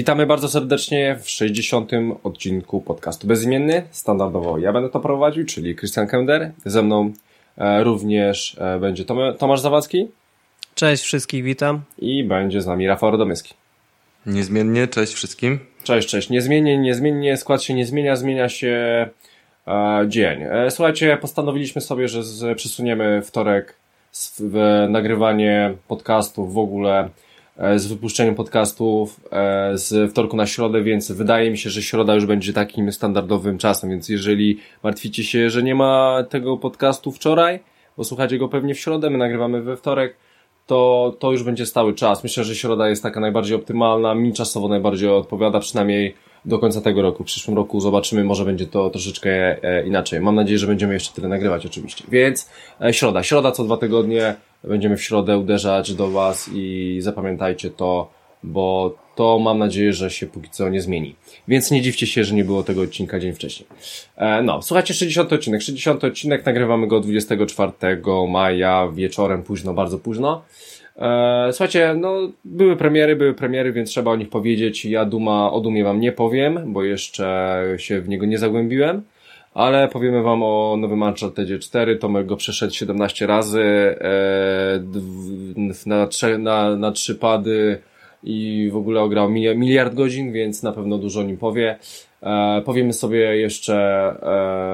Witamy bardzo serdecznie w 60. odcinku podcastu Bezimienny. Standardowo ja będę to prowadził, czyli Christian Kender. Ze mną e, również e, będzie Tom Tomasz Zawadzki. Cześć wszystkich, witam. I będzie z nami Rafał Rodomyski. Niezmiennie, cześć wszystkim. Cześć, cześć. Niezmiennie, niezmiennie, skład się nie zmienia, zmienia się e, dzień. E, słuchajcie, postanowiliśmy sobie, że z, przesuniemy wtorek z, w nagrywanie podcastów w ogóle E, z wypuszczeniem podcastów e, z wtorku na środę, więc wydaje mi się, że środa już będzie takim standardowym czasem, więc jeżeli martwicie się, że nie ma tego podcastu wczoraj, bo słuchacie go pewnie w środę, my nagrywamy we wtorek, to, to już będzie stały czas. Myślę, że środa jest taka najbardziej optymalna, mi czasowo najbardziej odpowiada, przynajmniej do końca tego roku. W przyszłym roku zobaczymy, może będzie to troszeczkę e, inaczej. Mam nadzieję, że będziemy jeszcze tyle nagrywać oczywiście. Więc środa, środa co dwa tygodnie, Będziemy w środę uderzać do Was i zapamiętajcie to, bo to mam nadzieję, że się póki co nie zmieni. Więc nie dziwcie się, że nie było tego odcinka dzień wcześniej. E, no, słuchajcie, 60 odcinek. 60 odcinek nagrywamy go 24 maja wieczorem, późno, bardzo późno. E, słuchajcie, no, były premiery, były premiery, więc trzeba o nich powiedzieć. Ja Duma, o Dumie Wam nie powiem, bo jeszcze się w niego nie zagłębiłem ale powiemy wam o nowym Uncharted 4. Tomek go przeszedł 17 razy e, na, na, na trzy pady i w ogóle ograł miliard godzin, więc na pewno dużo o nim powie. E, powiemy sobie jeszcze,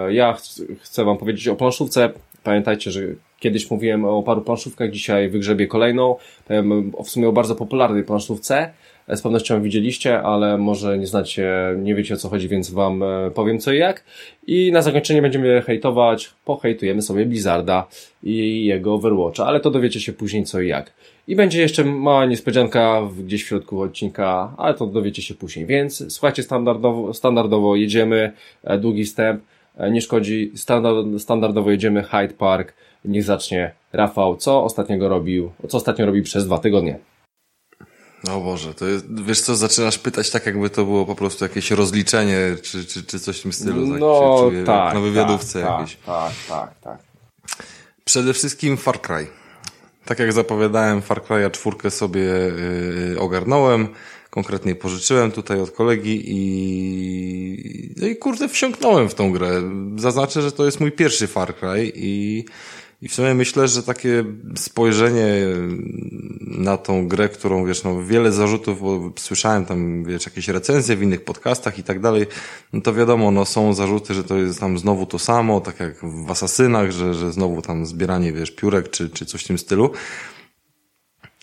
e, ja ch chcę wam powiedzieć o planszówce. Pamiętajcie, że kiedyś mówiłem o paru planszówkach, dzisiaj wygrzebię kolejną. Powiem w sumie o bardzo popularnej planszówce z pewnością widzieliście, ale może nie znacie, nie wiecie o co chodzi, więc wam e, powiem co i jak. I na zakończenie będziemy hejtować, pohejtujemy sobie Blizzarda i jego Overwatcha, ale to dowiecie się później co i jak. I będzie jeszcze mała niespodzianka gdzieś w środku odcinka, ale to dowiecie się później. Więc słuchajcie, standardowo, standardowo jedziemy, e, długi wstęp, e, nie szkodzi, standard, standardowo jedziemy Hyde Park, niech zacznie Rafał, co ostatniego robił, co ostatnio robił przez dwa tygodnie. O Boże, to jest, wiesz co, zaczynasz pytać tak, jakby to było po prostu jakieś rozliczenie, czy, czy, czy coś w tym stylu. Tak no, czuję, tak, na wywiadówce tak, jakieś. Tak, tak, tak. Przede wszystkim Far Cry. Tak jak zapowiadałem, Far Cry'a czwórkę sobie yy, ogarnąłem, konkretnie pożyczyłem tutaj od kolegi i, no i kurde wsiąknąłem w tą grę. Zaznaczę, że to jest mój pierwszy Far Cry i i w sumie myślę, że takie spojrzenie na tą grę, którą wiesz, no wiele zarzutów, bo słyszałem tam, wiesz, jakieś recenzje w innych podcastach i tak dalej, no to wiadomo, no są zarzuty, że to jest tam znowu to samo, tak jak w Asasynach, że, że znowu tam zbieranie, wiesz, piórek czy, czy coś w tym stylu.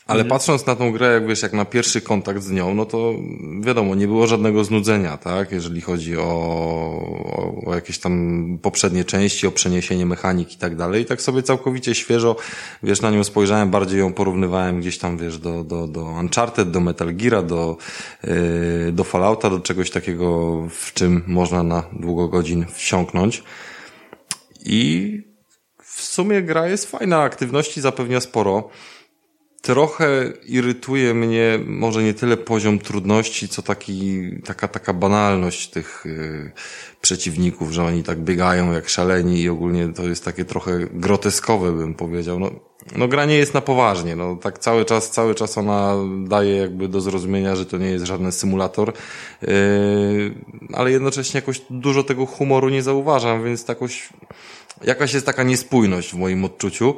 Ale mhm. patrząc na tą grę, jak wiesz, jak na pierwszy kontakt z nią, no to wiadomo, nie było żadnego znudzenia, tak? Jeżeli chodzi o, o, o jakieś tam poprzednie części, o przeniesienie mechanik i tak dalej. I tak sobie całkowicie świeżo, wiesz, na nią spojrzałem, bardziej ją porównywałem gdzieś tam, wiesz, do, do, do Uncharted, do Metal Gear, do, yy, do Fallouta, do czegoś takiego, w czym można na długo godzin wsiąknąć. I w sumie gra jest fajna, aktywności zapewnia sporo. Trochę irytuje mnie może nie tyle poziom trudności, co taki, taka, taka banalność tych y, przeciwników, że oni tak biegają jak szaleni i ogólnie to jest takie trochę groteskowe, bym powiedział. No, no gra nie jest na poważnie, no tak cały czas, cały czas ona daje jakby do zrozumienia, że to nie jest żaden symulator, yy, ale jednocześnie jakoś dużo tego humoru nie zauważam, więc jakoś, jakaś jest taka niespójność w moim odczuciu.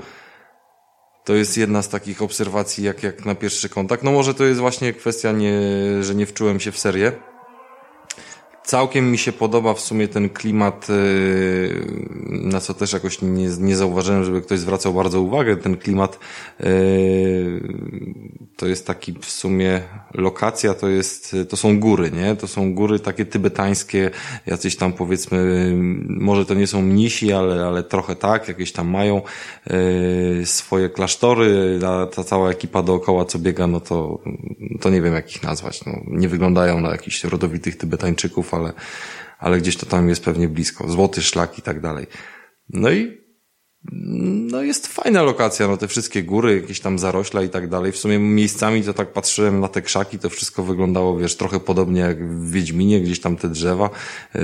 To jest jedna z takich obserwacji, jak, jak na pierwszy kontakt. No może to jest właśnie kwestia, nie, że nie wczułem się w serię. Całkiem mi się podoba w sumie ten klimat, y, na co też jakoś nie, nie zauważyłem, żeby ktoś zwracał bardzo uwagę. Ten klimat y, to jest taki w sumie lokacja, to jest, to są góry, nie? To są góry takie tybetańskie, jacyś tam powiedzmy, może to nie są mnisi, ale, ale trochę tak, jakieś tam mają y, swoje klasztory, a ta cała ekipa dookoła co biega, no to, to nie wiem jak ich nazwać. No, nie wyglądają na jakichś rodowitych Tybetańczyków, ale, ale gdzieś to tam jest pewnie blisko. Złoty szlak i tak dalej. No i no jest fajna lokacja, no te wszystkie góry, jakieś tam zarośla i tak dalej. W sumie miejscami to tak patrzyłem na te krzaki, to wszystko wyglądało, wiesz, trochę podobnie jak w Wiedźminie, gdzieś tam te drzewa. Yy,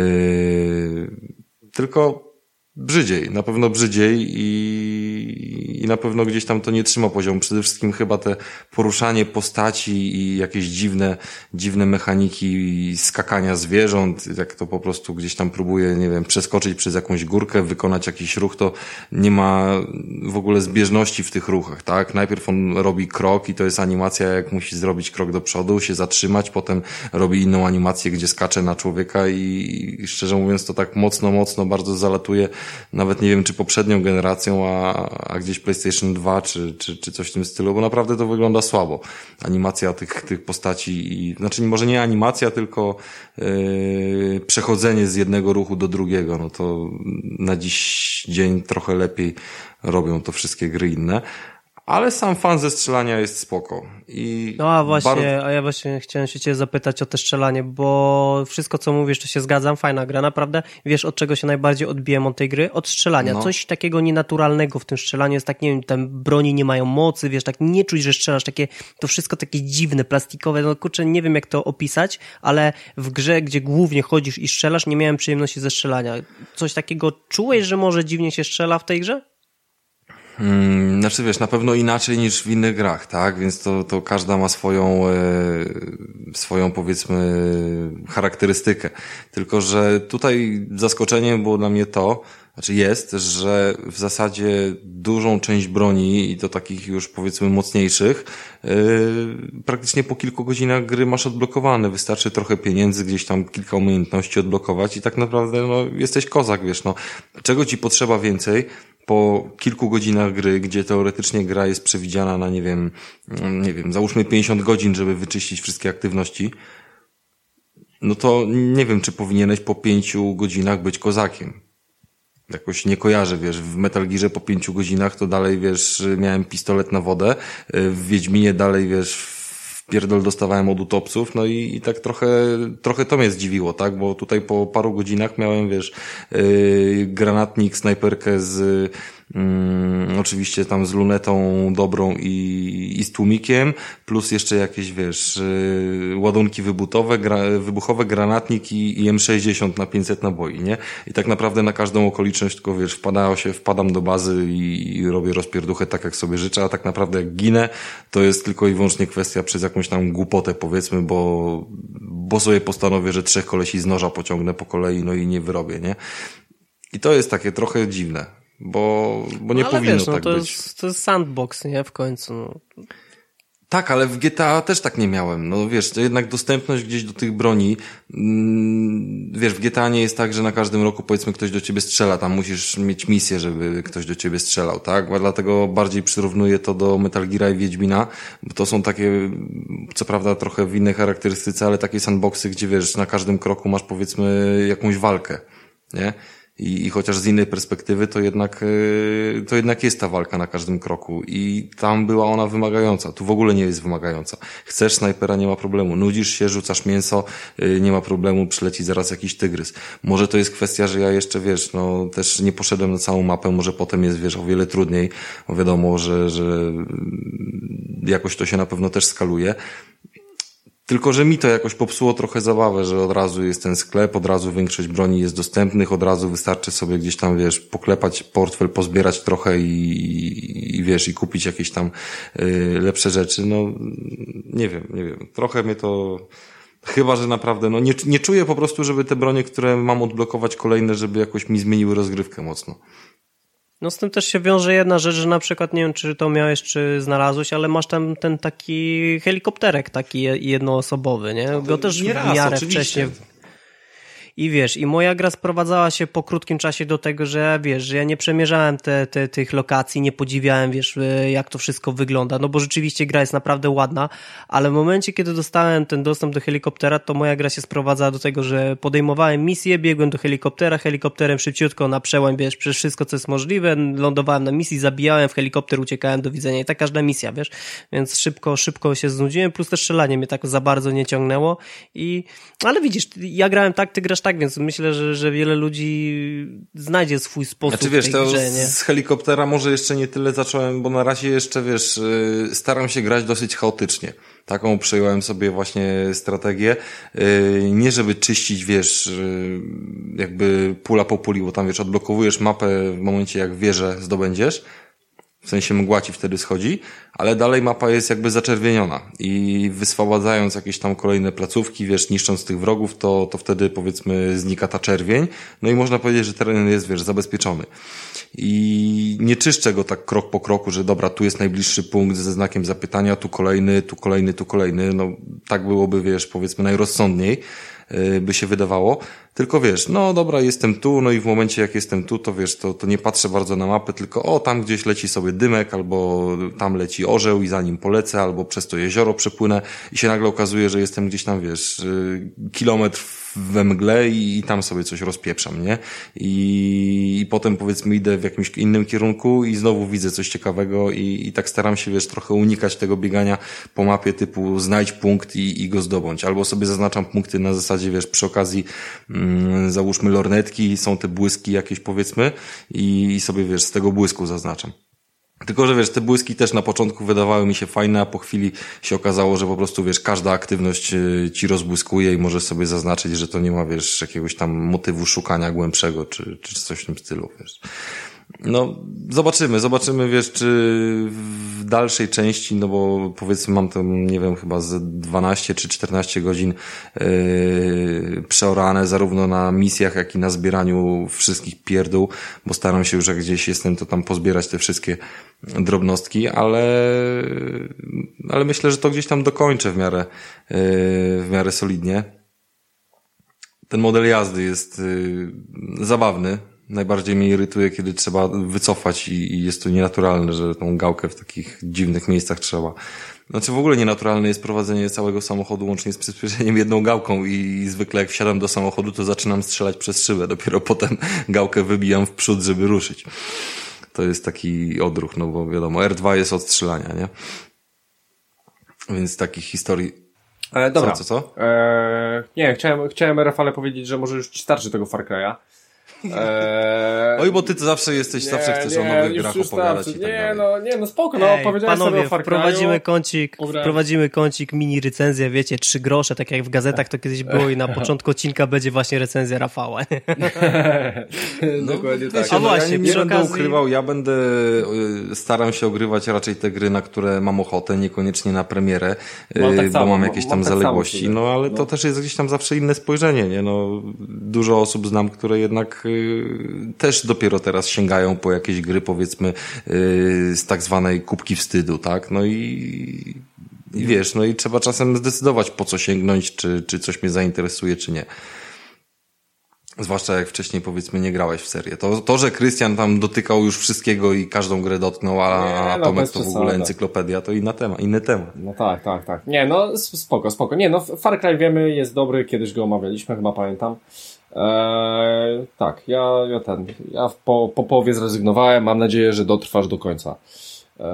tylko brzydziej, na pewno brzydziej i, i na pewno gdzieś tam to nie trzyma poziomu. Przede wszystkim chyba te poruszanie postaci i jakieś dziwne, dziwne mechaniki skakania zwierząt, jak to po prostu gdzieś tam próbuje, nie wiem, przeskoczyć przez jakąś górkę, wykonać jakiś ruch, to nie ma w ogóle zbieżności w tych ruchach, tak? Najpierw on robi krok i to jest animacja, jak musi zrobić krok do przodu, się zatrzymać, potem robi inną animację, gdzie skacze na człowieka i, i szczerze mówiąc to tak mocno, mocno bardzo zalatuje nawet nie wiem, czy poprzednią generacją, a, a gdzieś PlayStation 2, czy, czy, czy coś w tym stylu, bo naprawdę to wygląda słabo. Animacja tych, tych postaci i, znaczy może nie animacja, tylko yy, przechodzenie z jednego ruchu do drugiego, no to na dziś dzień trochę lepiej robią to wszystkie gry inne. Ale sam fan ze strzelania jest spoko. I no a właśnie, bardzo... a ja właśnie chciałem się cię zapytać o te strzelanie, bo wszystko co mówisz, to się zgadzam, fajna gra, naprawdę. Wiesz, od czego się najbardziej odbiłem od tej gry? Od strzelania. No. Coś takiego nienaturalnego w tym strzelaniu jest tak, nie wiem, tam broni nie mają mocy, wiesz, tak nie czuć, że strzelasz, takie, to wszystko takie dziwne, plastikowe, no kurczę, nie wiem jak to opisać, ale w grze, gdzie głównie chodzisz i strzelasz, nie miałem przyjemności ze strzelania. Coś takiego czułeś, że może dziwnie się strzela w tej grze? Hmm, znaczy wiesz, na pewno inaczej niż w innych grach, tak? Więc to, to każda ma swoją, e, swoją powiedzmy charakterystykę. Tylko, że tutaj zaskoczeniem było dla mnie to, znaczy jest, że w zasadzie dużą część broni i to takich już powiedzmy mocniejszych, yy, praktycznie po kilku godzinach gry masz odblokowane. Wystarczy trochę pieniędzy, gdzieś tam kilka umiejętności odblokować i tak naprawdę no, jesteś kozak, wiesz, no. Czego ci potrzeba więcej? Po kilku godzinach gry, gdzie teoretycznie gra jest przewidziana na, nie wiem, nie wiem, załóżmy 50 godzin, żeby wyczyścić wszystkie aktywności, no to nie wiem, czy powinieneś po pięciu godzinach być kozakiem. Jakoś nie kojarzę, wiesz, w Metal Gearze po pięciu godzinach to dalej, wiesz, miałem pistolet na wodę, w Wiedźminie dalej, wiesz, pierdol dostawałem od utopców, no i, i tak trochę, trochę to mnie zdziwiło, tak, bo tutaj po paru godzinach miałem, wiesz, yy, granatnik, snajperkę z Mm, oczywiście tam z lunetą dobrą i, i z tłumikiem, plus jeszcze jakieś, wiesz, yy, ładunki wybuchowe, gra, wybuchowe, granatnik i, i M60 na 500 naboi, nie? I tak naprawdę na każdą okoliczność tylko, wiesz, wpada się, wpadam do bazy i, i robię rozpierduchę tak, jak sobie życzę, a tak naprawdę jak ginę, to jest tylko i wyłącznie kwestia przez jakąś tam głupotę, powiedzmy, bo, bo sobie postanowię, że trzech kolesi z noża pociągnę po kolei, no i nie wyrobię, nie? I to jest takie trochę dziwne bo, bo nie no, powinno wiesz, no, tak to być. Jest, to jest sandbox, nie? W końcu. No. Tak, ale w GTA też tak nie miałem. No wiesz, to jednak dostępność gdzieś do tych broni, mm, wiesz, w GTA nie jest tak, że na każdym roku powiedzmy ktoś do ciebie strzela, tam musisz mieć misję, żeby ktoś do ciebie strzelał, tak? Dlatego bardziej przyrównuję to do Metal Gear i Wiedźmina, bo to są takie, co prawda trochę w innej charakterystyce, ale takie sandboxy, gdzie wiesz, na każdym kroku masz powiedzmy jakąś walkę, nie? I, I chociaż z innej perspektywy, to jednak, e, to jednak jest ta walka na każdym kroku. I tam była ona wymagająca. Tu w ogóle nie jest wymagająca. Chcesz snajpera, nie ma problemu. Nudzisz się, rzucasz mięso, e, nie ma problemu, przyleci zaraz jakiś tygrys. Może to jest kwestia, że ja jeszcze, wiesz, no też nie poszedłem na całą mapę, może potem jest, wiesz, o wiele trudniej. Bo wiadomo, że, że jakoś to się na pewno też skaluje. Tylko, że mi to jakoś popsuło trochę zabawę, że od razu jest ten sklep, od razu większość broni jest dostępnych, od razu wystarczy sobie gdzieś tam, wiesz, poklepać portfel, pozbierać trochę i, i wiesz, i kupić jakieś tam y, lepsze rzeczy. No, nie wiem, nie wiem. Trochę mnie to... Chyba, że naprawdę, no nie, nie czuję po prostu, żeby te bronie, które mam odblokować kolejne, żeby jakoś mi zmieniły rozgrywkę mocno. No z tym też się wiąże jedna rzecz, że na przykład, nie wiem czy to miałeś, czy znalazłeś, ale masz tam ten taki helikopterek taki jednoosobowy, nie? Go też nie w miarę oczywiście. wcześniej i wiesz, i moja gra sprowadzała się po krótkim czasie do tego, że wiesz, że ja nie przemierzałem te, te, tych lokacji, nie podziwiałem, wiesz, e, jak to wszystko wygląda, no bo rzeczywiście gra jest naprawdę ładna, ale w momencie, kiedy dostałem ten dostęp do helikoptera, to moja gra się sprowadzała do tego, że podejmowałem misję, biegłem do helikoptera, helikopterem szybciutko na przełęcz, wiesz, przez wszystko, co jest możliwe, lądowałem na misji, zabijałem w helikopter, uciekałem do widzenia. I tak każda misja, wiesz, więc szybko, szybko się znudziłem, plus też strzelanie mnie tak za bardzo nie ciągnęło. I, ale widzisz, ja grałem tak, ty grasz też tak, więc myślę, że, że wiele ludzi znajdzie swój sposób znaczy, wiesz, tej grze, z helikoptera może jeszcze nie tyle zacząłem, bo na razie jeszcze, wiesz, y, staram się grać dosyć chaotycznie. Taką przyjąłem sobie właśnie strategię. Y, nie żeby czyścić, wiesz, y, jakby pula po puli, bo tam, wiesz, odblokowujesz mapę w momencie, jak wieżę zdobędziesz, w sensie mgła ci wtedy schodzi, ale dalej mapa jest jakby zaczerwieniona i wyswobadzając jakieś tam kolejne placówki, wiesz, niszcząc tych wrogów, to, to wtedy powiedzmy znika ta czerwień, no i można powiedzieć, że teren jest, wiesz, zabezpieczony. I nie czyszczę go tak krok po kroku, że dobra, tu jest najbliższy punkt ze znakiem zapytania, tu kolejny, tu kolejny, tu kolejny, no tak byłoby, wiesz, powiedzmy najrozsądniej, Y, by się wydawało. Tylko wiesz, no dobra, jestem tu, no i w momencie jak jestem tu, to wiesz, to, to nie patrzę bardzo na mapę, tylko o, tam gdzieś leci sobie dymek, albo tam leci orzeł i za nim polecę, albo przez to jezioro przepłynę i się nagle okazuje, że jestem gdzieś tam, wiesz, y, kilometr we mgle i, i tam sobie coś rozpieprzam, nie? I, I potem powiedzmy idę w jakimś innym kierunku i znowu widzę coś ciekawego i, i tak staram się, wiesz, trochę unikać tego biegania po mapie typu znajdź punkt i, i go zdobądź. Albo sobie zaznaczam punkty na zasadzie, wiesz, przy okazji mm, załóżmy lornetki, są te błyski jakieś powiedzmy i, sobie, wiesz, z tego błysku zaznaczam. Tylko, że wiesz, te błyski też na początku wydawały mi się fajne, a po chwili się okazało, że po prostu, wiesz, każda aktywność e, ci rozbłyskuje i możesz sobie zaznaczyć, że to nie ma, wiesz, jakiegoś tam motywu szukania głębszego, czy, czy coś w tym stylu, wiesz. No, zobaczymy, zobaczymy, wiesz, czy w dalszej części, no bo powiedzmy mam tam, nie wiem, chyba z 12 czy 14 godzin yy, przeorane zarówno na misjach, jak i na zbieraniu wszystkich pierdół, bo staram się już jak gdzieś jestem, to tam pozbierać te wszystkie drobnostki, ale, ale myślę, że to gdzieś tam dokończę w miarę, yy, w miarę solidnie. Ten model jazdy jest yy, zabawny, najbardziej mnie irytuje, kiedy trzeba wycofać i, i jest to nienaturalne, że tą gałkę w takich dziwnych miejscach trzeba. Znaczy w ogóle nienaturalne jest prowadzenie całego samochodu łącznie z przyspieszeniem jedną gałką i zwykle jak wsiadam do samochodu, to zaczynam strzelać przez szybę. Dopiero potem gałkę wybijam w przód, żeby ruszyć. To jest taki odruch, no bo wiadomo, R2 jest od strzelania, nie? Więc takich historii E, dobra. Co, co, co? E, nie, chciałem, chciałem Rafale powiedzieć, że może już ci starczy tego Far Cry'a. Eee, Oj, bo ty to zawsze jesteś, nie, zawsze chcesz nie, o nowych grach opowiadać i tak Nie, dalej. no, nie, no spoko, no, Ej, powiedziałeś panowie, sobie o Far wprowadzimy kącik, wprowadzimy kącik, mini recenzję, wiecie, trzy grosze, tak jak w gazetach to kiedyś było i na początku odcinka będzie właśnie recenzja Rafała. no, Dokładnie tak. A właśnie, ja nie, nie będę okazji... ukrywał, ja będę, y, staram się ogrywać raczej te gry, na które mam ochotę, niekoniecznie na premierę, mam tak y, bo samo, mam jakieś tam mam tak zaległości, tak no ale no. to też jest gdzieś tam zawsze inne spojrzenie, nie, no, dużo osób znam, które jednak też dopiero teraz sięgają po jakieś gry, powiedzmy, y, z tak zwanej kubki wstydu, tak? No i, i wiesz, no i trzeba czasem zdecydować, po co sięgnąć, czy, czy coś mnie zainteresuje, czy nie. Zwłaszcza jak wcześniej powiedzmy nie grałeś w serię. To, to że Krystian tam dotykał już wszystkiego i każdą grę dotknął, a, nie, no, Tomek to w ogóle encyklopedia, to inny temat, inny temat. No tak, tak, tak. Nie, no spoko, spoko. Nie, no Far Cry wiemy, jest dobry, kiedyś go omawialiśmy, chyba pamiętam. Eee, tak, ja, ja ten, ja po, po połowie zrezygnowałem, mam nadzieję, że dotrwasz do końca. Eee,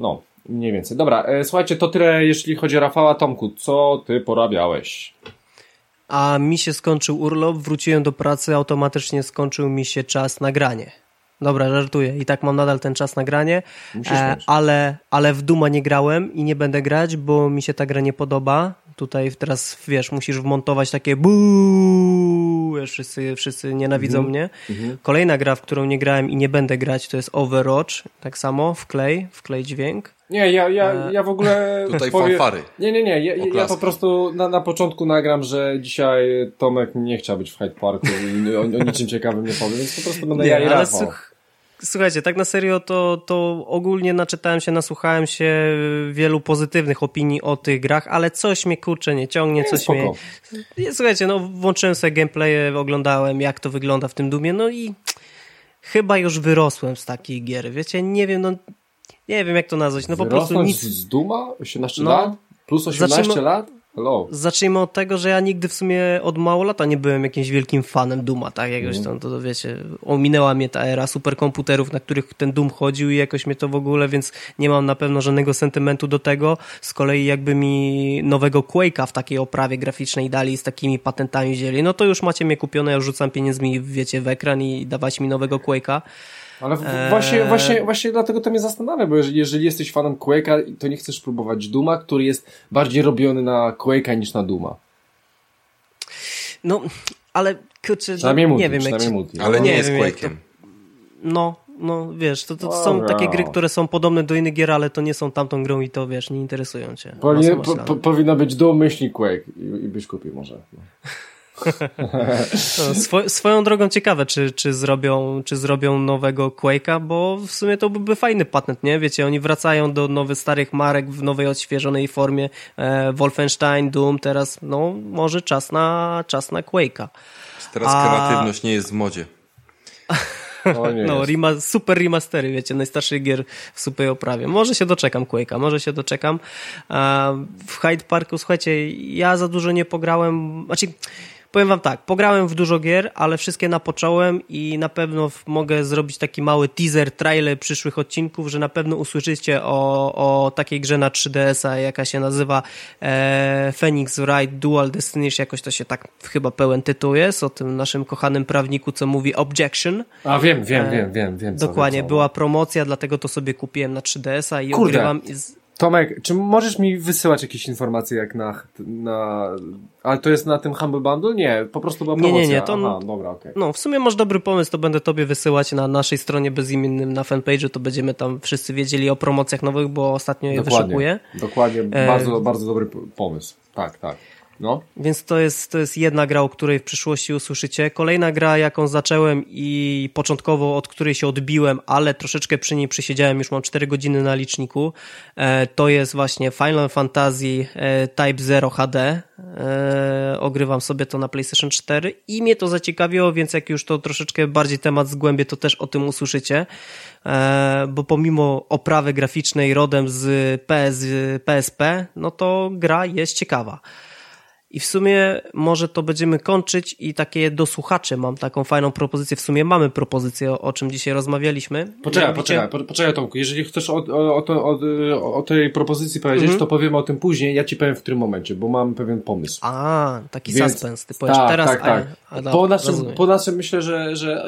no, mniej więcej. Dobra, e, słuchajcie, to tyle jeśli chodzi o Rafała Tomku. Co ty porabiałeś? A mi się skończył urlop, wróciłem do pracy, automatycznie skończył mi się czas nagranie. Dobra, żartuję. I tak mam nadal ten czas nagranie, e, ale, ale w Duma nie grałem i nie będę grać, bo mi się ta gra nie podoba. Tutaj teraz, wiesz, musisz wmontować takie buuu, wiesz, wszyscy, wszyscy nienawidzą mm -hmm. mnie. Mm -hmm. Kolejna gra, w którą nie grałem i nie będę grać, to jest Overwatch, tak samo, wklej, wklej dźwięk. Nie, ja, ja, e, ja w ogóle... Tutaj powie... fanfary. Nie, nie, nie, ja, ja po prostu na, na początku nagram, że dzisiaj Tomek nie chciał być w Hyde Parku i o, o niczym ciekawym nie powiem, więc po prostu będę nie, ja ale słuch Słuchajcie, tak na serio to, to ogólnie naczytałem się, nasłuchałem się wielu pozytywnych opinii o tych grach, ale coś mnie kurczę nie ciągnie, coś mnie... Słuchajcie, no włączyłem sobie gameplay, oglądałem jak to wygląda w tym Dumie, no i chyba już wyrosłem z takiej gier, wiecie, nie wiem, no nie wiem jak to nazwać, no po prostu nic... z Duma? 18 no, lat? Plus 18 lat? Hello. Zacznijmy od tego, że ja nigdy w sumie od mało lata nie byłem jakimś wielkim fanem Duma, tak? Jakoś Mhm. tam, to, to wiecie, ominęła mnie ta era superkomputerów, na których ten Doom chodził i jakoś mnie to w ogóle, więc nie mam na pewno żadnego sentymentu do tego. Z kolei jakby mi nowego Quake'a w takiej oprawie graficznej dali, z takimi patentami wzięli, no to już macie mnie kupione, ja rzucam pieniędzmi, wiecie, w ekran i dawać mi nowego Quake'a. Ale w, Eee. właśnie, właśnie, właśnie dlatego to mnie zastanawia, bo jeżeli, jeżeli jesteś fanem Quake'a, to nie chcesz próbować Duma, który jest bardziej robiony na Quake'a niż na Duma. No, ale kurczę, no, nie wiem, jak ci. Ale nie nie jest Quake'iem. No, no wiesz, to, to są Dobra. takie gry, które są podobne do innych gier, ale to nie są tamtą grą i to wiesz, nie interesują cię. Powinien, po, po, powinna być Doom myśli Quake i, i byś kupił może. No. No, swo, swoją drogą ciekawe, czy, czy, zrobią, czy zrobią nowego Quake'a, bo w sumie to byłby fajny patent, nie? Wiecie, oni wracają do nowych, starych marek w nowej, odświeżonej formie. E, Wolfenstein, Doom, teraz, no, może czas na, czas na Quake'a. Teraz A- kreatywność nie jest w modzie. No, rema, super remastery, wiecie, najstarszych gier w super oprawie. Może się doczekam Quake'a, może się doczekam. A w Hyde Parku, słuchajcie, ja za dużo nie pograłem, znaczy, powiem wam tak, pograłem w dużo gier, ale wszystkie napocząłem i na pewno mogę zrobić taki mały teaser, trailer przyszłych odcinków, że na pewno usłyszycie o, o takiej grze na 3DS-a, jaka się nazywa e, Phoenix Wright Dual Destination, jakoś to się tak chyba pełen tytuł jest, o tym naszym kochanym prawniku, co mówi Objection. A wiem, wiem, wiem, wiem, wiem. co, Dokładnie, wiem, co. była promocja, dlatego to sobie kupiłem na 3DS-a i Kurde. ogrywam. Z... Tomek, czy możesz mi wysyłać jakieś informacje jak na, na... Ale to jest na tym Humble Bundle? Nie, po prostu była Nie, nie, promocja. nie, to- Aha, dobra, okej. No, w sumie masz dobry pomysł, to będę tobie wysyłać na naszej stronie bezimiennym na fanpage'u, to będziemy tam wszyscy wiedzieli o promocjach nowych, bo ostatnio je wyszukuję. Dokładnie, E, bardzo, bardzo dobry pomysł. Tak, tak. No. Więc to jest, to jest jedna gra, o której w przyszłości usłyszycie. Kolejna gra, jaką zacząłem i początkowo od której się odbiłem, ale troszeczkę przy niej przysiedziałem, już mam 4 godziny na liczniku, e, to jest właśnie Final Fantasy e, Type 0 HD. E, ogrywam sobie to na PlayStation 4 i mnie to zaciekawiło, więc jak już to troszeczkę bardziej temat zgłębię, to też o tym usłyszycie. Bo pomimo oprawy graficznej rodem z PS, PSP, no to gra jest ciekawa. I w sumie może to będziemy kończyć i takie do słuchaczy mam taką fajną propozycję. W sumie mamy propozycję, o, o czym dzisiaj rozmawialiśmy. Poczekaj, Mianowicie- poczekaj, po- poczekaj Tomku, jeżeli chcesz o, o, o, o, tej propozycji powiedzieć, Mhm. to powiemy o tym później, ja ci powiem w którym momencie, bo mam pewien pomysł. A, taki Więc- suspens. Ty powiesz tak, teraz, tak, a- tak. A, dobra, po, naszym, rozumiem. po naszym myślę, że, że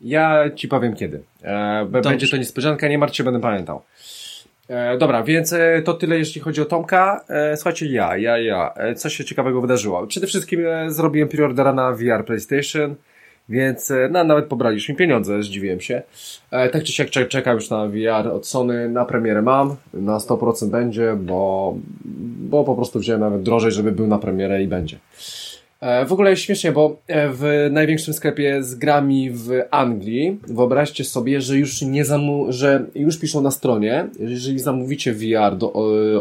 ja ci powiem kiedy. E, będzie to niespodzianka, nie martw się, będę pamiętał. E, dobra, więc e, to tyle jeśli chodzi o Tomka. E, słuchajcie, ja, ja, ja. Co się ciekawego wydarzyło? Przede wszystkim zrobiłem preordera na VR PlayStation, więc no, nawet pobraliśmy pieniądze, zdziwiłem się. Tak czy siak czek- czekam już na VR od Sony, na premierę mam, na 100% będzie, bo, bo po prostu wziąłem nawet drożej, żeby był na premierę i będzie. E, W ogóle jest śmiesznie, bo e, w największym sklepie z grami w Anglii wyobraźcie sobie, że już nie zamu- że już piszą na stronie, jeżeli zamówicie VR do,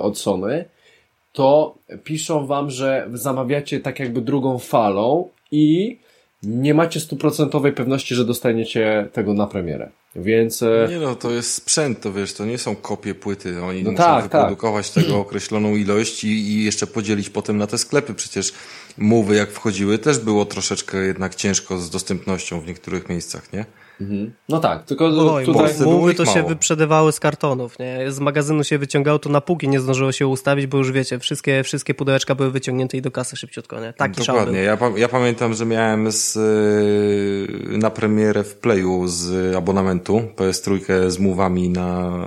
od Sony, to piszą wam, że zamawiacie tak jakby drugą falą i nie macie stuprocentowej pewności, że dostaniecie tego na premierę. Więc e, Nie no, to jest sprzęt, to wiesz, to nie są kopie płyty. Oni No muszą tak, wyprodukować tego określoną ilość i, i jeszcze podzielić potem na te sklepy. Przecież mowy jak wchodziły też było troszeczkę jednak ciężko z dostępnością w niektórych miejscach, nie? No tak, tylko Oj, tutaj... Ich to się mało. wyprzedawały z kartonów, nie? Z magazynu się wyciągało, to na półki nie zdążyło się ustawić, bo już wiecie, wszystkie, wszystkie pudełeczka były wyciągnięte i do kasy szybciutko, nie? Taki Dokładnie. Ja, ja pamiętam, że miałem z, yy, na premierę w Playu z abonamentu PS3 z mówami na,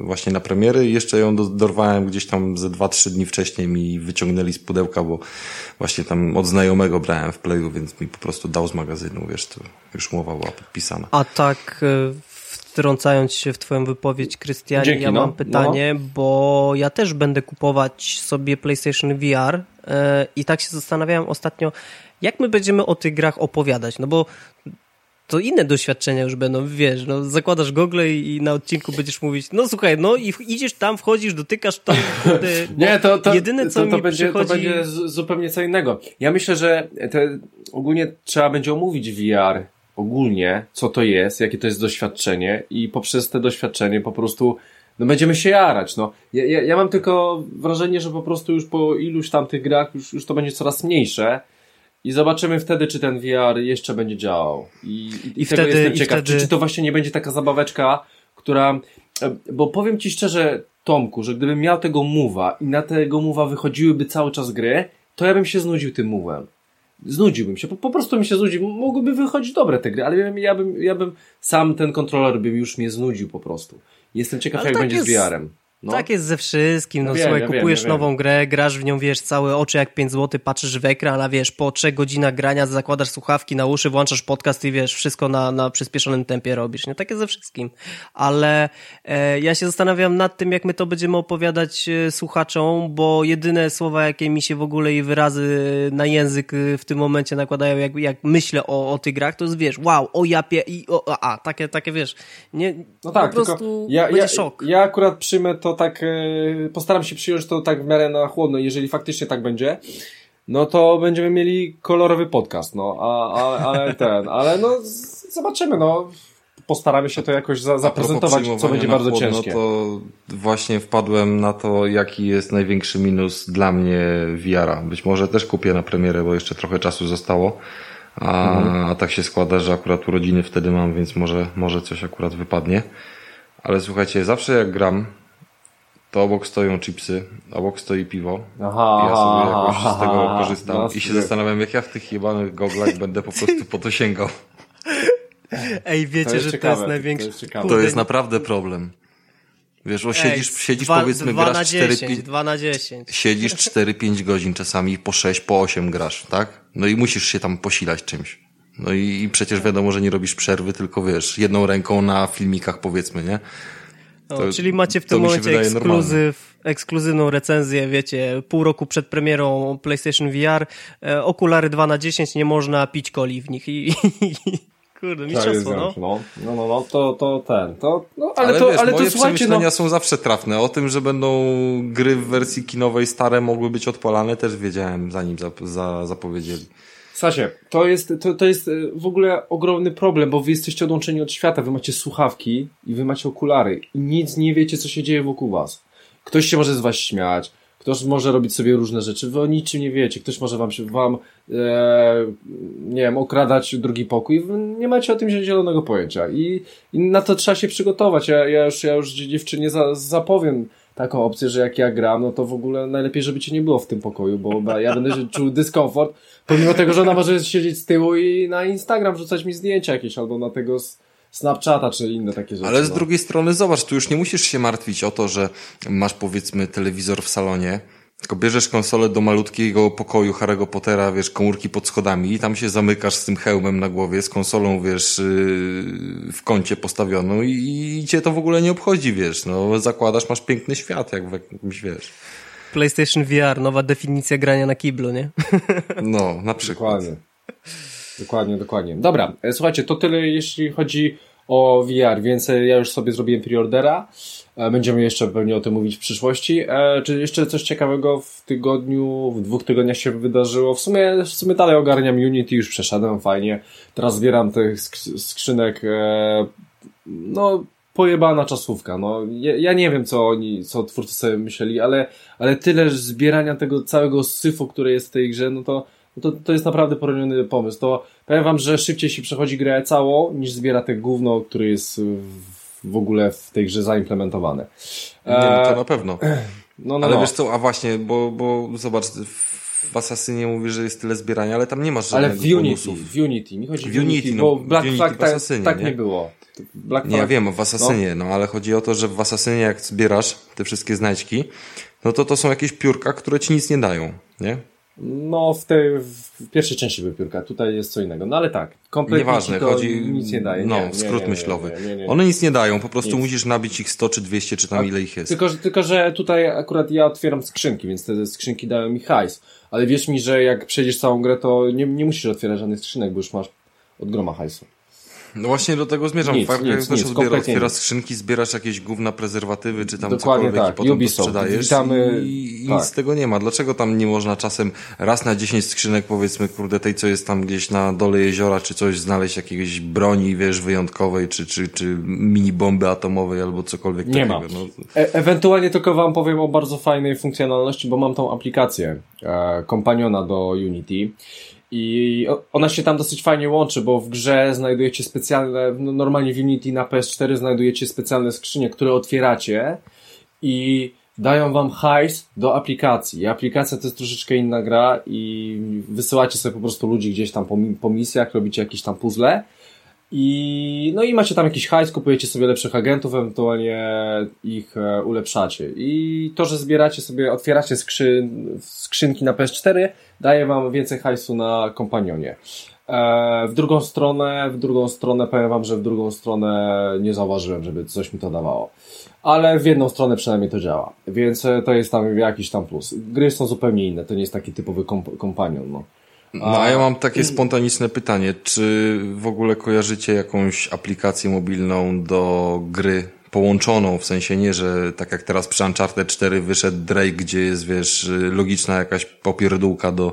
właśnie na premiery i jeszcze ją do, dorwałem gdzieś tam ze 2-3 dni wcześniej mi wyciągnęli z pudełka, bo właśnie tam od znajomego brałem w Playu, więc mi po prostu dał z magazynu, wiesz, to już umowa była podpisana. A tak, e, wtrącając się w twoją wypowiedź, Krystianie, Dzięki, ja no. mam pytanie, bo ja też będę kupować sobie PlayStation VR e, i tak się zastanawiałem ostatnio, jak my będziemy o tych grach opowiadać, no bo to inne doświadczenia już będą, wiesz, no zakładasz gogle i, i na odcinku będziesz mówić, no słuchaj, no i idziesz tam, wchodzisz, dotykasz to, kurde, Nie, to, to, jedyne co to, to, mi będzie, przychodzi... to będzie zupełnie co innego. Ja myślę, że te, ogólnie trzeba będzie omówić VR ogólnie, co to jest, jakie to jest doświadczenie i poprzez te doświadczenie po prostu no będziemy się jarać, no. Ja, ja, ja mam tylko wrażenie, że po prostu już po iluś tam tych grach już, już to będzie coraz mniejsze i zobaczymy wtedy, czy ten VR jeszcze będzie działał. I, i, i, tego wtedy, jestem ciekaw, wtedy... czy, czy to właśnie nie będzie taka zabaweczka, która, e, bo powiem Ci szczerze, Tomku, że gdybym miał tego mowa i na tego mowa wychodziłyby cały czas gry, to ja bym się znudził tym mówem. Znudziłbym się, po, po prostu mi się znudził. Mogłyby wychodzić dobre te gry, ale ja, ja, bym, ja bym sam ten kontroler bym już mnie znudził po prostu. Jestem ciekaw, ale jak tak będzie jest... z VR-em. No. Tak jest ze wszystkim. No, no wiem, słuchaj, ja kupujesz wiem, ja nową wiem. grę, grasz w nią, wiesz, całe oczy jak 5 zł, patrzysz w ekran, a wiesz, po 3 godzinach grania zakładasz słuchawki na uszy, włączasz podcast i wiesz, wszystko na, na przyspieszonym tempie robisz. Nie, tak jest ze wszystkim. Ale e, ja się zastanawiam nad tym, jak my to będziemy opowiadać e, słuchaczom, bo jedyne słowa, jakie mi się w ogóle i wyrazy na język e, w tym momencie nakładają, jak, jak myślę o, o tych grach, to jest, wiesz, wow, o japie i o, a, takie, takie, wiesz, nie, no tak, po prostu ja, ja, szok. Ja akurat przyjmę to tak, e, postaram się przyjąć to tak w miarę na chłodno, jeżeli faktycznie tak będzie, no to będziemy mieli kolorowy podcast, no, a, a, ale ten, ale no, zobaczymy, no, postaramy się to jakoś za, zaprezentować, co będzie bardzo chłodno, ciężkie. to właśnie wpadłem na to, jaki jest największy minus dla mnie VR-a. Być może też kupię na premierę, bo jeszcze trochę czasu zostało. A, mhm. a tak się składa, że akurat urodziny wtedy mam, więc może, może coś akurat wypadnie. Ale słuchajcie, zawsze jak gram, to obok stoją chipsy, obok stoi piwo. Aha, I ja sobie jakoś z tego korzystam no, i się zastanawiam, jak ja w tych jebanych goglach będę po prostu po to sięgał. Ej, wiecie, że ciekawe, to jest największy... To jest, to jest naprawdę problem. Wiesz, o siedzisz, Ej, siedzisz dwa, powiedzmy, dwa grasz 4, 10, 2 na 10. Siedzisz 4-5 godzin czasami, po 6, po 8 grasz, tak? No i musisz się tam posilać czymś. No i, i przecież wiadomo, że nie robisz przerwy, tylko wiesz, jedną ręką na filmikach powiedzmy, nie? To, czyli macie w tym momencie ekskluzyw, ekskluzywną recenzję, wiecie, pół roku przed premierą PlayStation VR, e, okulary 2 na 10 nie można pić coli w nich i, i kurde, mistrzostwo, no. no. No, no, no, to, to ten, to, no, ale, ale to, wiesz, ale moje to przemyślenia no... są zawsze trafne. O tym, że będą gry w wersji kinowej stare mogły być odpalane, też wiedziałem zanim za, za, zapowiedzieli. Sasie, to jest, to, to jest e, w ogóle ogromny problem, bo wy jesteście odłączeni od świata, wy macie słuchawki i wy macie okulary i nic nie wiecie, co się dzieje wokół was. Ktoś się może z was śmiać, ktoś może robić sobie różne rzeczy, wy o niczym nie wiecie, ktoś może wam, wam e, nie wiem, okradać drugi pokój, wy nie macie o tym zielonego pojęcia i, i na to trzeba się przygotować. Ja, ja już, ja już dziewczynie za, zapowiem, taką opcję, że jak ja gram, no to w ogóle najlepiej, żeby cię nie było w tym pokoju, bo ja będę czuł dyskomfort, pomimo tego, że ona może siedzieć z tyłu i na Instagram rzucać mi zdjęcia jakieś, albo na tego Snapchata, czy inne takie rzeczy. Ale z no. drugiej strony, zobacz, tu już nie musisz się martwić o to, że masz powiedzmy telewizor w salonie, tylko bierzesz konsolę do malutkiego pokoju Harry'ego Pottera, wiesz, komórki pod schodami i tam się zamykasz z tym hełmem na głowie, z konsolą, wiesz, yy, w kącie postawioną i, i cię to w ogóle nie obchodzi, wiesz, no zakładasz, masz piękny świat, jak w jakimś, wiesz. PlayStation VR, nowa definicja grania na kiblu, nie? No, na przykład. Dokładnie. Dokładnie, dokładnie. Dobra, e, słuchajcie, to tyle jeśli chodzi o VR, więc ja już sobie zrobiłem preordera. E, będziemy jeszcze pewnie o tym mówić w przyszłości. E, czy jeszcze coś ciekawego w tygodniu, w dwóch tygodniach się wydarzyło? W sumie, w sumie dalej ogarniam Unity, już przeszedłem fajnie. Teraz zbieram tych skrzynek, e, no, pojebana czasówka. No, ja, ja, nie wiem, co oni, co twórcy sobie myśleli, ale, ale tyle zbierania tego całego syfu, które jest w tej grze, no to, no to, to jest naprawdę poroniony pomysł. To powiem wam, że szybciej się przechodzi grę całą, niż zbiera te gówno, które jest w ogóle w tej grze zaimplementowane. Nie, no to e, na pewno. No, no, ale no. wiesz co, a właśnie, bo, bo zobacz, w Assassinie mówisz, że jest tyle zbierania, ale tam nie masz żadnych Ale w Unity, bonusów. w Unity, mi chodzi w Unity, Unity no, bo Black Unity Flag tak, tak nie? nie było. Black nie, ja wiem, w Assassinie, no. no ale chodzi o to, że w Assassinie jak zbierasz te wszystkie znajdźki, no to to są jakieś piórka, które ci nic nie dają, nie? No, w tej w pierwszej części były piórka, tutaj jest co innego. No ale tak, kompletnie Nieważne, to chodzi, nic nie daje. No, nie, skrót nie, nie, myślowy. One nic nie dają, po prostu nic. musisz nabić ich 100 czy 200, czy tam A, ile ich jest. Tylko, tylko, że tutaj akurat ja otwieram skrzynki, więc te skrzynki dają mi hajs. Ale wierz mi, że jak przejdziesz całą grę, to nie, nie musisz otwierać żadnych skrzynek, bo już masz od groma hajsu. No właśnie do tego zmierzam. Nic, Far nic, też nic, odbiera, kompletnie otwiera nic. skrzynki, zbierasz jakieś gówna prezerwatywy, czy tam Dokładnie cokolwiek tak. i potem Ubisoft. to sprzedajesz Witamy- i, i tak. nic z tego nie ma. Dlaczego tam nie można czasem raz na 10 skrzynek, powiedzmy, kurde, tej, co jest tam gdzieś na dole jeziora, czy coś, znaleźć jakiejś broni, wiesz, wyjątkowej, czy, czy, czy mini bomby atomowej, albo cokolwiek Nie ma. takiego. No, E ewentualnie tylko wam powiem o bardzo fajnej funkcjonalności, bo mam tą aplikację e, kompaniona do Unity i ona się tam dosyć fajnie łączy, bo w grze znajdujecie specjalne, no normalnie w Unity na PS4 znajdujecie specjalne skrzynie, które otwieracie i dają wam hajs do aplikacji. I aplikacja to jest troszeczkę inna gra i wysyłacie sobie po prostu ludzi gdzieś tam po, po misjach, robicie jakieś tam puzzle i no i macie tam jakiś hajs, kupujecie sobie lepszych agentów, ewentualnie ich e, ulepszacie. I to, że zbieracie sobie, otwieracie skrzy, skrzynki na PS4, daje wam więcej hajsu na kompanionie. E, w drugą stronę, w drugą stronę powiem wam, że w drugą stronę nie zauważyłem, żeby coś mi to dawało. Ale w jedną stronę przynajmniej to działa. Więc e, to jest tam jakiś tam plus. Gry są zupełnie inne, to nie jest taki typowy komp- kompanion, no. No a ja mam takie spontaniczne pytanie, czy w ogóle kojarzycie jakąś aplikację mobilną do gry połączoną, w sensie nie, że tak jak teraz przy Uncharted 4 wyszedł Drake, gdzie jest, wiesz, logiczna jakaś popierdółka do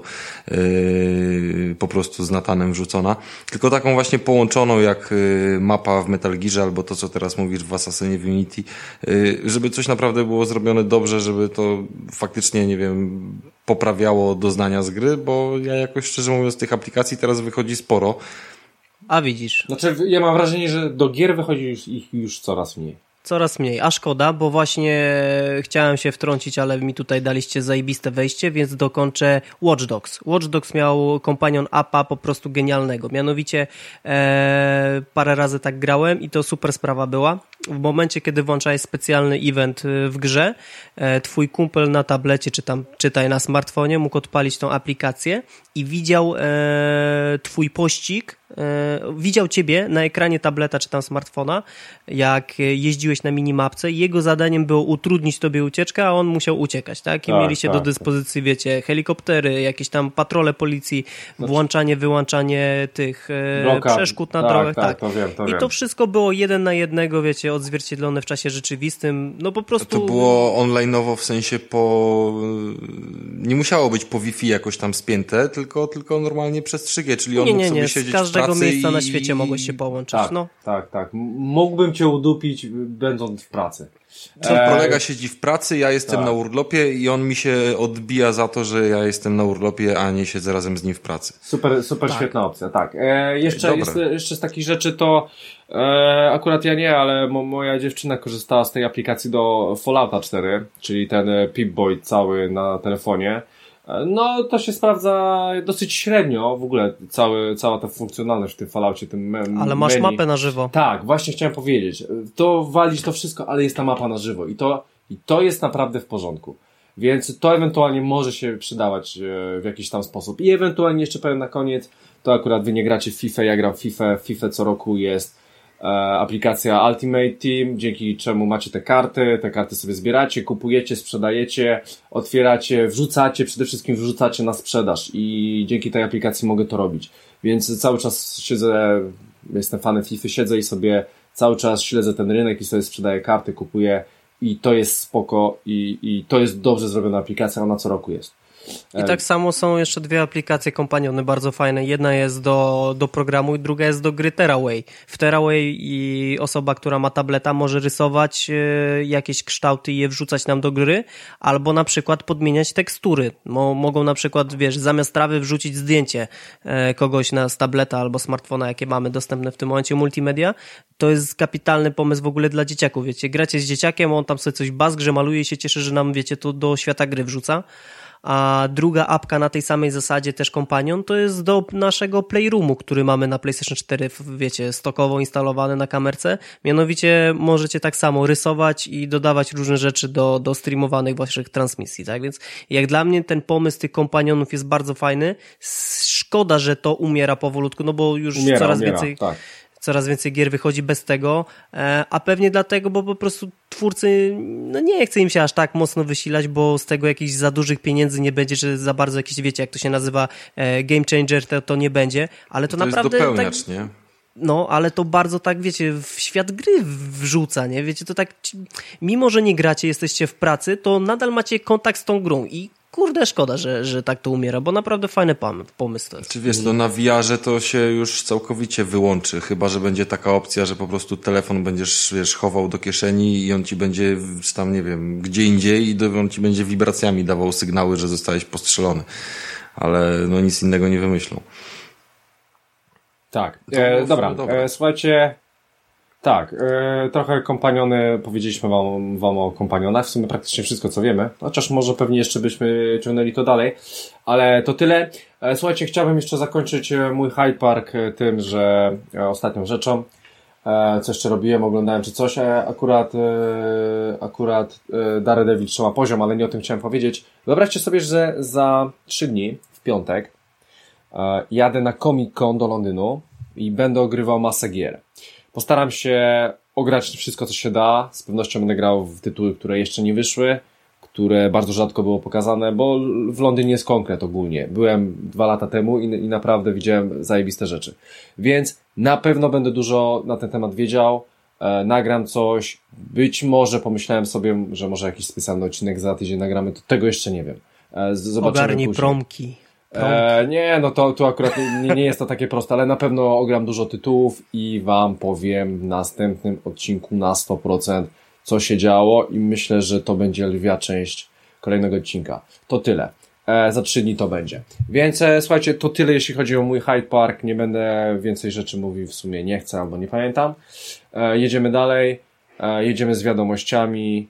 yy, po prostu z Natanem wrzucona, tylko taką właśnie połączoną jak yy, mapa w Metal Gearze albo to, co teraz mówisz w Assassinie w Unity, yy, żeby coś naprawdę było zrobione dobrze, żeby to faktycznie, nie wiem, poprawiało doznania z gry, bo ja jakoś szczerze mówiąc tych aplikacji teraz wychodzi sporo. A widzisz, Znaczy, ja mam wrażenie, że do gier wychodzi już, ich już coraz mniej. Coraz mniej. A szkoda, bo właśnie chciałem się wtrącić, ale mi tutaj daliście zajebiste wejście, więc dokończę Watch Dogs. Watch Dogs miał kompanion APA po prostu genialnego. Mianowicie e, parę razy tak grałem i to super sprawa była. W momencie, kiedy włączałeś specjalny event y, w grze, e, twój kumpel na tablecie, czy tam czytaj na smartfonie, mógł odpalić tą aplikację i widział e, twój pościg, e, widział ciebie na ekranie tableta czy tam smartfona, jak jeździłeś na minimapce i jego zadaniem było utrudnić tobie ucieczkę, a on musiał uciekać, tak? I Tak, mieliście tak, do tak. dyspozycji, wiecie, helikoptery, jakieś tam patrole policji, włączanie, wyłączanie tych e, przeszkód na Tak, drogach, tak, tak. to wiem, to I wiem. to wszystko było jeden na jednego, wiecie, odzwierciedlone w czasie rzeczywistym, no po prostu... To było online'owo w sensie po... Nie musiało być po Wi-Fi jakoś tam spięte, tylko, tylko normalnie przez 3G, czyli on Nie, mógł nie, sobie nie, siedzieć z każdego w pracy miejsca i... na świecie mogłeś się połączyć, Tak, no. tak, tak. Mógłbym cię udupić, będąc w pracy. Ten E, kolega siedzi w pracy, ja jestem tak. na urlopie i on mi się odbija za to, że ja jestem na urlopie, a nie siedzę razem z nim w pracy. Super, super świetna opcja, tak. E, jeszcze, jest, jeszcze z takich rzeczy to e, akurat ja nie, ale mo, moja dziewczyna korzystała z tej aplikacji do Fallouta 4, czyli ten e, Pip-Boy cały na telefonie. No, to się sprawdza dosyć średnio w ogóle, cały, cała ta funkcjonalność w tym Falloutie, tym me, Ale masz menu. mapę na żywo. Tak, właśnie chciałem powiedzieć. To walić to wszystko, ale jest ta mapa na żywo i to, i to jest naprawdę w porządku. Więc to ewentualnie może się przydawać e, w jakiś tam sposób. I ewentualnie jeszcze powiem na koniec, to akurat wy nie gracie w FIFA, ja gram w FIFA. FIFA co roku jest aplikacja Ultimate Team, dzięki czemu macie te karty, te karty sobie zbieracie, kupujecie, sprzedajecie, otwieracie, wrzucacie, przede wszystkim wrzucacie na sprzedaż i dzięki tej aplikacji mogę to robić. Więc cały czas siedzę, jestem fanem FIFA, siedzę i sobie cały czas śledzę ten rynek i sobie sprzedaję karty, kupuję i to jest spoko i, i to jest dobrze zrobiona aplikacja, ona co roku jest. I tak samo są jeszcze dwie aplikacje kompaniony bardzo fajne. Jedna jest do, do programu i druga jest do gry Tearaway. W Tearaway i osoba, która ma tableta może rysować e, jakieś kształty i je wrzucać nam do gry, albo na przykład podmieniać tekstury. Mo, mogą na przykład, wiesz, zamiast trawy wrzucić zdjęcie e, kogoś na z tableta albo smartfona, jakie mamy dostępne w tym momencie multimedia. To jest kapitalny pomysł w ogóle dla dzieciaków, wiecie. Gracie z dzieciakiem, on tam sobie coś bazgrze, maluje się cieszy, że nam, wiecie, to do świata gry wrzuca a druga apka na tej samej zasadzie, też kompanion, to jest do naszego Playroomu, który mamy na PlayStation 4, w- wiecie, stokowo instalowany na kamerce. Mianowicie możecie tak samo rysować i dodawać różne rzeczy do, do streamowanych waszych transmisji, tak? Więc jak dla mnie ten pomysł tych kompanionów jest bardzo fajny. Szkoda, że to umiera powolutku, no bo już Umiera, coraz umiera, więcej tak. coraz więcej gier wychodzi bez tego, e, a pewnie dlatego, bo po prostu twórcy, no nie chce im się aż tak mocno wysilać, bo z tego jakichś za dużych pieniędzy nie będzie, że za bardzo jakieś, wiecie, jak to się nazywa e, game changer, to, to nie będzie, ale to, To naprawdę jest tak, dopełniacz, nie? no, ale to bardzo tak, wiecie, w świat gry wrzuca, nie? Wiecie, to tak, mimo że nie gracie, jesteście w pracy, to nadal macie kontakt z tą grą i kurde, szkoda, że, że tak to umiera, bo naprawdę fajny pomysł to jest. Czy wiesz, to na VR to się już całkowicie wyłączy, chyba, że będzie taka opcja, że po prostu telefon będziesz, wiesz, chował do kieszeni i on ci będzie tam, nie wiem, gdzie indziej i on ci będzie wibracjami dawał sygnały, że zostałeś postrzelony. Ale no nic innego nie wymyślą. Tak, e, dobra, e, słuchajcie, tak, e, trochę kompaniony, powiedzieliśmy wam, wam o kompanionach, w sumie praktycznie wszystko co wiemy, chociaż może pewnie jeszcze byśmy ciągnęli to dalej, ale to tyle. E, słuchajcie, chciałbym jeszcze zakończyć e, mój Hyde Park e, tym, że e, ostatnią rzeczą, e, co jeszcze robiłem, oglądałem czy coś, akurat akurat Daredevil trzyma poziom, ale nie o tym chciałem powiedzieć. Wyobraźcie sobie, że za trzy dni, w piątek, jadę na Comic Con do Londynu i będę ogrywał masę gier. Postaram się ograć wszystko, co się da. Z pewnością będę grał w tytuły, które jeszcze nie wyszły, które bardzo rzadko było pokazane, bo w Londynie jest konkret ogólnie. Byłem dwa lata temu i, i naprawdę widziałem zajebiste rzeczy. Więc na pewno będę dużo na ten temat wiedział. E, nagram coś. Być może pomyślałem sobie, że może jakiś specjalny odcinek za tydzień nagramy. To tego jeszcze nie wiem. E, zobaczymy Ogarnij później. promki. E, nie, no to tu akurat nie, nie jest to takie proste, ale na pewno ogram dużo tytułów i Wam powiem w następnym odcinku na 100% co się działo i myślę, że to będzie lwia część kolejnego odcinka. To tyle. E, za trzy dni to będzie. Więc e, słuchajcie, to tyle jeśli chodzi o mój Hyde Park. Nie będę więcej rzeczy mówił, w sumie nie chcę albo nie pamiętam. E, jedziemy dalej. E, jedziemy z wiadomościami.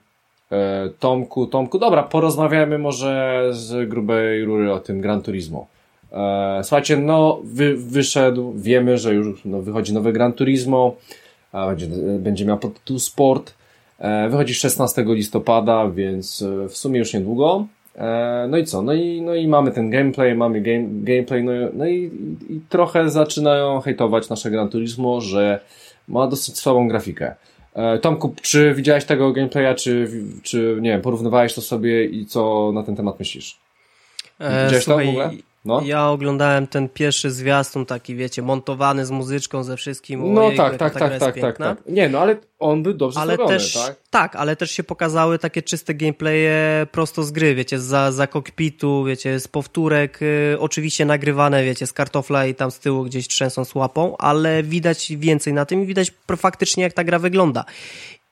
E, Tomku, Tomku, dobra, porozmawiamy może z grubej rury o tym Gran Turismo. E, słuchajcie, no wy, wyszedł, wiemy, że już no, wychodzi nowy Gran Turismo, będzie, będzie miał podtytuł Sport, e, wychodzi 16 listopada, więc w sumie już niedługo. No i co? No i, no i mamy ten gameplay, mamy game, gameplay, no, no i, i trochę zaczynają hejtować nasze Gran Turismo, że ma dosyć słabą grafikę. E, Tomku, czy widziałeś tego gameplaya, czy, czy nie wiem, porównywałeś to sobie i co na ten temat myślisz? E, widziałeś Słuchaj, to w ogóle? No. Ja oglądałem ten pierwszy zwiastun taki, wiecie, montowany z muzyczką, ze wszystkim. No Ojej, tak, tak, tak, tak, tak, tak. Nie, no ale on był dobrze ale zrobiony, też, tak? Tak, ale też się pokazały takie czyste gameplaye prosto z gry, wiecie, za, za kokpitu, wiecie, z powtórek, y, oczywiście nagrywane, wiecie, z kartofla i tam z tyłu gdzieś trzęsąc łapą, ale widać więcej na tym i widać faktycznie jak ta gra wygląda.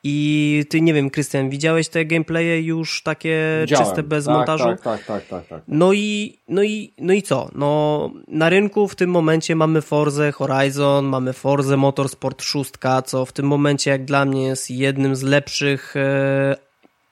I ty, nie wiem, Krystian, widziałeś te gameplaye już takie Widziałem. czyste, bez tak, montażu? Tak, tak, tak, tak, tak. No i, no i, no i co? No, na rynku w tym momencie mamy Forza Horizon, mamy Forza Motorsport 6, co w tym momencie jak dla mnie jest jednym z lepszych e,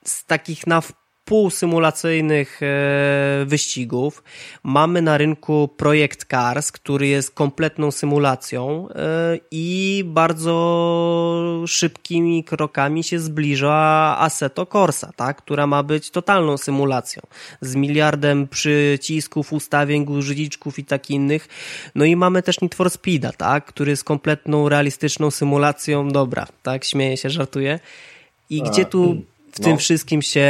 z takich na półsymulacyjnych e, wyścigów. Mamy na rynku projekt Cars, który jest kompletną symulacją e, i bardzo szybkimi krokami się zbliża Assetto Corsa, tak? która ma być totalną symulacją z miliardem przycisków, ustawień, guziczków i tak innych. No i mamy też Need for Speeda, tak? który jest kompletną, realistyczną symulacją. Dobra, tak? Śmieję się, żartuję. I gdzie tu w no. tym wszystkim się,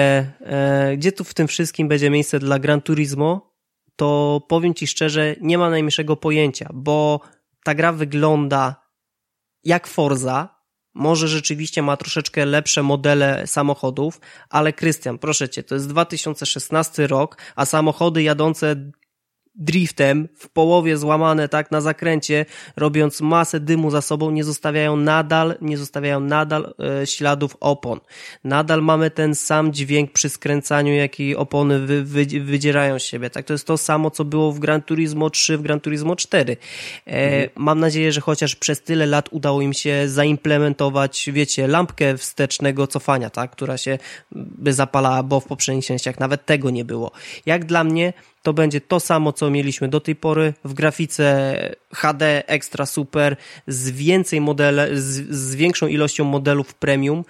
e, gdzie tu w tym wszystkim będzie miejsce dla Gran Turismo, to powiem Ci szczerze, nie mam najmniejszego pojęcia, bo ta gra wygląda jak Forza, może rzeczywiście ma troszeczkę lepsze modele samochodów, ale Krystian, proszę Cię, to jest 2016 rok, a samochody jadące driftem w połowie złamane tak na zakręcie, robiąc masę dymu za sobą, nie zostawiają nadal, nie zostawiają nadal e, śladów opon. Nadal mamy ten sam dźwięk przy skręcaniu, jaki opony wy, wy, wydzierają z siebie. Tak, to jest to samo, co było w Gran Turismo 3, w Gran Turismo 4. E, mhm. Mam nadzieję, że chociaż przez tyle lat udało im się zaimplementować, wiecie, lampkę wstecznego cofania, tak, która się by zapalała, bo w poprzednich częściach nawet tego nie było. Jak dla mnie to będzie to samo, co mieliśmy do tej pory w grafice HD Extra Super z więcej modele, z, z większą ilością modelów premium.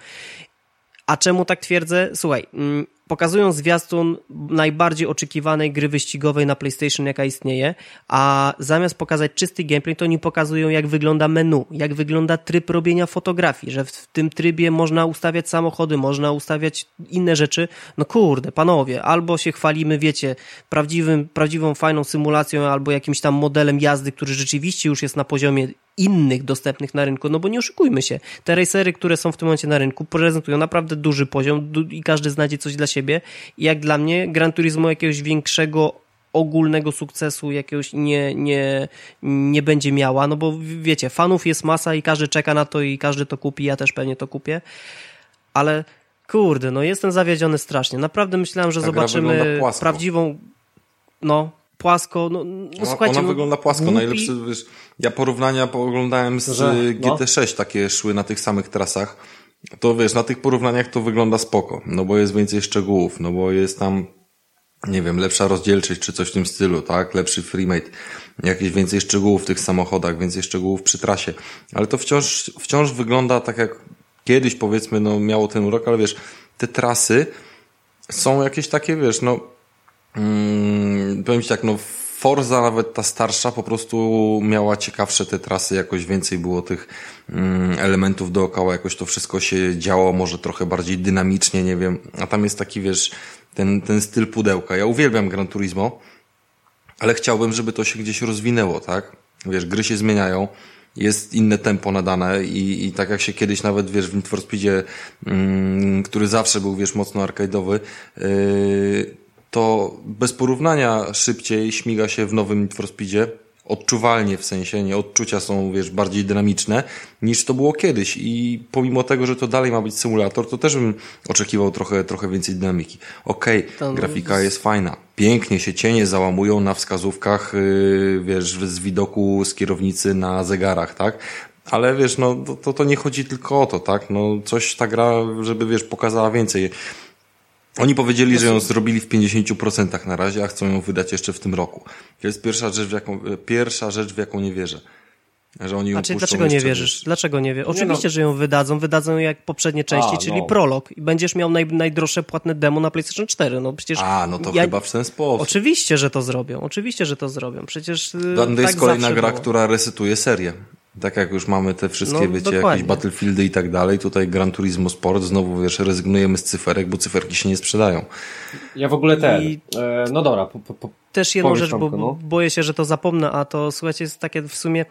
A czemu tak twierdzę? Słuchaj, mm, pokazują zwiastun najbardziej oczekiwanej gry wyścigowej na PlayStation, jaka istnieje, a zamiast pokazać czysty gameplay, to oni pokazują, jak wygląda menu, jak wygląda tryb robienia fotografii, że w tym trybie można ustawiać samochody, można ustawiać inne rzeczy. No kurde, panowie, albo się chwalimy, wiecie, prawdziwym, prawdziwą, fajną symulacją, albo jakimś tam modelem jazdy, który rzeczywiście już jest na poziomie innych dostępnych na rynku, no bo nie oszukujmy się, te racery, które są w tym momencie na rynku, prezentują naprawdę duży poziom i każdy znajdzie coś dla siebie i jak dla mnie Gran Turismo jakiegoś większego ogólnego sukcesu jakiegoś nie, nie, nie będzie miała, no bo wiecie, fanów jest masa i każdy czeka na to i każdy to kupi, ja też pewnie to kupię, ale kurde, no jestem zawiedziony strasznie. Naprawdę myślałem, że zobaczymy prawdziwą no, płasko. No, no ona, słuchajcie, ona wygląda płasko. Głupi... Najlepszy, wiesz, ja porównania oglądałem z że, GT6, no. takie szły na tych samych trasach. To wiesz, na tych porównaniach to wygląda spoko, no bo jest więcej szczegółów, no bo jest tam, nie wiem, lepsza rozdzielczość czy coś w tym stylu, tak? Lepszy freemate, jakieś więcej szczegółów w tych samochodach, więcej szczegółów przy trasie. Ale to wciąż, wciąż wygląda tak jak kiedyś powiedzmy, no miało ten urok, ale wiesz, te trasy są jakieś takie, wiesz, no Hmm, powiem Ci tak, no Forza, nawet ta starsza, po prostu miała ciekawsze te trasy, jakoś więcej było tych mm, elementów dookoła, jakoś to wszystko się działo, może trochę bardziej dynamicznie, nie wiem. A tam jest taki, wiesz, ten, ten styl pudełka. Ja uwielbiam Gran Turismo, ale chciałbym, żeby to się gdzieś rozwinęło, tak? Wiesz, gry się zmieniają, jest inne tempo nadane i, i tak jak się kiedyś nawet, wiesz, w Need for Speedzie, mm, który zawsze był, wiesz, mocno arcade'owy, yy, to bez porównania szybciej śmiga się w nowym Need for Speedzie, odczuwalnie w sensie, nie odczucia są, wiesz, bardziej dynamiczne niż to było kiedyś i pomimo tego, że to dalej ma być symulator, to też bym oczekiwał trochę, trochę więcej dynamiki. Okej, okay, grafika jest fajna, pięknie się cienie załamują na wskazówkach, yy, wiesz, z widoku z kierownicy na zegarach, tak? Ale wiesz, no to, to nie chodzi tylko o to, tak? No coś ta gra, żeby wiesz, pokazała więcej. Oni powiedzieli, że ją zrobili w 50% na razie, a chcą ją wydać jeszcze w tym roku. To jest pierwsza rzecz, w jaką, pierwsza rzecz, w jaką nie wierzę. Że oni ją znaczy, dlaczego nie wierzysz? Wiesz... Dlaczego nie wierzysz? Oczywiście, no. że ją wydadzą. Wydadzą jak poprzednie części, a, czyli no. prolog. I będziesz miał naj, najdroższe płatne demo na PlayStation 4. No przecież. A, no to ja... chyba w ten sposób. Oczywiście, że to zrobią. Oczywiście, że to zrobią. Przecież. Y, to tak jest kolejna gra, było. która resetuje serię. Tak jak już mamy te wszystkie, no, wiecie, dokładnie. jakieś Battlefieldy i tak dalej, tutaj Gran Turismo Sport, znowu wiesz, rezygnujemy z cyferek, bo cyferki się nie sprzedają. Ja w ogóle ten, I... e, no dobra, po, po, też jedną rzecz, bo no. boję się, że to zapomnę, a to słuchajcie, jest takie w sumie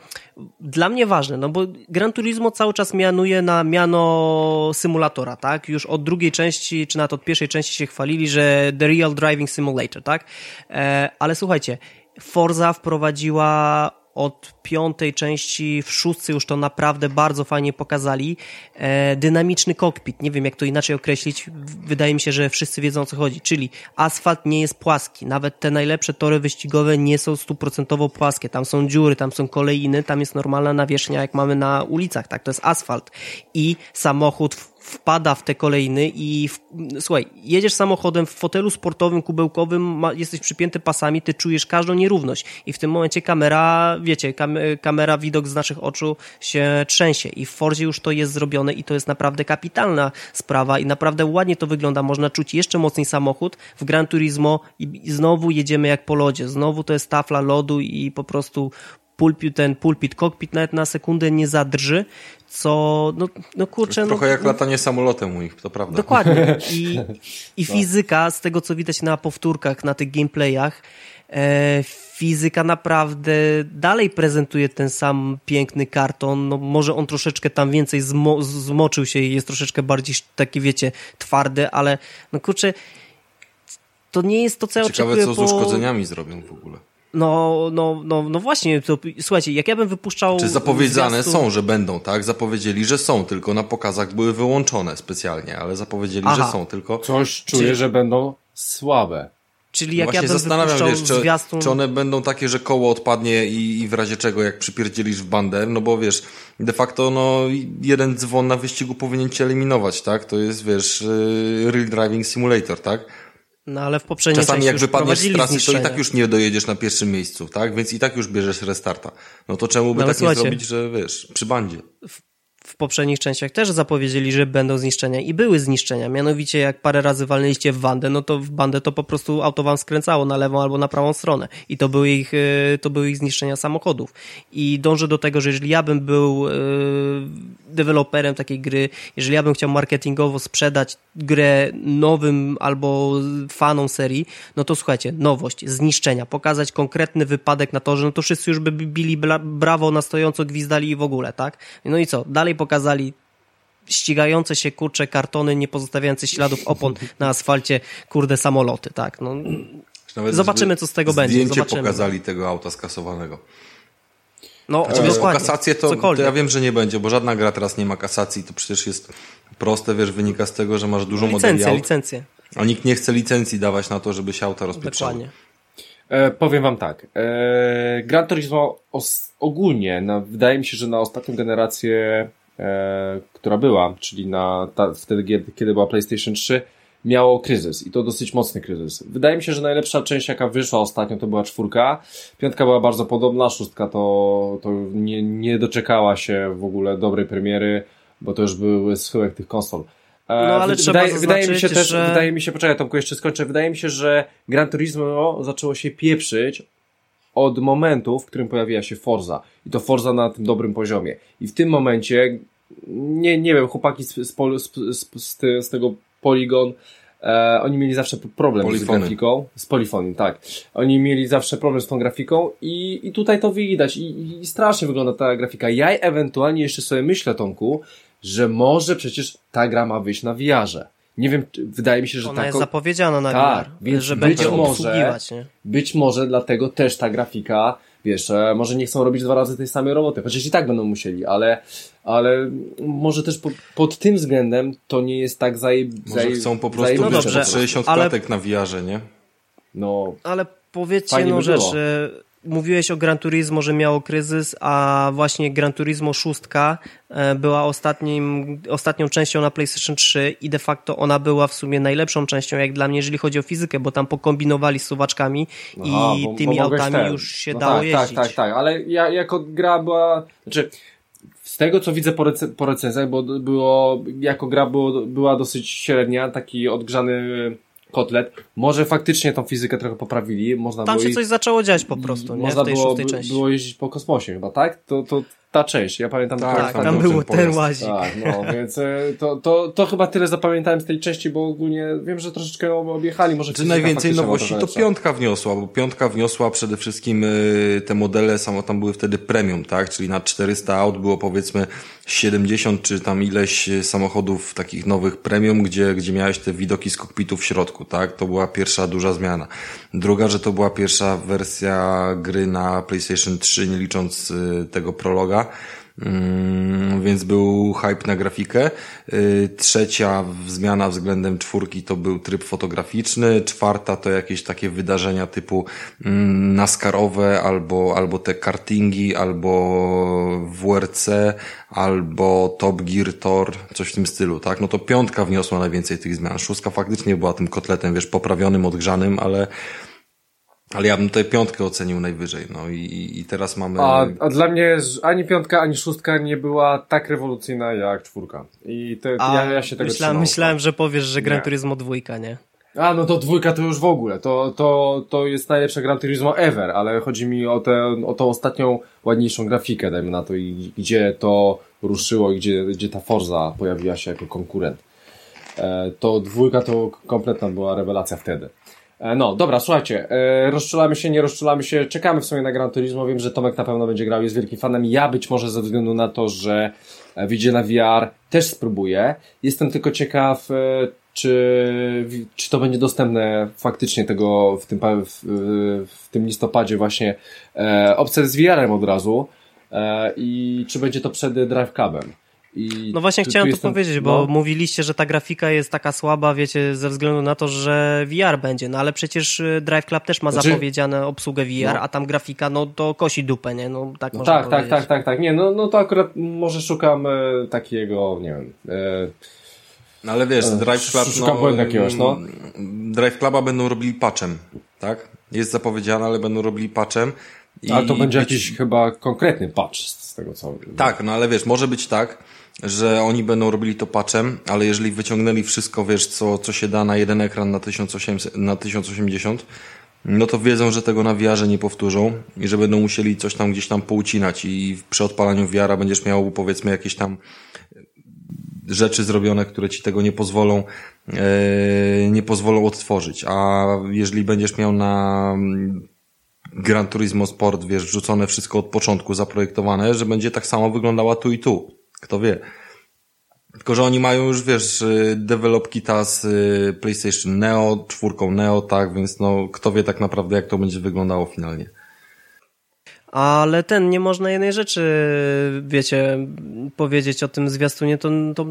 dla mnie ważne, no bo Gran Turismo cały czas mianuje na miano symulatora, tak? Już od drugiej części, czy nawet od pierwszej części się chwalili, że The Real Driving Simulator, tak? E, ale słuchajcie, Forza wprowadziła od piątej części w szóstce już to naprawdę bardzo fajnie pokazali. E, dynamiczny kokpit, nie wiem jak to inaczej określić, wydaje mi się, że wszyscy wiedzą o co chodzi, czyli asfalt nie jest płaski, nawet te najlepsze tory wyścigowe nie są stuprocentowo płaskie, tam są dziury, tam są kolejny, tam jest normalna nawierzchnia jak mamy na ulicach, tak, to jest asfalt. I samochód wpada w te kolejny i w, słuchaj, jedziesz samochodem w fotelu sportowym, kubełkowym, ma, jesteś przypięty pasami, ty czujesz każdą nierówność. I w tym momencie kamera, wiecie, kam, kamera, widok z naszych oczu się trzęsie. I w Fordzie już to jest zrobione i to jest naprawdę kapitalna sprawa i naprawdę ładnie to wygląda, można czuć jeszcze mocniej samochód w Gran Turismo i, i znowu jedziemy jak po lodzie, znowu to jest tafla lodu i po prostu pulpit, ten pulpit, kokpit nawet na sekundę nie zadrży, co, no, no kurczę. No, trochę jak no, latanie samolotem u nich, to prawda. Dokładnie. I, i no. fizyka, z tego co widać na powtórkach, na tych gameplayach, e, fizyka naprawdę dalej prezentuje ten sam piękny karton. No, może on troszeczkę tam więcej zmo zmoczył się i jest troszeczkę bardziej taki, wiecie, twardy, ale no kurczę, to nie jest to, co ja Ciekawe, oczekuję co z uszkodzeniami zrobią w ogóle. No, no, no, no właśnie, to, słuchajcie, jak ja bym wypuszczał... Czy zapowiedziane zwiastun... są, że będą, tak? Zapowiedzieli, że są, tylko na pokazach były wyłączone specjalnie, ale zapowiedzieli, Aha. że są, tylko... Coś czuję, Czy... że będą słabe. Czyli jak no ja bym zastanawiam, wiesz, czy, zwiastun... czy one będą takie, że koło odpadnie i, i w razie czego, jak przypierdzielisz w bandę, no bo wiesz, de facto, no, jeden dzwon na wyścigu powinien cię eliminować, tak? To jest, wiesz, y, Real Driving Simulator, tak? No ale w poprzedniej Czasami jak wypadniesz z trasy, to i tak już nie dojedziesz na pierwszym miejscu, tak? Więc i tak już bierzesz restarta. No to czemu by no, tak nie zrobić, że wiesz, przy bandzie? W, w poprzednich częściach też zapowiedzieli, że będą zniszczenia i były zniszczenia. Mianowicie jak parę razy walnęliście w bandę, no to w bandę to po prostu auto wam skręcało na lewą albo na prawą stronę. I to były ich, e, to były ich zniszczenia samochodów. I dążę do tego, że jeżeli ja bym był e, deweloperem takiej gry, jeżeli ja bym chciał marketingowo sprzedać grę nowym albo fanom serii, no to słuchajcie, nowość, zniszczenia, pokazać konkretny wypadek na torze, no to wszyscy już by bili brawo na stojąco, gwizdali i w ogóle, tak? No i co? Dalej pokazali ścigające się kurcze kartony, nie pozostawiające śladów opon na asfalcie, kurde samoloty, tak? No, Nawet zobaczymy, co z tego zdjęcie będzie. Zdjęcie pokazali tego auta skasowanego. No, znaczy, wiesz, o kasację to, to, ja wiem, że nie będzie, bo żadna gra teraz nie ma kasacji, to przecież jest proste, wiesz, wynika z tego, że masz dużo licencje, modeli aut. Licencje, A nikt nie chce licencji dawać na to, żeby się auta rozpieprzały. Dokładnie. E, powiem wam tak. E, Gran Turismo os, ogólnie, na, wydaje mi się, że na ostatnią generację, e, która była, czyli na ta, wtedy, kiedy była PlayStation 3, miało kryzys i to dosyć mocny kryzys. Wydaje mi się, że najlepsza część, jaka wyszła ostatnio, to była czwórka. Piątka była bardzo podobna, szóstka to, to nie, nie doczekała się w ogóle dobrej premiery, bo to już były schyłek tych konsol. No, ale wydaje, wydaje mi się też, że... wydaje mi się, poczekaj Tomku, jeszcze skończę, wydaje mi się, że Gran Turismo zaczęło się pieprzyć od momentu, w którym pojawiła się Forza. I to Forza na tym dobrym poziomie. I w tym momencie, nie, nie wiem, chłopaki z, z, z, z, z tego Polygon, e, oni mieli zawsze problem Polifony. z grafiką, z polifonem, tak. Oni mieli zawsze problem z tą grafiką i, i tutaj to widać i, i strasznie wygląda ta grafika. Ja ewentualnie jeszcze sobie myślę, Tomku, że może przecież ta gra ma wyjść na VR-ze. Nie wiem, wydaje mi się, że Ona tak. jest zapowiedziana na tak, VR, więc że być będzie może, nie? Być może dlatego też ta grafika, wiesz, może nie chcą robić dwa razy tej samej roboty, chociaż i tak będą musieli, ale, ale może też po, pod tym względem to nie jest tak zaje, Może chcą po prostu no dobrze, 60 ale, klatek na VR-ze, nie? No. Ale powiedzcie no rzecz, mówiłeś o Gran Turismo, że miało kryzys, a właśnie Gran Turismo 6 e, była ostatnim, ostatnią częścią na PlayStation 3 i de facto ona była w sumie najlepszą częścią, jak dla mnie, jeżeli chodzi o fizykę, bo tam pokombinowali z suwaczkami i bo, tymi bo autami ten. już się no dało tak, jeździć. Tak, tak, tak, ale ja, jako gra była, znaczy z tego co widzę po, rec po recenzjach, bo było, jako gra było, była dosyć średnia, taki odgrzany kotlet. Może faktycznie tą fizykę trochę poprawili. Można Tam się coś zaczęło dziać po prostu, nie? Można w tej było, części. było jeździć po kosmosie chyba, tak? To, to ta część, ja pamiętam tak, tak tam, tam było ten, łazik. Tak, no, więc e, to, to, to chyba tyle zapamiętałem z tej części, bo ogólnie wiem, że troszeczkę objechali, może Czy najwięcej nowości to piątka wniosła, bo piątka wniosła przede wszystkim e, te modele, samo tam były wtedy premium, tak? Czyli na 400 aut było powiedzmy 70 czy tam ileś samochodów takich nowych premium, gdzie, gdzie miałeś te widoki z kokpitu w środku, tak? To była pierwsza duża zmiana. Druga, że to była pierwsza wersja gry na PlayStation 3, nie licząc e, tego prologa, Mm, więc był hype na grafikę. Y, trzecia zmiana względem czwórki to był tryb fotograficzny. Czwarta to jakieś takie wydarzenia typu mm, naskarowe albo, albo te kartingi, albo WRC, albo Top Gear Tor, coś w tym stylu, tak? No to piątka wniosła najwięcej tych zmian. Szóstka faktycznie była tym kotletem, wiesz, poprawionym, odgrzanym, ale ale ja bym tutaj piątkę ocenił najwyżej, no i, i teraz mamy... A, a dla mnie ani piątka, ani szóstka nie była tak rewolucyjna jak czwórka. I te, a, ja, ja się tego myślałem, myślałem, że powiesz, że Gran Turismo dwójka, nie? A, no to dwójka to już w ogóle. To, to, to jest najlepsze Gran Turismo ever, ale chodzi mi o, tę o tą ostatnią, ładniejszą grafikę, dajmy na to, i gdzie to ruszyło i gdzie, gdzie ta Forza pojawiła się jako konkurent. E, to dwójka to kompletna była rewelacja wtedy. E, no, dobra, słuchajcie, e, rozczulamy się, nie rozczulamy się, czekamy w sumie na Gran Turismo, wiem, że Tomek na pewno będzie grał, jest wielkim fanem, ja być może ze względu na to, że e, wyjdzie na VR, też spróbuję. Jestem tylko ciekaw, czy, czy to będzie dostępne faktycznie tego w tym, w, w tym listopadzie właśnie e, opcja z VR-em od razu i czy będzie to przed Drive Clubem. I no właśnie tu, chciałem tu, to powiedzieć, bo no. mówiliście, że ta grafika jest taka słaba, wiecie, ze względu na to, że VR będzie, no ale przecież y, Drive Club też ma znaczy, zapowiedziane obsługę VR, no. a tam grafika, no to kosi dupę, nie? No tak no, można tak, tak powiedzieć. tak, tak, tak, tak, nie, no, no to akurat może szukam e, takiego, nie wiem, e, no ale wiesz, e, Drive Club, szukam no, jakiegoś, no. Drive Cluba będą robili patchem, tak? Jest zapowiedziane, ale będą robili patchem, I ale to będzie być... jakiś chyba konkretny patch z tego co... Tak, no ale wiesz, może być tak, że oni będą robili to patchem, ale jeżeli wyciągnęli wszystko, wiesz, co, co się da na jeden ekran na 1800, na 1080, no to wiedzą, że tego na VR nie powtórzą i że będą musieli coś tam gdzieś tam poucinać i przy odpalaniu VR będziesz miał powiedzmy jakieś tam rzeczy zrobione, które ci tego nie pozwolą, e, nie pozwolą odtworzyć. A jeżeli będziesz miał na Gran Turismo Sport, wiesz, wrzucone wszystko od początku, zaprojektowane, że będzie tak samo wyglądała tu i tu. Kto wie. Tylko, że oni mają już, wiesz, develop kita z y, PlayStation Neo, czwórką Neo, tak, więc no, kto wie tak naprawdę, jak to będzie wyglądało finalnie. Ale ten, nie można jednej rzeczy, wiecie, powiedzieć o tym zwiastunie, to, to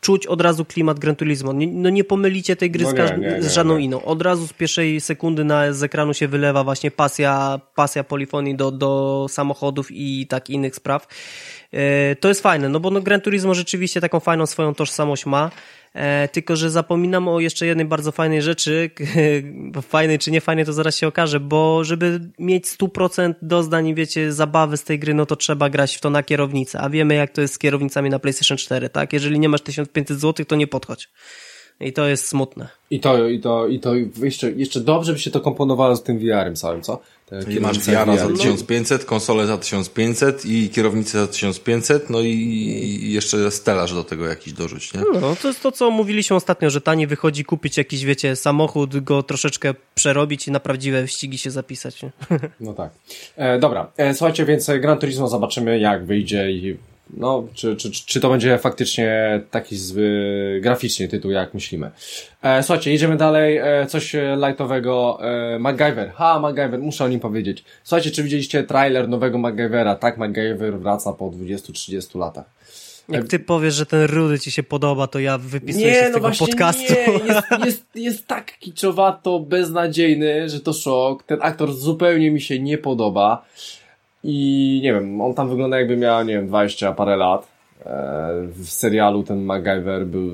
czuć od razu klimat Gran Turismo. Nie, no nie pomylicie tej gry no nie, z, nie, nie, z, żadną inną. Od razu z pierwszej sekundy na, z ekranu się wylewa właśnie pasja, pasja polifonii do, do samochodów i tak innych spraw. E, to jest fajne, no bo no Gran Turismo rzeczywiście taką fajną swoją tożsamość ma, e, tylko że zapominam o jeszcze jednej bardzo fajnej rzeczy, fajnej czy nie fajnej to zaraz się okaże, bo żeby mieć 100% doznań, wiecie, zabawy z tej gry, no to trzeba grać w to na kierownicę, a wiemy jak to jest z kierownicami na PlayStation 4, tak? Jeżeli nie masz 1500 zł, to nie podchodź. I to jest smutne. I to, i to, i to jeszcze, jeszcze dobrze by się to komponowało z tym VR-em całym, co? I masz VR za 1500, konsolę za 1500 i kierownicę za 1500, no i jeszcze stelaż do tego jakiś dorzuć, nie? No, to jest to, co mówiliśmy ostatnio, że taniej wychodzi kupić jakiś, wiecie, samochód, go troszeczkę przerobić i na prawdziwe ścigi się zapisać, nie? No tak. E, dobra, e, słuchajcie, więc Gran Turismo zobaczymy, jak wyjdzie i no, czy, czy, czy to będzie faktycznie taki zły, graficznie tytuł, jak myślimy. E, słuchajcie, idziemy dalej, e, coś lightowego, e, MacGyver, ha, MacGyver, muszę o nim powiedzieć. Słuchajcie, czy widzieliście trailer nowego MacGyvera? Tak, MacGyver wraca po 20-30 latach. Jak ty powiesz, że ten rudy ci się podoba, to ja wypisuję nie, się z no tego podcastu. Nie, jest, jest, jest tak kiczowato, beznadziejny, że to szok. Ten aktor zupełnie mi się nie podoba. I nie wiem, on tam wygląda jakby miał, nie wiem, 20 parę lat. E, w serialu ten MacGyver był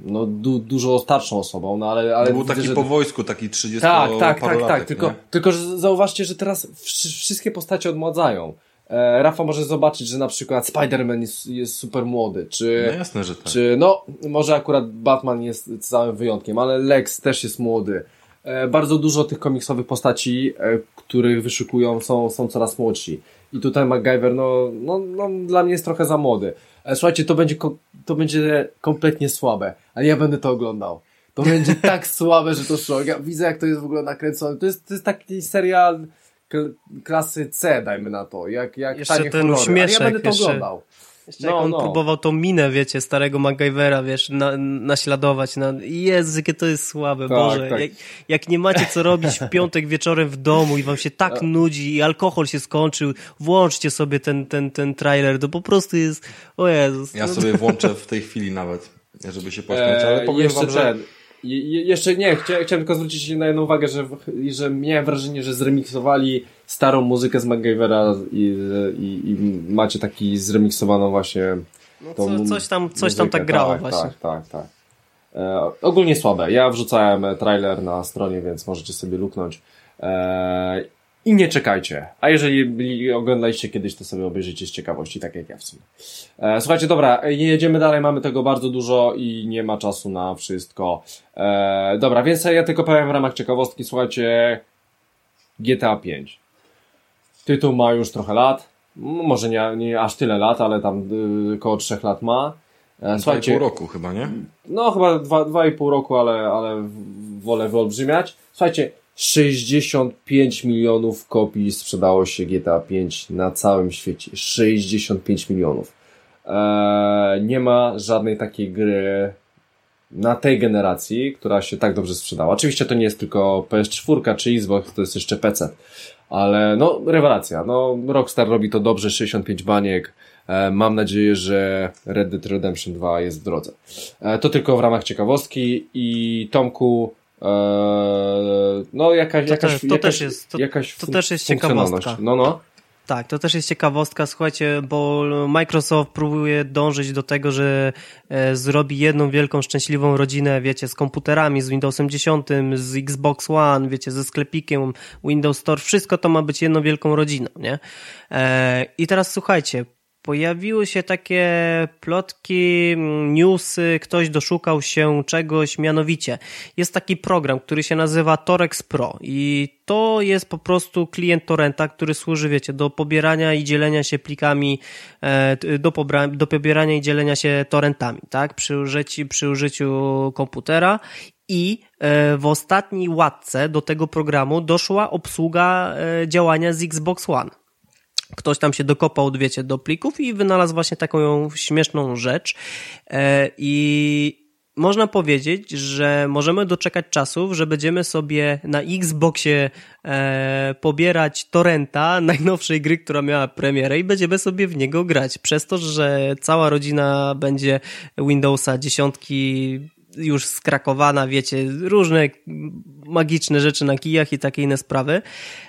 no, du dużo starszą osobą, no ale... ale był taki że... po wojsku, taki 30 Tak, tak, tak, tak, tylko, tylko że zauważcie, że teraz wszystkie postacie odmładzają. E, Rafa może zobaczyć, że na przykład Spider-Man jest, jest super młody, czy... No jasne, że tak. Czy, no, może akurat Batman jest całym wyjątkiem, ale Lex też jest młody. E, bardzo dużo tych komiksowych postaci, e, których wyszukują, są, są coraz młodsi. I tutaj MacGyver, no, no, no, dla mnie jest trochę za młody. E, słuchajcie, to będzie, to będzie kompletnie słabe, ale ja będę to oglądał. To będzie tak słabe, że to szok. Ja widzę, jak to jest w ogóle nakręcone. To jest, to jest taki serial klasy C, dajmy na to. Jak, jak Jeszcze ten uśmieszek. Ja będę to jeszcze... oglądał. Jeszcze no, jak on no. próbował tą minę, wiecie, starego MacGyvera, wiesz, na, naśladować. Na... Jezu, jakie to jest słabe, tak, Boże. Tak. Jak, jak, nie macie co robić w piątek wieczorem w domu i wam się tak nudzi i alkohol się skończył, włączcie sobie ten, ten, ten trailer, to po prostu jest, o Jezus. Ja no sobie włączę w tej chwili nawet, żeby się pośmiać, ale powiem wam, że... Ten jeszcze nie, chciałem, chciałem tylko zwrócić na jedną uwagę, że, że miałem wrażenie, że zremiksowali starą muzykę z MacGyvera i, i, i macie taki zremiksowaną właśnie no co, coś tam, coś muzykę. tam tak grało tak, właśnie. Tak, tak, tak. E, ogólnie słabe. Ja wrzucałem trailer na stronie, więc możecie sobie luknąć. E, i nie czekajcie. A jeżeli oglądaliście kiedyś, to sobie obejrzyjcie z ciekawości, tak jak ja w sumie. E, słuchajcie, dobra, e, jedziemy dalej, mamy tego bardzo dużo i nie ma czasu na wszystko. E, dobra, więc ja tylko powiem w ramach ciekawostki, słuchajcie, GTA 5. Tytuł ma już trochę lat, może nie, nie aż tyle lat, ale tam y, około 3 lat ma. E, słuchajcie, pół roku chyba, nie? No chyba dwa, dwa i pół roku, ale, ale wolę wyolbrzymiać. Słuchajcie, 65 milionów kopii sprzedało się GTA 5 na całym świecie. 65 milionów. Eee, nie ma żadnej takiej gry na tej generacji, która się tak dobrze sprzedała. Oczywiście to nie jest tylko PS4 czy Xbox, to jest jeszcze PC. Ale no, rewelacja. No, Rockstar robi to dobrze, 65 baniek. E, mam nadzieję, że Red Dead Redemption 2 jest w drodze. E, to tylko w ramach ciekawostki i Tomku, no jakaś, to jakaś, też, to jakaś, też jest, to, jakaś to też jest ciekawostka. No, no. Tak, to też jest ciekawostka, słuchajcie, bo Microsoft próbuje dążyć do tego, że e, zrobi jedną wielką, szczęśliwą rodzinę, wiecie, z komputerami, z Windowsem 10, z Xbox One, wiecie, ze sklepikiem, Windows Store, wszystko to ma być jedną wielką rodziną, nie? E, I teraz słuchajcie, pojawiły się takie plotki, mm, newsy, ktoś doszukał się czegoś, mianowicie jest taki program, który się nazywa Torex Pro i to jest po prostu klient torrenta, który służy, wiecie, do pobierania i dzielenia się plikami, e, do, pobra- do pobierania i dzielenia się torrentami, tak, przy użyciu, przy użyciu komputera i e, w ostatniej łatce do tego programu doszła obsługa e, działania z Xbox One ktoś tam się dokopał, wiecie, do plików i wynalazł właśnie taką śmieszną rzecz. E, I można powiedzieć, że możemy doczekać czasów, że będziemy sobie na Xboxie e, pobierać torrenta najnowszej gry, która miała premierę i będziemy sobie w niego grać. Przez to, że cała rodzina będzie Windowsa dziesiątki już skrakowana, wiecie, różne magiczne rzeczy na kijach i takie inne sprawy.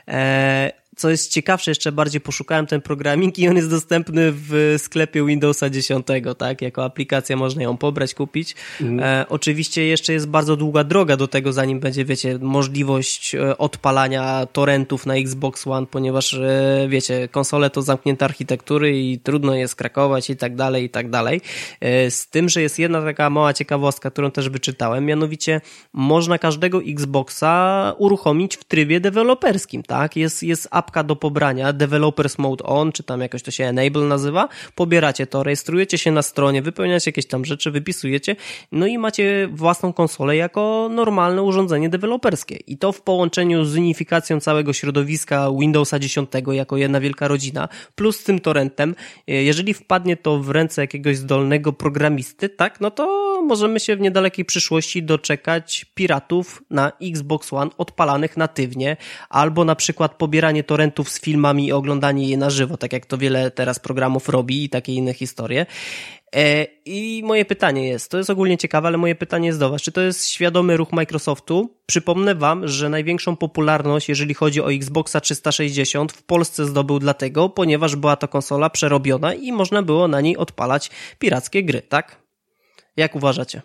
E, co jest ciekawsze, jeszcze bardziej poszukałem ten programik i on jest dostępny w sklepie Windowsa 10, tak? Jako aplikacja można ją pobrać, kupić. Mm. E, oczywiście jeszcze jest bardzo długa droga do tego, zanim będzie, wiecie, możliwość e, odpalania torrentów na Xbox One, ponieważ, e, wiecie, konsole to zamknięte architektury i trudno je skrakować i tak dalej, i tak dalej. E, z tym, że jest jedna taka mała ciekawostka, którą też wyczytałem, mianowicie można każdego Xboxa uruchomić w trybie deweloperskim, tak? Jest, jest app apka do pobrania, Developers Mode On, czy tam jakoś to się Enable nazywa, pobieracie to, rejestrujecie się na stronie, wypełniacie jakieś tam rzeczy, wypisujecie, no i macie własną konsolę jako normalne urządzenie deweloperskie. I to w połączeniu z unifikacją całego środowiska Windowsa 10 jako jedna wielka rodzina, plus z tym torrentem, e, jeżeli wpadnie to w ręce jakiegoś zdolnego programisty, tak, no to możemy się w niedalekiej przyszłości doczekać piratów na Xbox One odpalanych natywnie, albo na przykład pobieranie to torrentów z filmami i oglądanie je na żywo, tak jak to wiele teraz programów robi i takie inne historie. E, I moje pytanie jest, to jest ogólnie ciekawe, ale moje pytanie jest do Was, czy to jest świadomy ruch Microsoftu? Przypomnę Wam, że największą popularność, jeżeli chodzi o Xboxa 360 w Polsce zdobył dlatego, ponieważ była to konsola przerobiona i można było na niej odpalać pirackie gry, tak? Jak uważacie?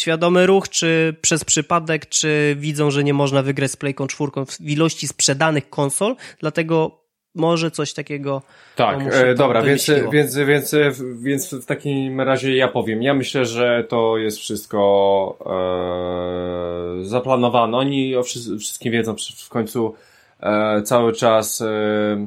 Świadomy ruch, czy przez przypadek, czy widzą, że nie można wygrać z Playką 4 w ilości sprzedanych konsol, dlatego może coś takiego. Tak, e, dobra, więc, więc, więc, więc w takim razie ja powiem. Ja myślę, że to jest wszystko e, zaplanowane. Oni o wszystkim wiedzą w końcu e, cały czas e,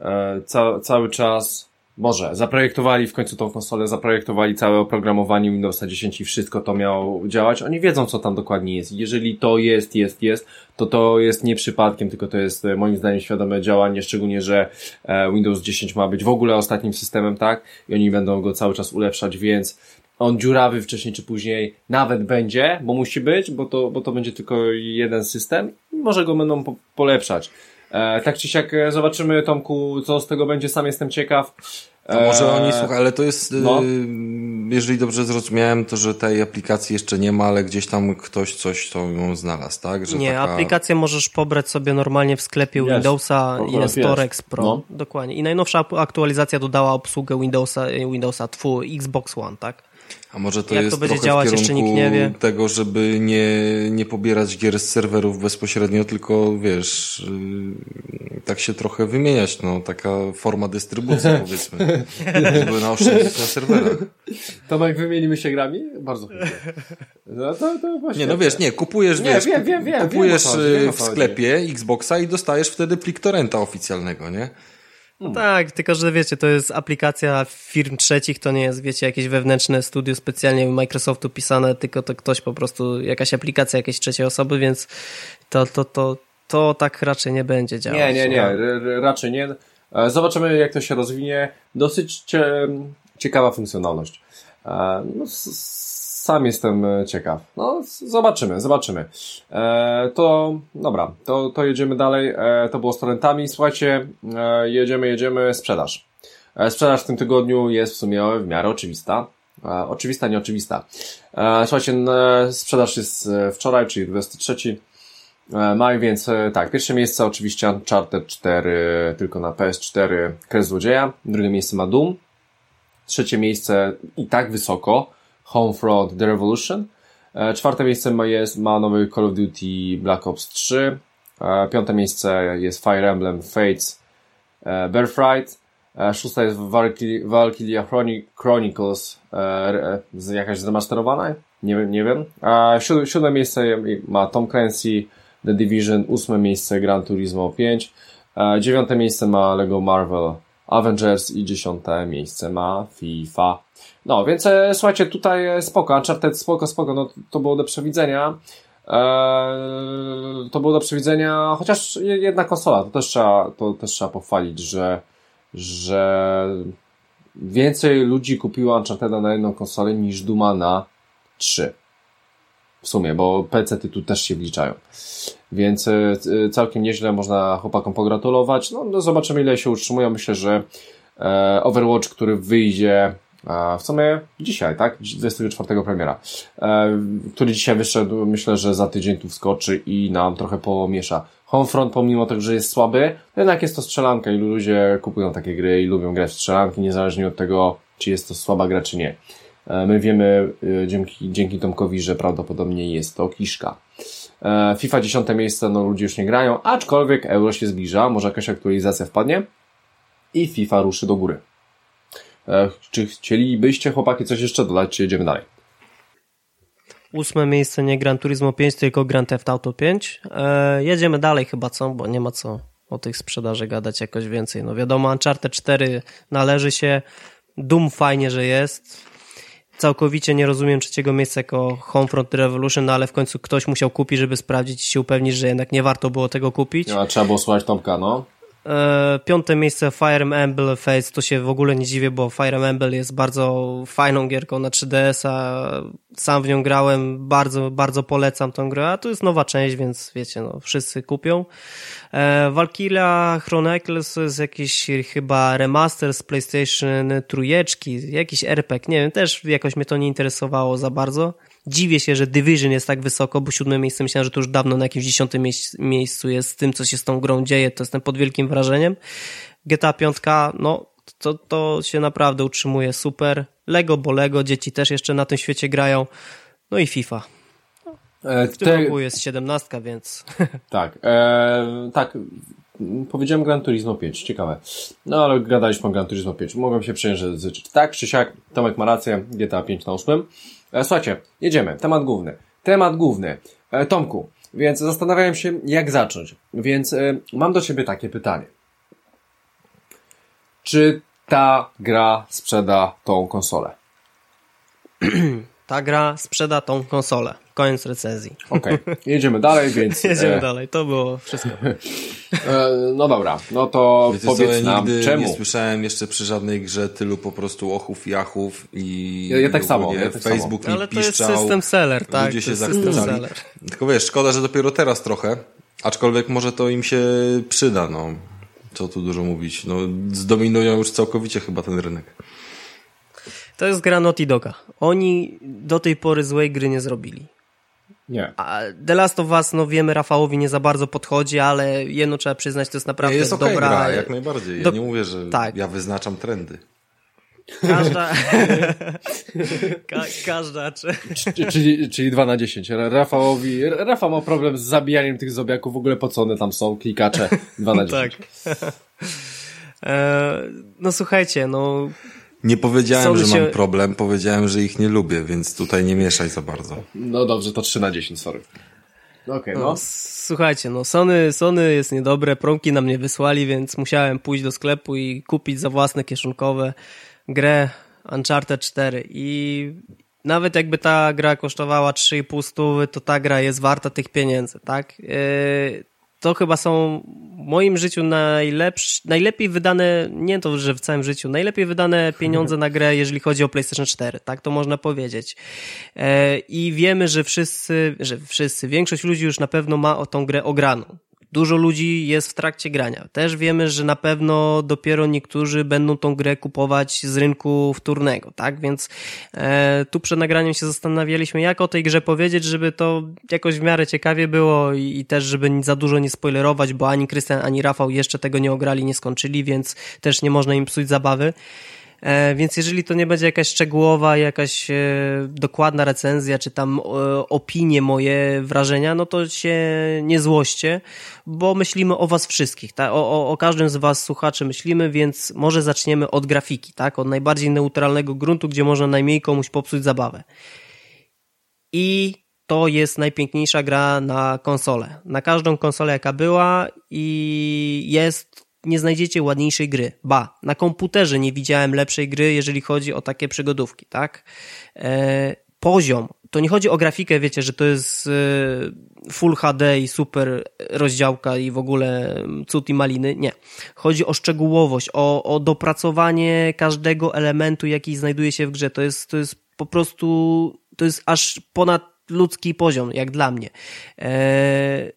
e, ca, cały czas może, zaprojektowali w końcu tą konsolę, zaprojektowali całe oprogramowanie Windowsa 10 i wszystko to miało działać. Oni wiedzą, co tam dokładnie jest. Jeżeli to jest, jest, jest, to to jest nie przypadkiem, tylko to jest e, moim zdaniem świadome działanie, szczególnie, że e, Windows 10 ma być w ogóle ostatnim systemem, tak? I oni będą go cały czas ulepszać, więc on dziurawy wcześniej czy później nawet będzie, bo musi być, bo to, bo to będzie tylko jeden system i może go będą po polepszać. E, tak czy siak e, zobaczymy, Tomku, co z tego będzie, sam jestem ciekaw. To może oni, słuchaj, ale to jest, no. Y, jeżeli dobrze zrozumiałem, to że tej aplikacji jeszcze nie ma, ale gdzieś tam ktoś coś to ją znalazł, tak? Że nie, taka... aplikację możesz pobrać sobie normalnie w sklepie yes. Windowsa i jest Torex Pro. No. Dokładnie. I najnowsza aktualizacja dodała obsługę Windowsa, Windowsa 2, Xbox One, tak? A może to Jak jest to będzie działać, jeszcze nikt nie wie. tego, żeby nie, nie pobierać gier z serwerów bezpośrednio, tylko wiesz, yy, tak się trochę wymieniać, no, taka forma dystrybucji powiedzmy, żeby naoszczędzić na serwerach. Tomek, wymienimy się grami? Bardzo chętnie. No to, to właśnie. Nie, no wiesz, nie, kupujesz, nie, wiesz, wiem, wiem, wiem, kupujesz wiem, w sklepie Xboxa i dostajesz wtedy plik torrenta oficjalnego, nie? No tak, tylko że wiecie, to jest aplikacja firm trzecich, to nie jest, wiecie, jakieś wewnętrzne studio specjalnie Microsoftu pisane, tylko to ktoś po prostu, jakaś aplikacja jakiejś trzeciej osoby, więc to, to, to, to tak raczej nie będzie działać. Nie, nie, nie, raczej nie. E, zobaczymy, jak to się rozwinie. Dosyć ciekawa funkcjonalność. E, no, sam jestem e, ciekaw. No, zobaczymy, zobaczymy. E, to, dobra, to, to jedziemy dalej. E, to było z torrentami. Słuchajcie, e, jedziemy, jedziemy, sprzedaż. E, sprzedaż w tym tygodniu jest w sumie w miarę oczywista. E, oczywista, nieoczywista. E, słuchajcie, sprzedaż jest wczoraj, czyli 23. E, Maj, więc tak, pierwsze miejsce oczywiście Uncharted 4 tylko na PS4 Kres Złodzieja, drugie miejsce ma Doom, trzecie miejsce i tak wysoko Homefront The Revolution, e, czwarte miejsce ma, jest, ma nowy Call of Duty Black Ops 3, piąte miejsce jest Fire Emblem Fates Birthright, szósta jest Valkyria Chronicles jakaś zremasterowana, nie wiem, nie wiem. Siódme miejsce ma Tom Clancy The Division, ósme miejsce Gran Turismo 5, dziewiąte miejsce ma Lego Marvel Avengers i dziesiąte miejsce ma FIFA. No, więc e, słuchajcie, tutaj e, spoko, Uncharted spoko, spoko, no to było do przewidzenia. Eee, to było do przewidzenia, chociaż jedna konsola, to też trzeba, to też trzeba pochwalić, że, że więcej ludzi kupiło Uncharted na jedną konsolę niż Duma na trzy w sumie, bo PC ty tu też się wliczają. Więc e, e, całkiem nieźle można chłopakom pogratulować. No, no zobaczymy ile się utrzymują. Myślę, że e, Overwatch, który wyjdzie w sumie dzisiaj, tak? 24 premiera, który dzisiaj wyszedł, myślę, że za tydzień tu wskoczy i nam trochę pomiesza. Homefront, pomimo tego, że jest słaby, to jednak jest to strzelanka i ludzie kupują takie gry i lubią grać w strzelanki, niezależnie od tego, czy jest to słaba gra, czy nie. E, my wiemy e, dzięki, dzięki Tomkowi, że prawdopodobnie jest to kiszka. E, FIFA 10 miejsce, no ludzie już nie grają, aczkolwiek euro się zbliża, może jakaś aktualizacja wpadnie i FIFA ruszy do góry. Czy chcielibyście chłopaki coś jeszcze dodać, czy jedziemy dalej? Ósme miejsce nie Gran Turismo 5, tylko Grand Theft Auto 5. E, jedziemy dalej chyba, co? Bo nie ma co o tych sprzedaży gadać jakoś więcej. No wiadomo, Uncharted 4 należy się. Doom fajnie, że jest całkowicie nie rozumiem trzeciego miejsca jako Homefront Revolution, no ale w końcu ktoś musiał kupić, żeby sprawdzić i się upewnić, że jednak nie warto było tego kupić. No, trzeba było słuchać Tomka, no. E, piąte miejsce Fire Emblem Fates, to się w ogóle nie dziwię, bo Fire Emblem jest bardzo fajną gierką na 3DS-a, sam w nią grałem, bardzo, bardzo polecam tą grę, a to jest nowa część, więc wiecie, no, wszyscy kupią. E, Valkyria Chronicles to jest jakiś chyba remaster z PlayStation trójeczki, jakiś RPG, nie wiem, też jakoś mnie to nie interesowało za bardzo. Dziwię się, że Division jest tak wysoko, bo siódme miejsce myślałem, że to już dawno na jakimś dziesiątym miejscu jest z tym, co się z tą grą dzieje, to jestem pod wielkim wrażeniem. GTA 5, no to, to się naprawdę utrzymuje super. Lego, bo Lego, dzieci też jeszcze na tym świecie grają. No i FIFA. E, w tym te... roku jest 17, więc... Tak, e, tak. Powiedziałem Gran Turismo 5, ciekawe. No ale gadaliśmy o Gran Turismo 5. Mogłem się przyjrzeć. Tak, czy siak, Tomek ma rację, GTA 5 na 8. E, słuchajcie, jedziemy. Temat główny. Temat główny. E, Tomku, więc zastanawiałem się, jak zacząć. Więc e, mam do Ciebie takie pytanie. Czy ta gra sprzeda tą konsolę? ta gra sprzeda tą konsolę. Koniec recenzji. Okej, okay. jedziemy dalej, więc... jedziemy e... dalej, to było wszystko. E, no dobra, no to Wiecie powiedz co, ja nam, nigdy czemu? nie słyszałem jeszcze przy żadnej grze tylu po prostu ochów, jachów i... Ja, ja tak samo, ja tak Facebook samo. Ale to jest system seller, tak? Ludzie się zachwycali. Tylko wiesz, szkoda, że dopiero teraz trochę, aczkolwiek może to im się przyda, no. Co tu dużo mówić. No, zdominują już całkowicie chyba ten rynek. To jest gra Naughty Doga. Oni do tej pory złej gry nie zrobili. Nie. A The Last of Us, no wiemy, Rafałowi nie za bardzo podchodzi, ale jedno trzeba przyznać, to jest naprawdę jest okay dobra... gra, jak najbardziej. Ja Do... nie mówię, że tak. ja wyznaczam trendy. Każda... Ka każda... Czy... czyli, czyli 2 na 10. Rafałowi... Rafał ma problem z zabijaniem tych zobiaków, w ogóle po co one tam są, klikacze 2 na 10. tak. E, no słuchajcie, no nie powiedziałem, że się... mam problem, powiedziałem, że ich nie lubię, więc tutaj nie mieszaj za bardzo. No dobrze, to 3 na 10, sorry. Okej, okay, no. no. Słuchajcie, no Sony, Sony jest niedobre, promki nam nie wysłali, więc musiałem pójść do sklepu i kupić za własne kieszonkowe grę Uncharted 4 i nawet jakby ta gra kosztowała 3,5 stówy, to ta gra jest warta tych pieniędzy, tak? Yy, to chyba są w moim życiu najlepsze, najlepiej wydane, nie to, że w całym życiu, najlepiej wydane pieniądze na grę, jeżeli chodzi o PlayStation 4, tak to można powiedzieć. E, I wiemy, że wszyscy, że wszyscy, większość ludzi już na pewno ma o tą grę ograną. Dużo ludzi jest w trakcie grania. Też wiemy, że na pewno dopiero niektórzy będą tą grę kupować z rynku wtórnego, tak? Więc e, tu przed nagraniem się zastanawialiśmy, jak o tej grze powiedzieć, żeby to jakoś w miarę ciekawie było i, i też, żeby za dużo nie spoilerować, bo ani Krystian, ani Rafał jeszcze tego nie ograli, nie skończyli, więc też nie można im psuć zabawy. E, więc jeżeli to nie będzie jakaś szczegółowa, jakaś e, dokładna recenzja, czy tam e, opinie, moje wrażenia, no to się nie złoście, bo myślimy o was wszystkich, tak? o, o, o każdym z was słuchaczy myślimy, więc może zaczniemy od grafiki, tak? Od najbardziej neutralnego gruntu, gdzie można najmniej komuś popsuć zabawę. I to jest najpiękniejsza gra na konsolę. Na każdą konsolę, jaka była i jest nie znajdziecie ładniejszej gry. Ba, na komputerze nie widziałem lepszej gry, jeżeli chodzi o takie przygodówki, tak? E, poziom. To nie chodzi o grafikę, wiecie, że to jest e, Full HD i super rozdziałka i w ogóle cud i maliny. Nie. Chodzi o szczegółowość, o, o dopracowanie każdego elementu, jaki znajduje się w grze. To jest, to jest po prostu, to jest aż ponad ludzki poziom, jak dla mnie. Eee,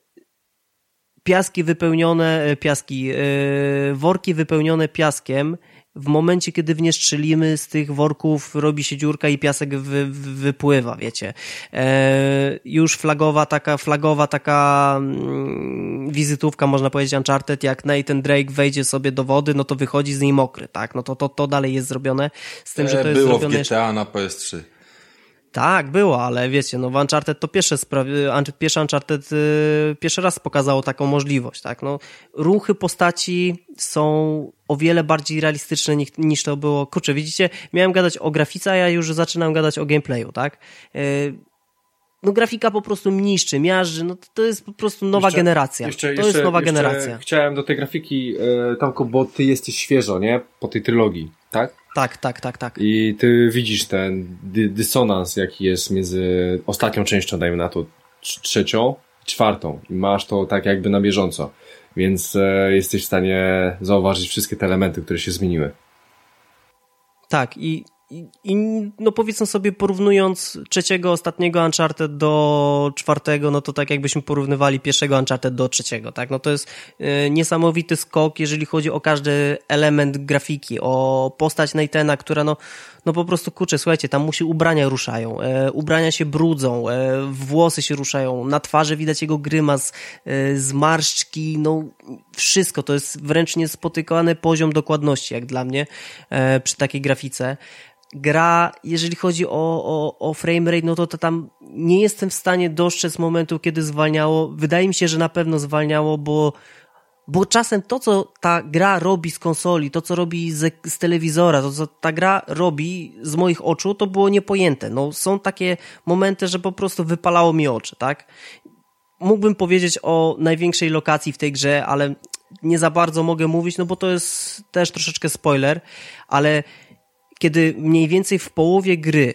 piaski wypełnione, e, piaski, yy, worki wypełnione piaskiem, w momencie, kiedy w nie strzelimy, z tych worków robi się dziurka i piasek wy, wypływa, wiecie. E, już flagowa taka, flagowa taka mm, wizytówka, można powiedzieć, Uncharted, jak Nathan Drake wejdzie sobie do wody, no to wychodzi z niej mokry, tak? No to, to, to dalej jest zrobione. Z tym, że to jest Było zrobione w GTA na PS3. Tak, było, ale wiecie, no w Uncharted to pierwsze pierwszy Uncharted y, pierwszy raz pokazało taką możliwość, tak, no ruchy postaci są o wiele bardziej realistyczne niż, niż to było, kurczę, widzicie, miałem gadać o grafice, a ja już zaczynam gadać o gameplayu, tak, y, no grafika po prostu niszczy, miażdży, no to jest po prostu nowa jeszcze, generacja. Jeszcze, to jeszcze, jest nowa generacja. Chciałem do tej grafiki, e, Tomku, bo ty jesteś świeżo, nie? Po tej trylogii, tak? Tak, tak, tak, tak. I ty widzisz ten dy dysonans, jaki jest między ostatnią częścią, dajmy na to, trzecią, czwartą. I masz to tak jakby na bieżąco. Więc e, jesteś w stanie zauważyć wszystkie te elementy, które się zmieniły. Tak, i i, no powiedzmy sobie, porównując trzeciego, ostatniego Uncharted do czwartego, no to tak jakbyśmy porównywali pierwszego Uncharted do trzeciego, tak? No to jest y, niesamowity skok, jeżeli chodzi o każdy element grafiki, o postać Nathana, która no, no po prostu kurczę, słuchajcie, tam musi ubrania ruszają, e, ubrania się brudzą, e, włosy się ruszają, na twarzy widać jego grymas, e, zmarszczki, no wszystko, to jest wręcz niespotykany poziom dokładności, jak dla mnie, e, przy takiej grafice gra, jeżeli chodzi o, o, o framerate, no to, to tam nie jestem w stanie dostrzec momentu, kiedy zwalniało. Wydaje mi się, że na pewno zwalniało, bo, bo czasem to, co ta gra robi z konsoli, to, co robi z, z telewizora, to, co ta gra robi z moich oczu, to było niepojęte. No, są takie momenty, że po prostu wypalało mi oczy, tak? Mógłbym powiedzieć o największej lokacji w tej grze, ale nie za bardzo mogę mówić, no bo to jest też troszeczkę spoiler, ale kiedy mniej więcej w połowie gry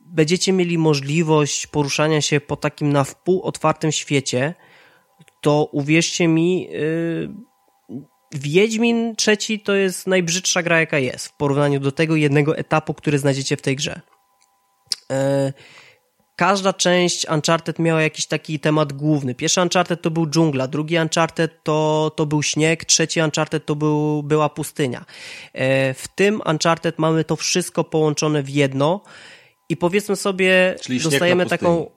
będziecie mieli możliwość poruszania się po takim na wpół otwartym świecie, to uwierzcie mi, yy, Wiedźmin trzeci to jest najbrzydsza gra, jaka jest w porównaniu do tego jednego etapu, który znajdziecie w tej grze. Yy, każda część Uncharted miała jakiś taki temat główny. Pierwszy Uncharted to był dżungla, drugi Uncharted to, to był śnieg, trzeci Uncharted to był, była pustynia. E, w tym Uncharted mamy to wszystko połączone w jedno i powiedzmy sobie, Czyli dostajemy taką...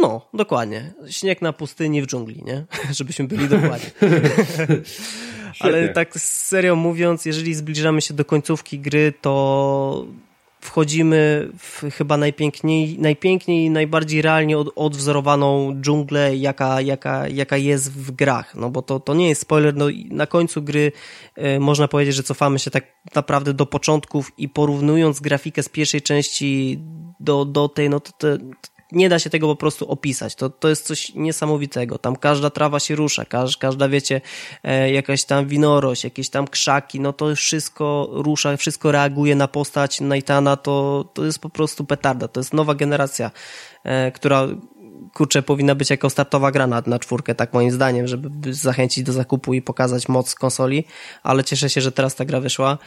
No, dokładnie. Śnieg na pustyni w dżungli, nie? Żebyśmy byli dokładni. Ale tak serio mówiąc, jeżeli zbliżamy się do końcówki gry, to wchodzimy w chyba najpiękniej, najpiękniej i najbardziej realnie od, odwzorowaną dżunglę, jaka, jaka, jaka jest w grach. No bo to, to nie jest spoiler, no na końcu gry y, można powiedzieć, że cofamy się tak naprawdę do początków i porównując grafikę z pierwszej części do, do tej, no to, to, nie da się tego po prostu opisać. To, to jest coś niesamowitego. Tam każda trawa się rusza, każda, każda wiecie, e, jakaś tam winorość, jakieś tam krzaki, no to wszystko rusza, wszystko reaguje na postać Naitana, to, to jest po prostu petarda. To jest nowa generacja, e, która kurczę, powinna być jako startowa gra na, na czwórkę, tak moim zdaniem, żeby zachęcić do zakupu i pokazać moc konsoli, ale cieszę się, że teraz ta gra wyszła.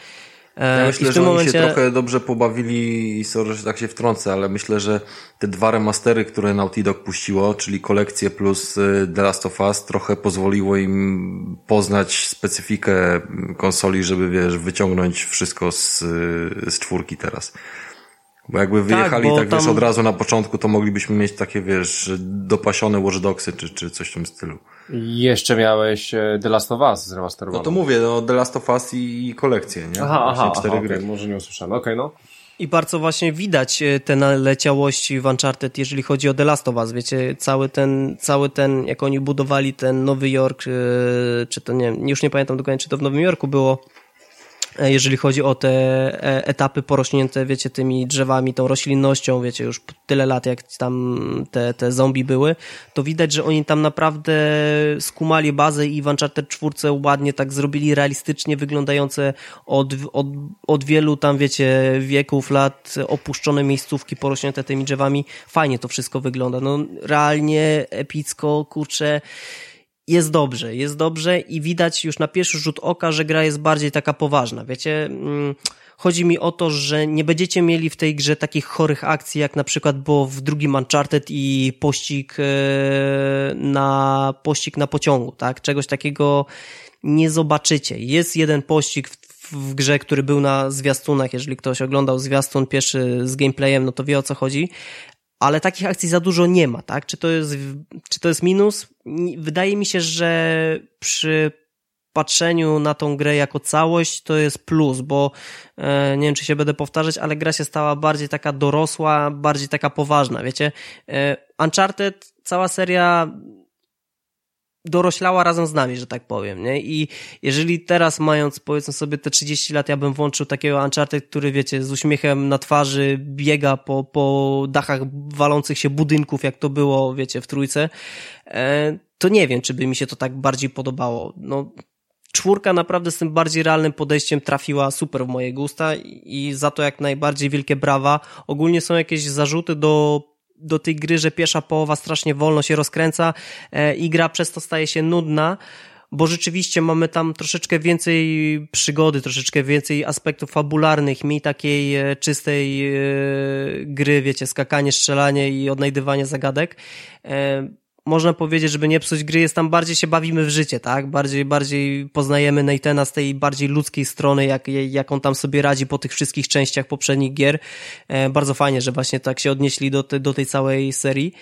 Ja myślę, że momencie... oni się trochę dobrze pobawili i sorry, że tak się wtrącę, ale myślę, że te dwa remastery, które Naughty Dog puściło, czyli kolekcję plus y, The Last of Us, trochę pozwoliło im poznać specyfikę konsoli, żeby wiesz, wyciągnąć wszystko z, z czwórki teraz. Bo jakby tak, wyjechali tak, tak tam... wiesz, od razu na początku, to moglibyśmy mieć takie, wiesz, dopasione Watch Dogsy, czy, czy coś w tym stylu. Jeszcze miałeś e, The Last of Us zremasterowane. No to mówię, no The Last of Us i, i kolekcję, nie? Aha, aha, cztery aha, gry. Okay, może nie usłyszałem, okej, okay, no. I bardzo właśnie widać e, te naleciałości w Uncharted, jeżeli chodzi o The Last of Us. Wiecie, cały ten, cały ten, jak oni budowali ten Nowy Jork, e, czy to nie, już nie pamiętam dokładnie, czy to w Nowym Jorku było, jeżeli chodzi o te e, etapy porośnięte, wiecie, tymi drzewami, tą roślinnością, wiecie, już tyle lat, jak tam te, te zombie były, to widać, że oni tam naprawdę skumali bazę i w Uncharted 4 ładnie tak zrobili realistycznie wyglądające od, od, od wielu tam, wiecie, wieków, lat opuszczone miejscówki porośnięte tymi drzewami. Fajnie to wszystko wygląda. No, realnie, epicko, kurczę, jest dobrze, jest dobrze i widać już na pierwszy rzut oka, że gra jest bardziej taka poważna. Wiecie, mm, chodzi mi o to, że nie będziecie mieli w tej grze takich chorych akcji, jak na przykład było w drugim Uncharted i pościg e, na, pościg na pociągu, tak? Czegoś takiego nie zobaczycie. Jest jeden pościg w, w grze, który był na zwiastunach, jeżeli ktoś oglądał zwiastun pierwszy z gameplayem, no to wie o co chodzi, ale takich akcji za dużo nie ma, tak? Czy to jest, czy to jest minus? Wydaje mi się, że przy patrzeniu na tą grę jako całość to jest plus, bo e, nie wiem, czy się będę powtarzać, ale gra się stała bardziej taka dorosła, bardziej taka poważna, wiecie? E, Uncharted, cała seria doroślała razem z nami, że tak powiem, nie? I jeżeli teraz mając, powiedzmy sobie, te 30 lat, ja bym włączył takiego Uncharted, który, wiecie, z uśmiechem na twarzy biega po, po dachach walących się budynków, jak to było, wiecie, w trójce, e, to nie wiem, czy by mi się to tak bardziej podobało. No, czwórka naprawdę z tym bardziej realnym podejściem trafiła super w moje gusta i za to jak najbardziej wielkie brawa. Ogólnie są jakieś zarzuty do do tej gry, że pierwsza połowa strasznie wolno się rozkręca e, i gra przez to staje się nudna, bo rzeczywiście mamy tam troszeczkę więcej przygody, troszeczkę więcej aspektów fabularnych, mniej takiej e, czystej e, gry, wiecie, skakanie, strzelanie i odnajdywanie zagadek można powiedzieć, żeby nie psuć gry, jest tam bardziej się bawimy w życie, tak? Bardziej, bardziej poznajemy Nathana z tej bardziej ludzkiej strony, jak, jak on tam sobie radzi po tych wszystkich częściach poprzednich gier. E, bardzo fajnie, że właśnie tak się odnieśli do, te, do tej całej serii.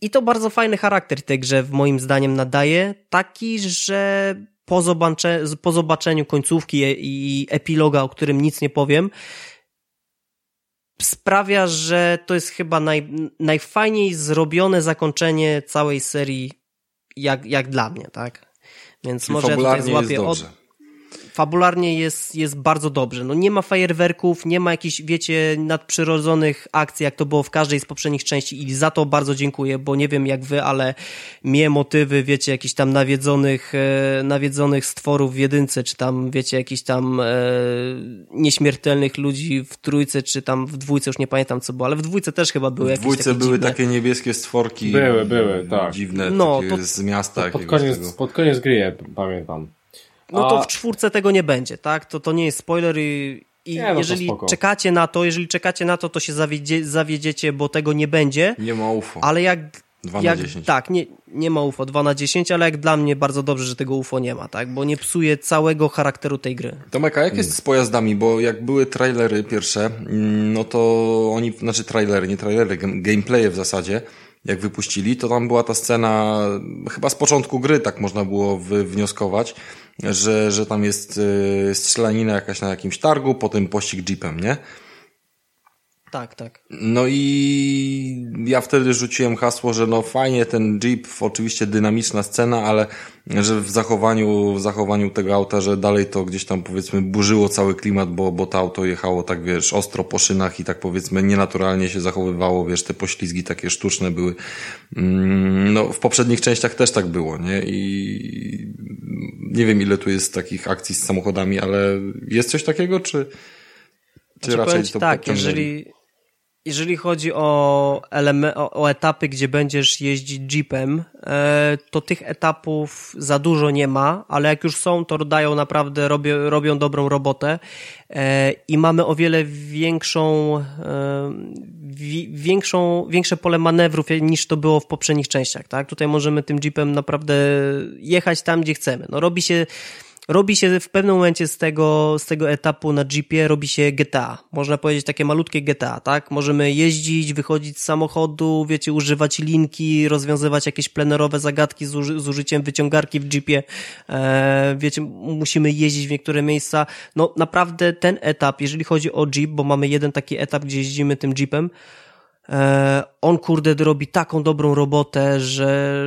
I to bardzo fajny charakter tej grze, moim zdaniem, nadaje. Taki, że po, zobacze, po zobaczeniu końcówki i epiloga, o którym nic nie powiem, sprawia, że to jest chyba naj, najfajniej zrobione zakończenie całej serii, jak, jak dla mnie, tak? Więc Czyli może ja tutaj złapię od fabularnie jest, jest bardzo dobrze. No nie ma fajerwerków, nie ma jakichś, wiecie, nadprzyrodzonych akcji, jak to było w każdej z poprzednich części i za to bardzo dziękuję, bo nie wiem jak wy, ale mnie motywy, wiecie, jakichś tam nawiedzonych, e, nawiedzonych stworów w jedynce, czy tam, wiecie, jakichś tam e, nieśmiertelnych ludzi w trójce, czy tam w dwójce, już nie pamiętam co było, ale w dwójce też chyba były w jakieś W dwójce były dziwne... takie niebieskie stworki. Były, były, tak. Dziwne, no, to, z miasta. Pod koniec, pod koniec gry, pamiętam no to w czwórce tego nie będzie, tak? To, to nie jest spoiler i, i nie, no jeżeli czekacie na to, jeżeli czekacie na to, to się zawiedzie, zawiedziecie, bo tego nie będzie. Nie ma UFO. Ale jak 2 jak, na 10. Tak, nie, nie ma UFO 2 na 10, ale jak dla mnie bardzo dobrze, że tego UFO nie ma, tak? Bo nie psuje całego charakteru tej gry. Tomek, a jak jest z pojazdami? Bo jak były trailery pierwsze, mm, no to oni, znaczy trailery, nie trailery, gameplaye w zasadzie, jak wypuścili, to tam była ta scena, chyba z początku gry tak można było wnioskować, że, że tam jest y, strzelanina jakaś na jakimś targu, potem pościg jeepem, nie? Tak, tak. No i ja wtedy rzuciłem hasło, że no fajnie ten Jeep, oczywiście dynamiczna scena, ale że w zachowaniu, w zachowaniu tego auta, że dalej to gdzieś tam powiedzmy burzyło cały klimat, bo, bo to auto jechało tak wiesz, ostro po szynach i tak powiedzmy nienaturalnie się zachowywało, wiesz, te poślizgi takie sztuczne były. Mm, no w poprzednich częściach też tak było, nie? I nie wiem ile tu jest takich akcji z samochodami, ale jest coś takiego, czy, czy znaczy, raczej to tak, jeżeli jeżeli chodzi o, o, etapy, gdzie będziesz jeździć jeepem, e, to tych etapów za dużo nie ma, ale jak już są, to dają naprawdę, robią, robią dobrą robotę e, i mamy o wiele większą, e, wi- większą, większe pole manewrów niż to było w poprzednich częściach, tak? Tutaj możemy tym jeepem naprawdę jechać tam, gdzie chcemy. No robi się robi się w pewnym momencie z tego, z tego etapu na Jeepie, robi się GTA. Można powiedzieć takie malutkie GTA, tak? Możemy jeździć, wychodzić z samochodu, wiecie, używać linki, rozwiązywać jakieś plenerowe zagadki z, uży z użyciem wyciągarki w Jeepie. E, wiecie, musimy jeździć w niektóre miejsca. No naprawdę ten etap, jeżeli chodzi o Jeep, bo mamy jeden taki etap, gdzie jeździmy tym Jeepem, on kurde robi taką dobrą robotę, że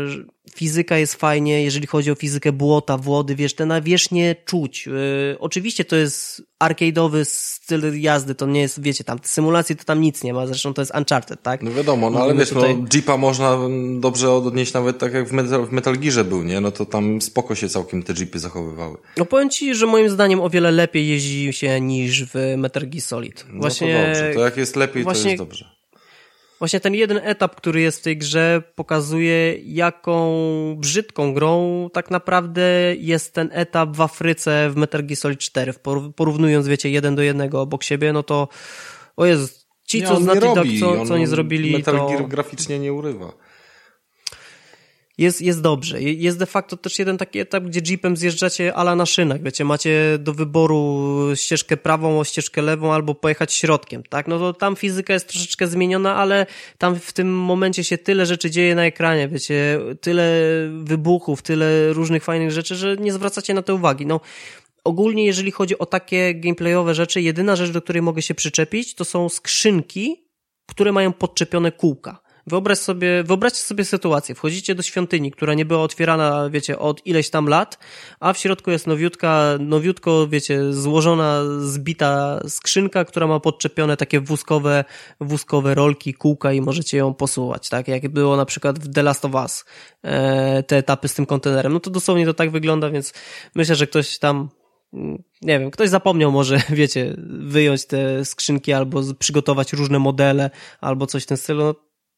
fizyka jest fajnie, jeżeli chodzi o fizykę błota, wody, wiesz, te nawierzchnie czuć. Yy, oczywiście to jest arcade'owy styl jazdy, to nie jest, wiecie, tam symulacji to tam nic nie ma, zresztą to jest Uncharted, tak? No wiadomo, no ale wiesz, no, tutaj... no Jeepa można dobrze odnieść nawet tak jak w Metal, w Metal Gearze był, nie? No to tam spoko się całkiem te Jeepy zachowywały. No powiem Ci, że moim zdaniem o wiele lepiej jeździ się niż w Metal Gear Solid. Właśnie... No to dobrze, to jak jest lepiej, właśnie... to jest dobrze. Właśnie ten jeden etap, który jest w tej grze, pokazuje, jaką brzydką grą tak naprawdę jest ten etap w Afryce w Metal Gear Solid 4. Porównując, wiecie, jeden do jednego obok siebie, no to o jest ci, nie, co z Naughty Dog, co, co nie zrobili, Metal to... Gear graficznie nie urywa jest, jest dobrze. Jest de facto też jeden taki etap, gdzie jeepem zjeżdżacie ala na szynach, wiecie, macie do wyboru ścieżkę prawą, ścieżkę lewą albo pojechać środkiem, tak? No to tam fizyka jest troszeczkę zmieniona, ale tam w tym momencie się tyle rzeczy dzieje na ekranie, wiecie, tyle wybuchów, tyle różnych fajnych rzeczy, że nie zwracacie na to uwagi. No, ogólnie jeżeli chodzi o takie gameplayowe rzeczy, jedyna rzecz, do której mogę się przyczepić, to są skrzynki, które mają podczepione kółka. Wyobraź sobie, wyobraźcie sobie sytuację. Wchodzicie do świątyni, która nie była otwierana, wiecie, od ileś tam lat, a w środku jest nowiutka, nowiutko, wiecie, złożona, zbita skrzynka, która ma podczepione takie wózkowe, wózkowe rolki, kółka i możecie ją posuwać, tak? Jak było na przykład w The Last of Us, e, te etapy z tym kontenerem. No to dosłownie to tak wygląda, więc myślę, że ktoś tam mm, nie wiem, ktoś zapomniał może, wiecie, wyjąć te skrzynki albo przygotować różne modele albo coś w tym stylu.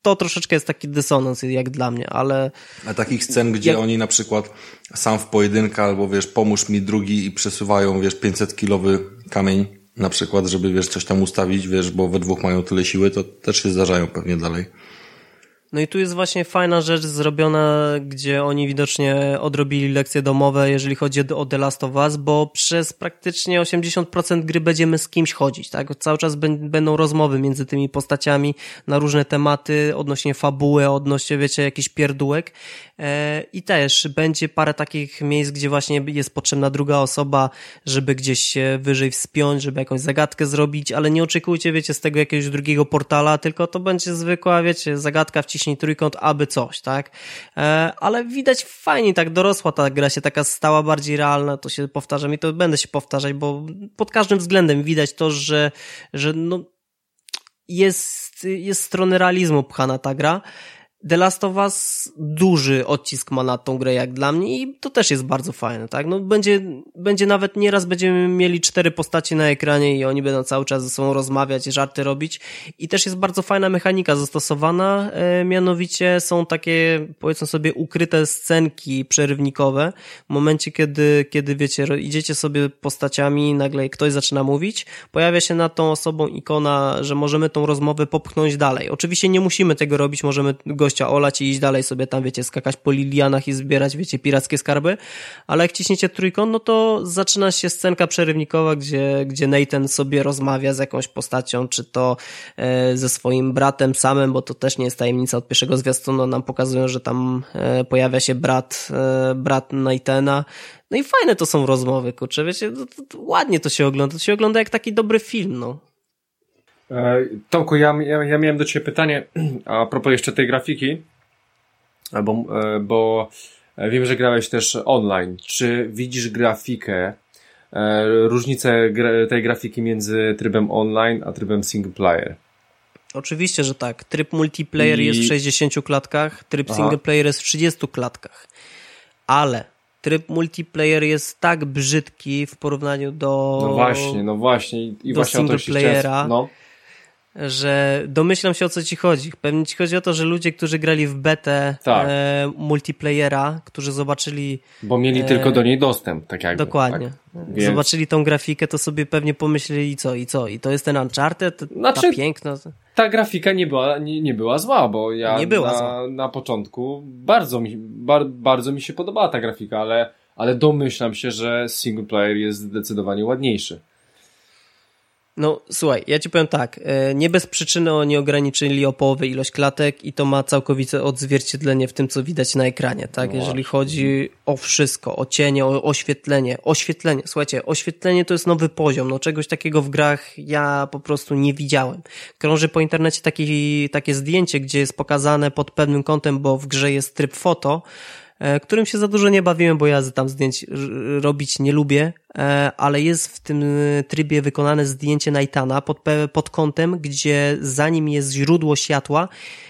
To troszeczkę jest taki dysonans jak dla mnie, ale... A takich scen, gdzie jak... oni na przykład sam w pojedynkę albo wiesz, pomóż mi drugi i przesuwają, wiesz, 500-kilowy kamień na przykład, żeby wiesz, coś tam ustawić, wiesz, bo we dwóch mają tyle siły, to też się zdarzają pewnie dalej. No i tu jest właśnie fajna rzecz zrobiona, gdzie oni widocznie odrobili lekcje domowe, jeżeli chodzi o The Last of Us, bo przez praktycznie 80% gry będziemy z kimś chodzić, tak? Cały czas będą rozmowy między tymi postaciami na różne tematy, odnośnie fabuły, odnośnie, wiecie, jakichś pierdółek i też będzie parę takich miejsc, gdzie właśnie jest potrzebna druga osoba, żeby gdzieś się wyżej wspiąć, żeby jakąś zagadkę zrobić, ale nie oczekujcie, wiecie, z tego jakiegoś drugiego portala, tylko to będzie zwykła, wiecie, zagadka wciśnij trójkąt, aby coś, tak? E, ale widać fajnie, tak dorosła ta gra się taka stała bardziej realna, to się powtarzam i to będę się powtarzać, bo pod każdym względem widać to, że, że no, jest, jest strony realizmu pchana ta gra. The Last of Us duży odcisk ma na tą grę jak dla mnie i to też jest bardzo fajne, tak? No będzie, będzie nawet nieraz będziemy mieli cztery postacie na ekranie i oni będą cały czas ze sobą rozmawiać, żarty robić i też jest bardzo fajna mechanika zastosowana, e, mianowicie są takie powiedzmy sobie ukryte scenki przerywnikowe w momencie, kiedy, kiedy wiecie, idziecie sobie postaciami nagle ktoś zaczyna mówić, pojawia się nad tą osobą ikona, że możemy tą rozmowę popchnąć dalej. Oczywiście nie musimy tego robić, możemy gość gościa olać i iść dalej sobie tam, wiecie, skakać po lilianach i zbierać, wiecie, pirackie skarby, ale jak ciśniecie trójkąt, no to zaczyna się scenka przerywnikowa, gdzie, gdzie Nathan sobie rozmawia z jakąś postacią, czy to e, ze swoim bratem samym, bo to też nie jest tajemnica od pierwszego zwiastunu, nam pokazują, że tam e, pojawia się brat, e, brat Nathana, no i fajne to są rozmowy, kurczę, wiecie, to, to, to ładnie to się ogląda, to się ogląda jak taki dobry film, no. E, Tomku, ja, ja, ja miałem do Ciebie pytanie a propos jeszcze tej grafiki, bo, e, bo wiem, że grałeś też online. Czy widzisz grafikę, e, różnicę tej grafiki między trybem online a trybem single player? Oczywiście, że tak. Tryb multiplayer I... jest w 60 klatkach, tryb Aha. single player jest w 30 klatkach. Ale tryb multiplayer jest tak brzydki w porównaniu do. No właśnie, no właśnie. I do właśnie single playera. No że domyślam się o co ci chodzi. Pewnie ci chodzi o to, że ludzie, którzy grali w betę tak. e, multiplayera, którzy zobaczyli... Bo mieli e, tylko do niej dostęp, tak jakby. Dokładnie. Tak? Więc... Zobaczyli tą grafikę, to sobie pewnie pomyśleli i co, i co, i to jest ten Uncharted, znaczy, ta piękna... Ta grafika nie była, nie, nie była zła, bo ja nie była na, zła. na początku bardzo mi, bar, bardzo mi się podobała ta grafika, ale, ale domyślam się, że single player jest zdecydowanie ładniejszy. No słuchaj, ja ci powiem tak, e, nie bez przyczyny oni ograniczyli o połowę ilość klatek i to ma całkowite odzwierciedlenie w tym, co widać na ekranie, tak? No Jeżeli chodzi o wszystko, o cienie, o oświetlenie, oświetlenie, słuchajcie, oświetlenie to jest nowy poziom, no czegoś takiego w grach ja po prostu nie widziałem. Krąży po internecie taki, takie zdjęcie, gdzie jest pokazane pod pewnym kątem, bo w grze jest tryb foto, którym się za dużo nie bawiłem, bo ja tam zdjęć robić nie lubię, e, ale jest w tym trybie wykonane zdjęcie Nightana pod, pod kątem, gdzie za nim jest źródło światła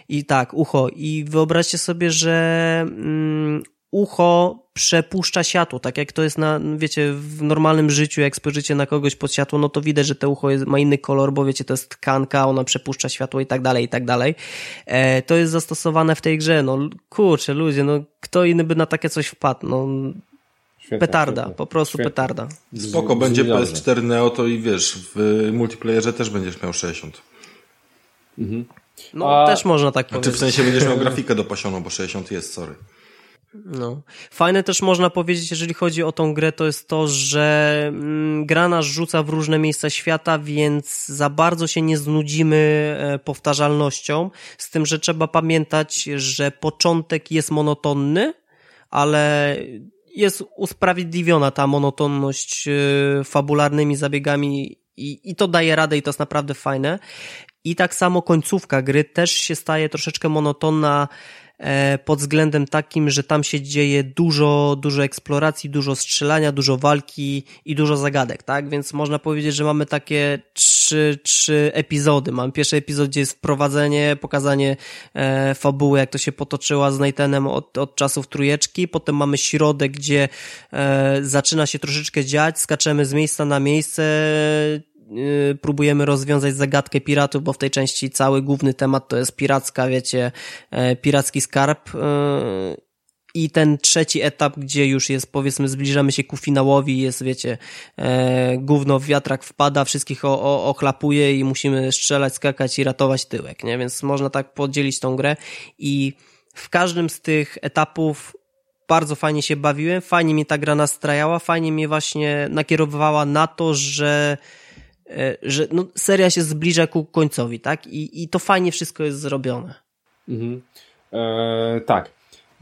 i tak, ucho. I wyobraźcie sobie, że mm, ucho przepuszcza światło, tak jak to jest na, wiecie, w normalnym życiu, jak spojrzycie na kogoś pod światło, no to widać, że to ucho jest, ma inny kolor, bo wiecie, to jest tkanka, ona przepuszcza światło i tak dalej, i tak dalej. E, to jest zastosowane w tej grze, no kurczę, ludzie, no kto inny by na takie coś wpadł, no Świetnie, petarda, świetnie. po prostu świetnie. petarda. Spoko, będzie PS4 Neo, to i wiesz, w multiplayerze też będziesz miał 60. Mhm. No, A... też można tak powiedzieć. Czy w sensie będziesz miał grafikę dopasioną, bo 60 jest, sorry. No. Fajne też można powiedzieć, jeżeli chodzi o tą grę, to jest to, że mm, gra nas rzuca w różne miejsca świata, więc za bardzo się nie znudzimy e, powtarzalnością, z tym, że trzeba pamiętać, że początek jest monotonny, ale jest usprawiedliwiona ta monotonność e, fabularnymi zabiegami i, i to daje radę i to jest naprawdę fajne. I tak samo końcówka gry też się staje troszeczkę monotonna, pod względem takim, że tam się dzieje dużo, dużo eksploracji, dużo strzelania, dużo walki i dużo zagadek, tak? Więc można powiedzieć, że mamy takie trzy, trzy epizody. Mam pierwszy epizod, gdzie jest wprowadzenie, pokazanie e, fabuły, jak to się potoczyła z Nathanem od, od czasów trójeczki. Potem mamy środek, gdzie e, zaczyna się troszeczkę dziać, skaczemy z miejsca na miejsce, próbujemy rozwiązać zagadkę piratów, bo w tej części cały główny temat to jest piracka, wiecie, e, piracki skarb. Y, I ten trzeci etap, gdzie już jest, powiedzmy, zbliżamy się ku finałowi, jest, wiecie, e, gówno w wiatrak wpada, wszystkich o, o, ochlapuje i musimy strzelać, skakać i ratować tyłek, nie? Więc można tak podzielić tą grę i w każdym z tych etapów bardzo fajnie się bawiłem, fajnie mnie ta gra nastrajała, fajnie mnie właśnie nakierowała na to, że E, że no, seria się zbliża ku końcowi, tak? I, i to fajnie wszystko jest zrobione. Mhm. E, tak.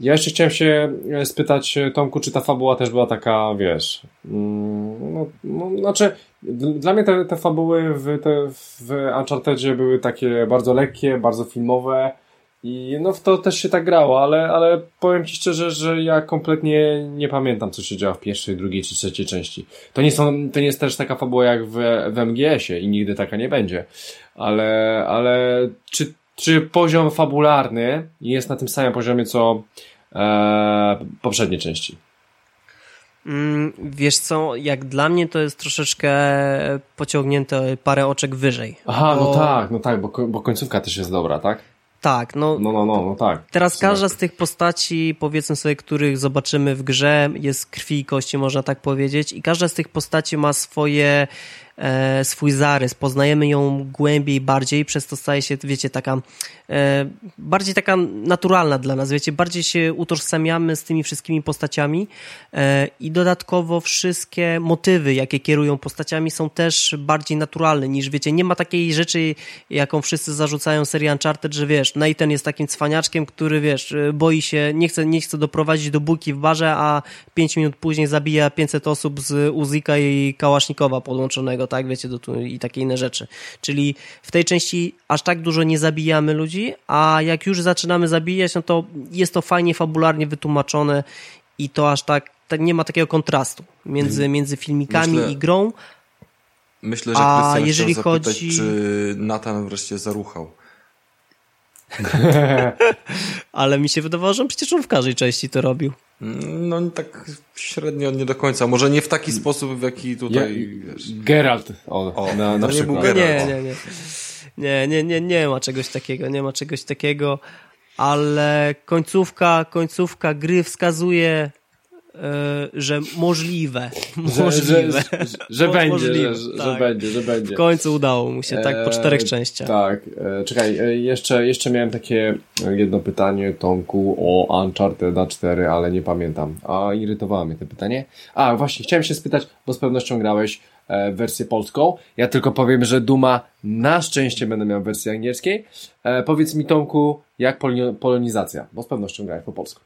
Ja jeszcze chciałem się e, spytać, e, Tomku, czy ta fabuła też była taka, wiesz, mm, no, no znaczy, dla mnie te, te fabuły w, te, w Unchartedzie były takie bardzo lekkie, bardzo filmowe, i no w to też się tak grało, ale, ale powiem Ci szczerze, że ja kompletnie nie pamiętam, co się działo w pierwszej, drugiej czy trzeciej części. To nie, są, to nie jest też taka fabuła jak w, w MGS-ie i nigdy taka nie będzie. Ale, ale czy, czy poziom fabularny jest na tym samym poziomie, co e, poprzednie części? Mm, wiesz co, jak dla mnie to jest troszeczkę pociągnięte parę oczek wyżej. Aha, no bo... no tak, no tak, bo, bo końcówka też jest dobra, tak? Tak, no. No, no, no, no tak. Teraz każda z tych postaci, powiedzmy sobie, których zobaczymy w grze, jest krwi i kości, można tak powiedzieć, i każda z tych postaci ma swoje e, swój zarys, poznajemy ją głębiej, bardziej, przez to staje się, wiecie, taka e, bardziej taka naturalna dla nas, wiecie, bardziej się utożsamiamy z tymi wszystkimi postaciami e, i dodatkowo wszystkie motywy, jakie kierują postaciami są też bardziej naturalne niż, wiecie, nie ma takiej rzeczy, jaką wszyscy zarzucają serii Uncharted, że wiesz, Nathan jest takim cwaniaczkiem, który, wiesz, boi się, nie chce, nie chce doprowadzić do bójki w barze, a pięć minut później zabija 500 osób z Uzika i Kałasznikowa podłączonego tak, wiecie, do, i takie inne rzeczy. Czyli w tej części aż tak dużo nie zabijamy ludzi, a jak już zaczynamy zabijać, no to jest to fajnie fabularnie wytłumaczone i to aż tak, tak nie ma takiego kontrastu między, mhm. między filmikami myślę, i grą. Myślę, że a jeżeli zapytać, chodzi... czy Nathan wreszcie zaruchał. Ale mi się wydawało, że on przecież on w każdej części to robił. No tak średnio nie do końca. Może nie w taki sposób, w jaki tutaj... Ja, Geralt, o, o, na, na przykład. Nie, nie, nie. Nie, nie, nie, nie ma czegoś takiego, nie ma czegoś takiego, ale końcówka, końcówka gry wskazuje że możliwe, możliwe, że, że, że będzie, możliwe, że, tak. że, będzie, że będzie. W końcu udało mu się, tak, po czterech e, częściach. Tak, e, czekaj, e, jeszcze, jeszcze miałem takie jedno pytanie, Tomku, o Uncharted 4, ale nie pamiętam, a irytowało mnie to pytanie. A, właśnie, chciałem się spytać, bo z pewnością grałeś e, wersję polską, ja tylko powiem, że Duma na szczęście będę miał wersję angielskiej. E, powiedz mi, Tomku, jak polonizacja, bo z pewnością grałeś po polsku.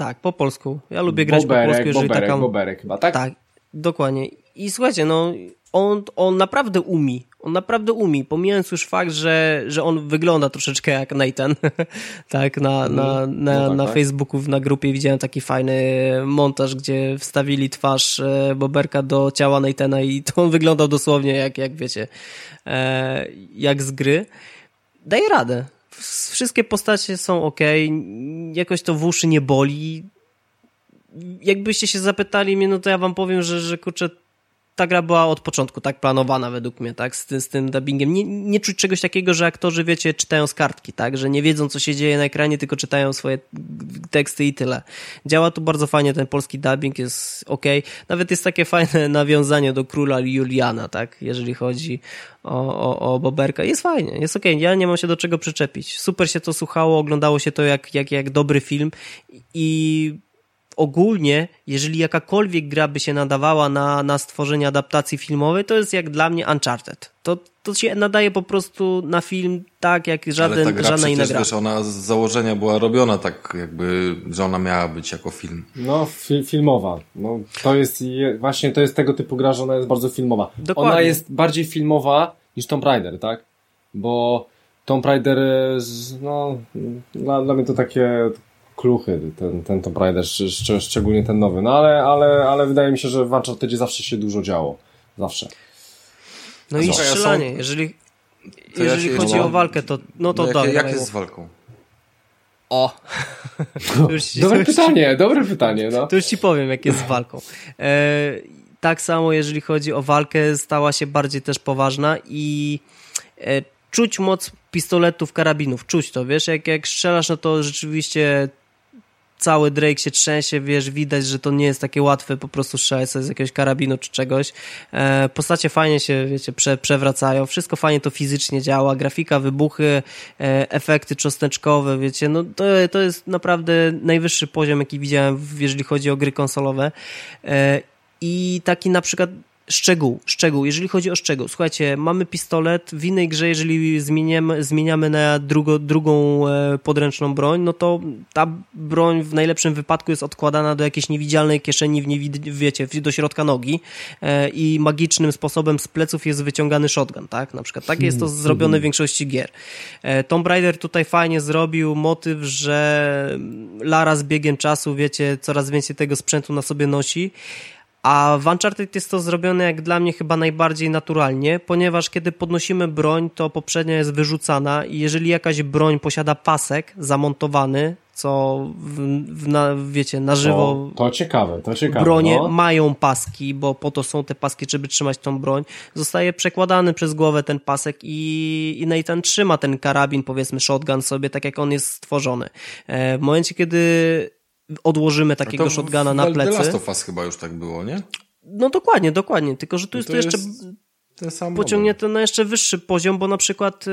Tak, po polsku. Ja lubię grać boberek, po polsku, jeżeli boberek, taka... Boberek chyba, tak? Tak, dokładnie. I słuchajcie, no on, on naprawdę umi. On naprawdę umi, pomijając już fakt, że, że on wygląda troszeczkę jak Nathan. tak, na, na, mhm. na, no tak, na tak. Facebooku, na grupie widziałem taki fajny montaż, gdzie wstawili twarz e, Boberka do ciała Nathana i to on wyglądał dosłownie jak, jak wiecie, e, jak z gry. Daje radę wszystkie postacie są ok, jakoś to w uszy nie boli. Jakbyście się zapytali mnie, no to ja wam powiem, że, że kurczę, ta gra była od początku tak planowana według mnie, tak, z, tym, z tym dubbingiem. Nie, nie czuć czegoś takiego, że aktorzy, wiecie, czytają z kartki, tak, że nie wiedzą, co się dzieje na ekranie, tylko czytają swoje teksty i tyle. Działa tu bardzo fajnie, ten polski dubbing jest ok. Nawet jest takie fajne nawiązanie do króla Juliana, tak, jeżeli chodzi o, o, o Boberka. Jest fajnie, jest ok. Ja nie mam się do czego przyczepić. Super się to słuchało, oglądało się to jak, jak, jak dobry film i ogólnie, jeżeli jakakolwiek gra by się nadawała na, na stworzenie adaptacji filmowej, to jest jak dla mnie Uncharted. To, to się nadaje po prostu na film tak, jak żaden, Ale ta gra żadna inna gra. Wiesz, ona z założenia była robiona tak, jakby, że ona miała być jako film. No, fi filmowa. No, to jest właśnie to jest tego typu gra, że ona jest bardzo filmowa. Dokładnie. Ona jest bardziej filmowa niż Tomb Raider, tak? Bo Tomb Raider, no, dla, dla mnie to takie kluchy, ten, ten Tomb Raider, szcz szczególnie ten nowy. No ale, ale, ale wydaje mi się, że w Uncharted zawsze się dużo działo. Zawsze. No i strzelanie, jeżeli, jeżeli ja chodzi o walkę, to no to no, jak, jak jest z walką? O! dobre pytanie, dobre pytanie. No. To już ci powiem, jak jest z walką. E, tak samo, jeżeli chodzi o walkę, stała się bardziej też poważna i e, czuć moc pistoletów, karabinów, czuć to, wiesz, jak, jak strzelasz, no to rzeczywiście cały Drake się trzęsie, wiesz, widać, że to nie jest takie łatwe po prostu strzelać z jakiegoś karabinu czy czegoś. E, postacie fajnie się, wiecie, prze, przewracają, wszystko fajnie to fizycznie działa, grafika, wybuchy, e, efekty czosneczkowe, wiecie, no to, to jest naprawdę najwyższy poziom, jaki widziałem, jeżeli chodzi o gry konsolowe. E, I taki na przykład Szczegół, szczegół, jeżeli chodzi o szczegół. Słuchajcie, mamy pistolet, w innej grze, jeżeli zmieniamy, zmieniamy na drugo, drugą e, podręczną broń, no to ta broń w najlepszym wypadku jest odkładana do jakiejś niewidzialnej kieszeni, w niewid- wiecie, do środka nogi e, i magicznym sposobem z pleców jest wyciągany shotgun, tak? Na przykład. Tak jest to hmm, zrobione w większości gier. E, Tomb Raider tutaj fajnie zrobił motyw, że Lara z biegiem czasu, wiecie, coraz więcej tego sprzętu na sobie nosi, a w Uncharted jest to zrobione jak dla mnie chyba najbardziej naturalnie, ponieważ kiedy podnosimy broń, to poprzednia jest wyrzucana i jeżeli jakaś broń posiada pasek zamontowany, co w, w na, wiecie, na żywo. To, to ciekawe, to ciekawe. Bronie no. mają paski, bo po to są te paski, żeby trzymać tą broń. Zostaje przekładany przez głowę ten pasek i, i Nathan trzyma ten karabin, powiedzmy shotgun sobie, tak jak on jest stworzony. E, w momencie, kiedy odłożymy takiego to shotguna na plecy. The Last of Us chyba już tak było, nie? No dokładnie, dokładnie, tylko że tu no jest to, jeszcze ten sam na jeszcze wyższy poziom, bo na przykład yy,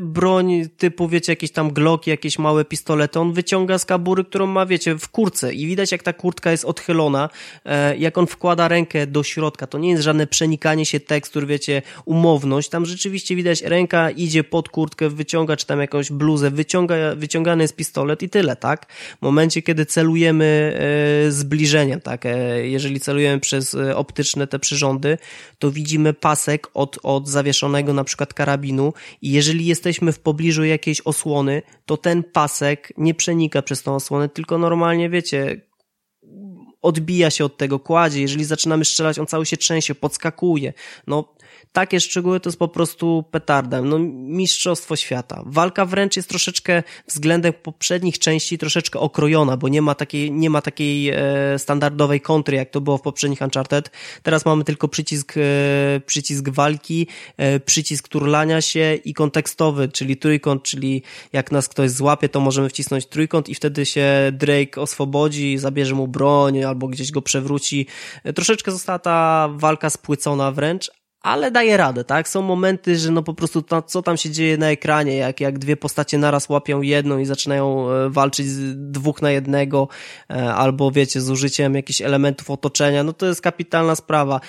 broń typu, wiecie, jakieś tam gloki, jakieś małe pistolety, on wyciąga z kabury, którą ma, wiecie, w kurce. I widać jak ta kurtka jest odchylona, yy, jak on wkłada rękę do środka, to nie jest żadne przenikanie się tekstur, wiecie, umowność, tam rzeczywiście widać ręka idzie pod kurtkę, wyciąga, czy tam jakąś bluzę, wyciąga, wyciągany jest pistolet i tyle, tak? W momencie, kiedy celujemy yy, zbliżeniem, tak, jeżeli celujemy przez optyczne te przyrządy, to widzimy pasek od, od zawieszonego na przykład karabinu i jeżeli jesteśmy w pobliżu jakiejś osłony, to ten pasek nie przenika przez tą osłonę, tylko normalnie, wiecie, odbija się od tego, kładzie. Jeżeli zaczynamy strzelać, on cały się trzęsie, podskakuje. No, takie szczegóły to jest po prostu petarda. No, mistrzostwo świata. Walka wręcz jest troszeczkę względem poprzednich części troszeczkę okrojona, bo nie ma takiej, nie ma takiej e, standardowej kontry, jak to było w poprzednich Uncharted. Teraz mamy tylko przycisk, e, przycisk walki, e, przycisk turlania się i kontekstowy, czyli trójkąt, czyli jak nas ktoś złapie, to możemy wcisnąć trójkąt i wtedy się Drake oswobodzi, zabierze mu broń albo gdzieś go przewróci. E, troszeczkę została ta walka spłycona wręcz, ale daje radę, tak? Są momenty, że no po prostu to, co tam się dzieje na ekranie, jak, jak dwie postacie naraz łapią jedną i zaczynają e, walczyć z dwóch na jednego, e, albo wiecie, z użyciem jakichś elementów otoczenia, no to jest kapitalna sprawa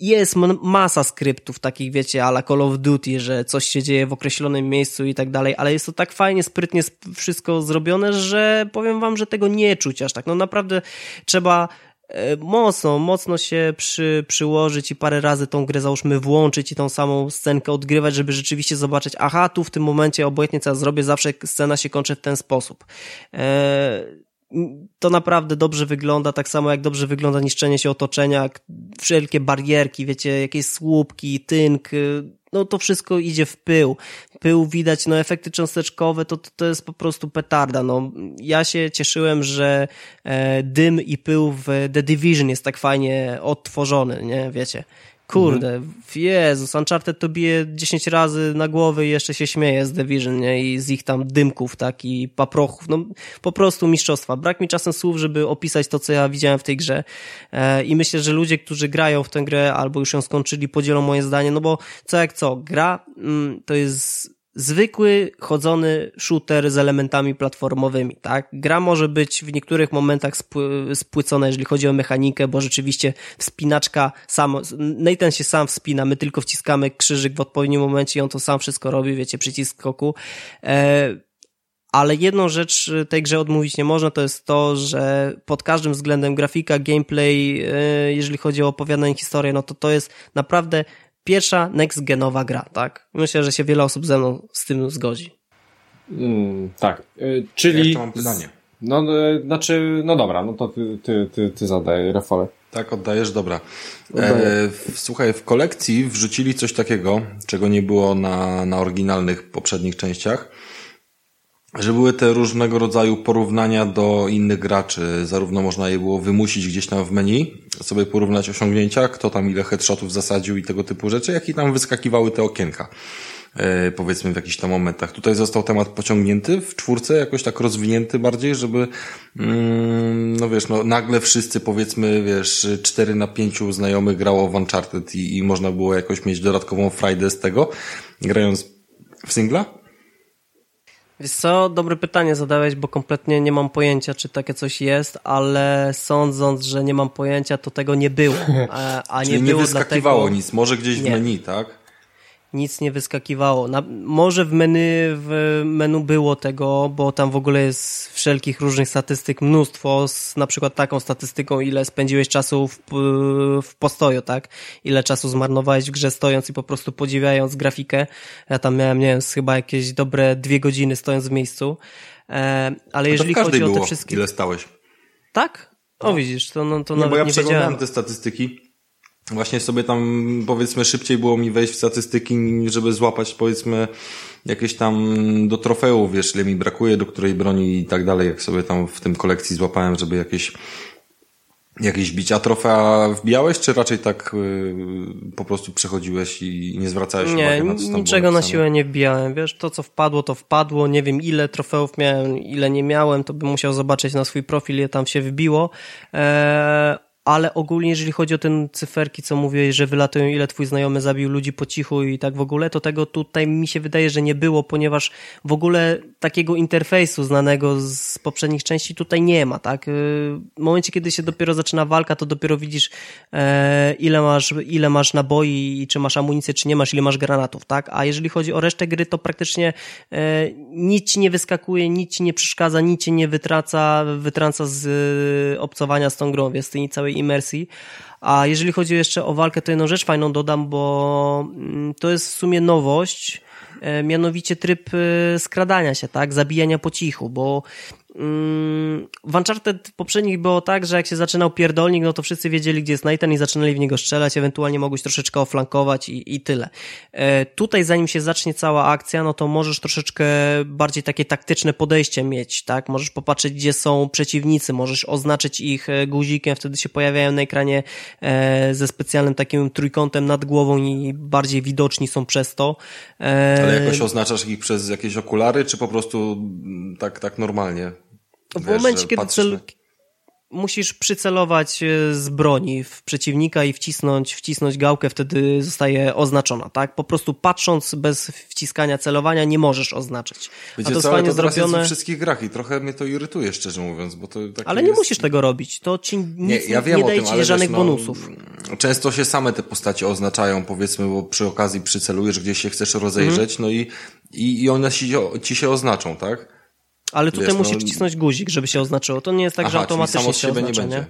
jest masa skryptów takich, wiecie, ala Call of Duty, że coś się dzieje w określonym miejscu i tak dalej, ale jest to tak fajnie, sprytnie wszystko zrobione, że powiem wam, że tego nie czuć aż tak. No naprawdę trzeba mocno, mocno się przy, przyłożyć i parę razy tą grę załóżmy włączyć i tą samą scenkę odgrywać, żeby rzeczywiście zobaczyć, aha, tu w tym momencie obojętnie co ja zrobię, zawsze scena się kończy w ten sposób. Eee, to naprawdę dobrze wygląda, tak samo jak dobrze wygląda niszczenie się otoczenia, wszelkie barierki, wiecie, jakieś słupki, tynk, y, no to wszystko idzie w pył. Pył widać, no efekty cząsteczkowe to, to, to jest po prostu petarda. No, ja się cieszyłem, że e, dym i pył w The Division jest tak fajnie odtworzony, nie, wiecie. Kurde, mhm. Jezus, Uncharted to bije 10 razy na głowę i jeszcze się śmieje z Division, nie? I z ich tam dymków, tak? I paprochów. No, po prostu mistrzostwa. Brak mi czasem słów, żeby opisać to, co ja widziałem w tej grze. E, I myślę, że ludzie, którzy grają w tę grę albo już ją skończyli, podzielą moje zdanie, no bo co jak co, gra mm, to jest zwykły, chodzony shooter z elementami platformowymi, tak? Gra może być w niektórych momentach spły spłycona, jeżeli chodzi o mechanikę, bo rzeczywiście wspinaczka sam, Nathan się sam wspina, my tylko wciskamy krzyżyk w odpowiednim momencie i on to sam wszystko robi, wiecie, przycisk skoku. E ale jedną rzecz tej grze odmówić nie można, to jest to, że pod każdym względem grafika, gameplay, e, jeżeli chodzi o opowiadanie historii, no to to jest naprawdę pierwsza next-genowa gra, tak? Myślę, że się wiele osób ze mną z tym zgodzi. Mm, tak, y, czyli... Ja mam pytanie. No, y, znaczy, no dobra, no to ty, ty, ty, ty zadaj, Rafale. Tak, oddajesz, dobra. E, słuchaj, w kolekcji wrzucili coś takiego, czego nie było na, na oryginalnych poprzednich częściach że były te różnego rodzaju porównania do innych graczy. Zarówno można je było wymusić gdzieś tam w menu, sobie porównać osiągnięcia, kto tam ile headshotów zasadził i tego typu rzeczy, jak i tam wyskakiwały te okienka. E, powiedzmy w jakichś tam momentach. Tutaj został temat pociągnięty w czwórce, jakoś tak rozwinięty bardziej, żeby mm, no wiesz, no nagle wszyscy powiedzmy, wiesz, 4 na 5 znajomych grało w Uncharted i, i można było jakoś mieć dodatkową frajdę z tego, grając w singla. Wiesz co, dobre pytanie zadałeś, bo kompletnie nie mam pojęcia, czy takie coś jest, ale sądząc, że nie mam pojęcia, to tego nie było. A, a nie, nie było wyskakiwało dlatego... nic, może gdzieś nie. w menu, tak? Nic nie wyskakiwało. Na, może w menu, w menu było tego, bo tam w ogóle jest wszelkich różnych statystyk mnóstwo, z na przykład taką statystyką, ile spędziłeś czasu w, w postoju, tak? Ile czasu zmarnowałeś w grze stojąc i po prostu podziwiając grafikę. Ja tam miałem, nie wiem, chyba jakieś dobre dwie godziny stojąc w miejscu. E, ale jeżeli chodzi było, o te wszystkie... ile stałeś? Tak? O, no. widzisz, to, no, to nie, nawet bo ja nie wiedziałem. te statystyki właśnie sobie tam powiedzmy szybciej było mi wejść w statystyki, żeby złapać powiedzmy jakieś tam do trofeów, wiesz, ile mi brakuje, do której broni i tak dalej, jak sobie tam w tym kolekcji złapałem, żeby jakieś jakieś bicia trofea wbijałeś, czy raczej tak yy, po prostu przechodziłeś i nie zwracałeś nie, uwagi na co tam niczego na siłę nie wbijałem, wiesz, to co wpadło, to wpadło, nie wiem ile trofeów miałem, ile nie miałem, to bym musiał zobaczyć na swój profil, ile tam się wbiło, eee, ale ogólnie jeżeli chodzi o ten cyferki, co mówię, że wylatują ile twój znajomy zabił ludzi po cichu i tak w ogóle, to tego tutaj mi się wydaje, że nie było, ponieważ w ogóle takiego interfejsu znanego z poprzednich części tutaj nie ma, tak? Y, w momencie, kiedy się dopiero zaczyna walka, to dopiero widzisz e, ile masz, ile masz naboi i czy masz amunicję, czy nie masz, ile masz granatów, tak? A jeżeli chodzi o resztę gry, to praktycznie e, nic ci nie wyskakuje, nic ci nie przeszkadza, nic cię nie wytraca, wytrąca z e, obcowania z tą grą, więc tej całej imersji. A jeżeli chodzi jeszcze o walkę, to jedną rzecz fajną dodam, bo mm, to jest w sumie nowość, e, mianowicie tryb e, skradania się, tak, zabijania po cichu, bo w Uncharted poprzednich było tak, że jak się zaczynał pierdolnik, no to wszyscy wiedzieli, gdzie jest Nathan i zaczynali w niego strzelać, ewentualnie mogłeś troszeczkę oflankować i, i tyle. E, tutaj zanim się zacznie cała akcja, no to możesz troszeczkę bardziej takie taktyczne podejście mieć, tak? Możesz popatrzeć, gdzie są przeciwnicy, możesz oznaczyć ich e, guzikiem, wtedy się pojawiają na ekranie e, ze specjalnym takim trójkątem nad głową i bardziej widoczni są przez to. E... Ale jakoś oznaczasz ich przez jakieś okulary, czy po prostu tak, tak normalnie? W Wiesz, momencie, kiedy cel, musisz przycelować e, z broni w przeciwnika i wcisnąć, wcisnąć gałkę, wtedy zostaje oznaczona, tak? Po prostu patrząc bez wciskania celowania nie możesz oznaczyć. Wiecie A to co, fajnie to zrobione... w wszystkich grach i trochę mnie to irytuje, szczerze mówiąc, bo to Ale nie jest... musisz tego robić, to ci nic nie, ja nie daje tym, ci żadnych wiesz, no, bonusów. Często się same te postacie oznaczają, powiedzmy, bo przy okazji przycelujesz, gdzieś się chcesz rozejrzeć, mhm. no i, i, i one ci, ci się oznaczą, tak? Ale tutaj Wiesz, musisz no... wcisnąć guzik, żeby się oznaczyło. To nie jest tak, Aha, że automatycznie się oznacza, nie? nie?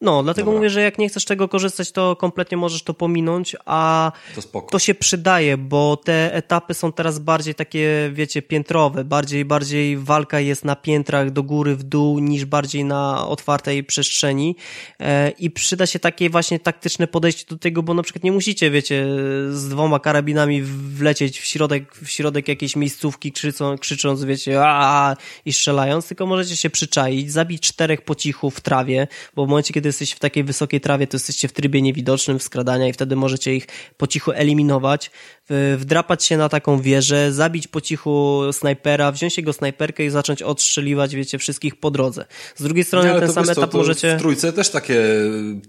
No, dlatego Dobra. mówię, że jak nie chcesz tego korzystać, to kompletnie możesz to pominąć, a to, to, się przydaje, bo te etapy są teraz bardziej takie, wiecie, piętrowe, bardziej, bardziej walka jest na piętrach do góry, w dół, niż bardziej na otwartej przestrzeni. E, i przyda się takie właśnie taktyczne podejście do tego, bo na przykład nie musicie, wiecie, z dwoma karabinami wlecieć w środek, w środek jakiejś miejscówki, krzycząc, krzycząc wiecie, a i strzelając, tylko możecie się przyczaić, zabić czterech po cichu w trawie, bo w momencie, kiedy kiedy jesteś w takiej wysokiej trawie, to jesteście w trybie niewidocznym, w skradania i wtedy możecie ich po cichu eliminować, wdrapać się na taką wieżę, zabić po cichu snajpera, wziąć jego snajperkę i zacząć odstrzeliwać, wiecie, wszystkich po drodze. Z drugiej strony ten sam etap to, możecie... W trójce też takie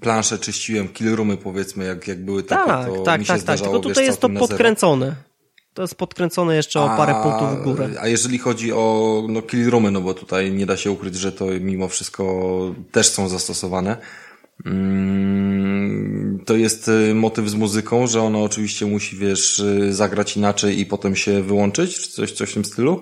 plansze czyściłem, killroomy powiedzmy, jak, jak były takie, tak, to tak, mi się tak, zdarzało, tak, tylko tutaj wiesz, jest to podkręcone. To jest podkręcone jeszcze o parę punktów w górę. A jeżeli chodzi o no, killroomy, no bo tutaj nie da się ukryć, że to mimo wszystko też są zastosowane. Mm, to jest y, motyw z muzyką, że ona oczywiście musi, wiesz, y, zagrać inaczej i potem się wyłączyć, czy coś, coś w tym stylu?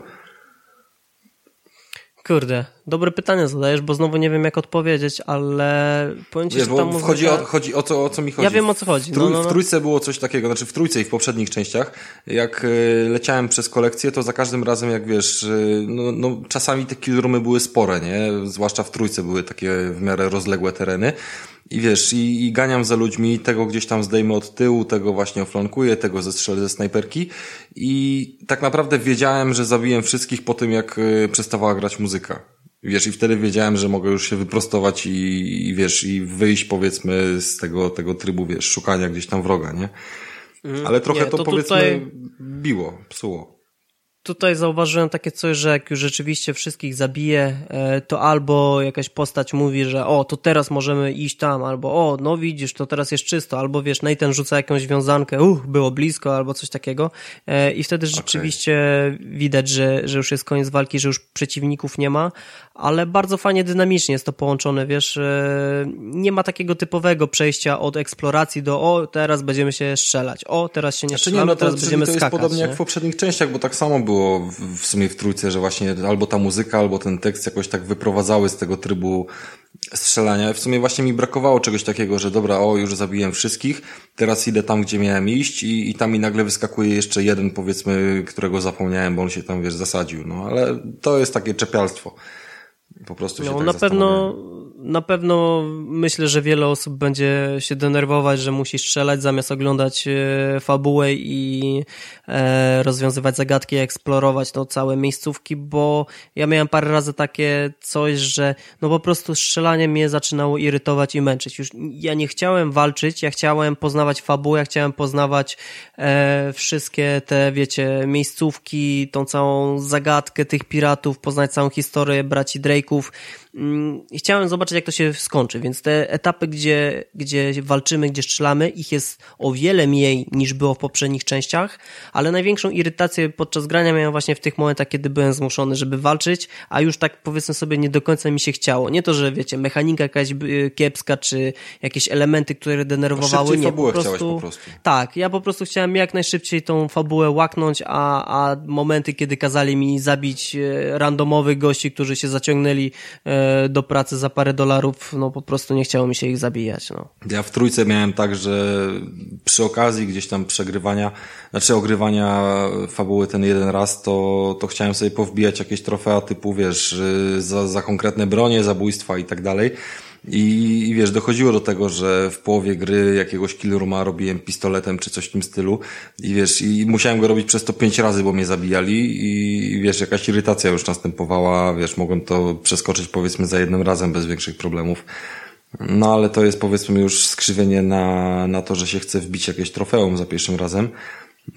Kurde, dobre pytanie zadajesz, bo znowu nie wiem jak odpowiedzieć, ale powiem ci, Wiesz, że ta muzyka... chodzi, o, chodzi o, co, o co mi chodzi. Ja wiem o co chodzi. W, trój, no, no, no. w trójce było coś takiego, znaczy w trójce i w poprzednich częściach, jak y, leciałem przez kolekcję, to za każdym razem, jak wiesz, y, no, no czasami te killroomy były spore, nie? Zwłaszcza w trójce były takie w miarę rozległe tereny. I wiesz, i, i ganiam za ludźmi, tego gdzieś tam zdejmę od tyłu, tego właśnie oflankuję, tego zestrzelę ze snajperki i tak naprawdę wiedziałem, że zabiłem wszystkich po tym, jak y, przestawała grać muzyka. Wiesz, i wtedy wiedziałem, że mogę już się wyprostować i, i wiesz, i wyjść powiedzmy z tego, tego trybu, wiesz, szukania gdzieś tam wroga, nie? Mhm. Ale trochę nie, to, to, powiedzmy tutaj... biło, psuło tutaj zauważyłem takie coś, że jak już rzeczywiście wszystkich zabije, e, to albo jakaś postać mówi, że o, to teraz możemy iść tam, albo o, no widzisz, to teraz jest czysto, albo wiesz, Nathan rzuca jakąś wiązankę, uch, było blisko, albo coś takiego e, i wtedy rzeczywiście okay. widać, że, że już jest koniec walki, że już przeciwników nie ma, ale bardzo fajnie dynamicznie jest to połączone, wiesz, e, nie ma takiego typowego przejścia od eksploracji do o, teraz będziemy się strzelać, o, teraz się nie znaczy, strzelamy, nie, no to, teraz będziemy to jest skakać. podobnie nie? jak w poprzednich częściach, bo tak samo było w sumie w trójce, że właśnie albo ta muzyka, albo ten tekst jakoś tak wyprowadzały z tego trybu strzelania. W sumie właśnie mi brakowało czegoś takiego, że dobra, o, już zabiłem wszystkich, teraz idę tam, gdzie miałem iść i, i tam mi nagle wyskakuje jeszcze jeden, powiedzmy, którego zapomniałem, bo on się tam, wiesz, zasadził. No, ale to jest takie czepialstwo. Po prostu się no, tak na pewno, na pewno myślę, że wiele osób będzie się denerwować, że musi strzelać zamiast oglądać e, fabułę i e, rozwiązywać zagadki, eksplorować to całe miejscówki, bo ja miałem parę razy takie coś, że no po prostu strzelanie mnie zaczynało irytować i męczyć. Już ja nie chciałem walczyć, ja chciałem poznawać fabułę, ja chciałem poznawać e, wszystkie te, wiecie, miejscówki, tą całą zagadkę tych piratów, poznać całą historię braci Drake'ów, Mm, chciałem zobaczyć, jak to się skończy, więc te etapy, gdzie, gdzie walczymy, gdzie strzelamy, ich jest o wiele mniej niż było w poprzednich częściach, ale największą irytację podczas grania miałem właśnie w tych momentach, kiedy byłem zmuszony, żeby walczyć, a już tak powiedzmy sobie nie do końca mi się chciało. Nie to, że wiecie, mechanika jakaś kiepska, czy jakieś elementy, które denerwowały, nie, po prostu, po prostu. Tak, ja po prostu chciałem jak najszybciej tą fabułę łaknąć, a, a momenty, kiedy kazali mi zabić e, randomowych gości, którzy się zaciągnęli e, do pracy za parę dolarów, no po prostu nie chciało mi się ich zabijać. No. Ja w trójce miałem tak, że przy okazji gdzieś tam przegrywania, znaczy ogrywania fabuły ten jeden raz, to, to chciałem sobie powbijać jakieś trofea typu, wiesz, za, za konkretne bronie, zabójstwa i tak dalej. I, wiesz, dochodziło do tego, że w połowie gry jakiegoś killrooma robiłem pistoletem czy coś w tym stylu i wiesz, i musiałem go robić przez to pięć razy, bo mnie zabijali i wiesz, jakaś irytacja już następowała, wiesz, mogłem to przeskoczyć powiedzmy za jednym razem bez większych problemów. No ale to jest powiedzmy już skrzywienie na, na to, że się chce wbić jakieś trofeum za pierwszym razem.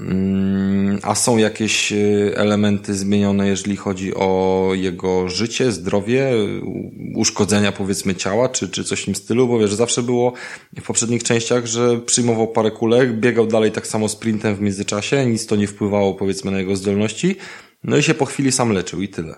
Mm, a są jakieś y, elementy zmienione, jeżeli chodzi o jego życie, zdrowie, uszkodzenia powiedzmy ciała, czy, czy coś w tym stylu? Bo wiesz, zawsze było w poprzednich częściach, że przyjmował parę kulek, biegał dalej tak samo sprintem w międzyczasie, nic to nie wpływało powiedzmy na jego zdolności, no i się po chwili sam leczył i tyle.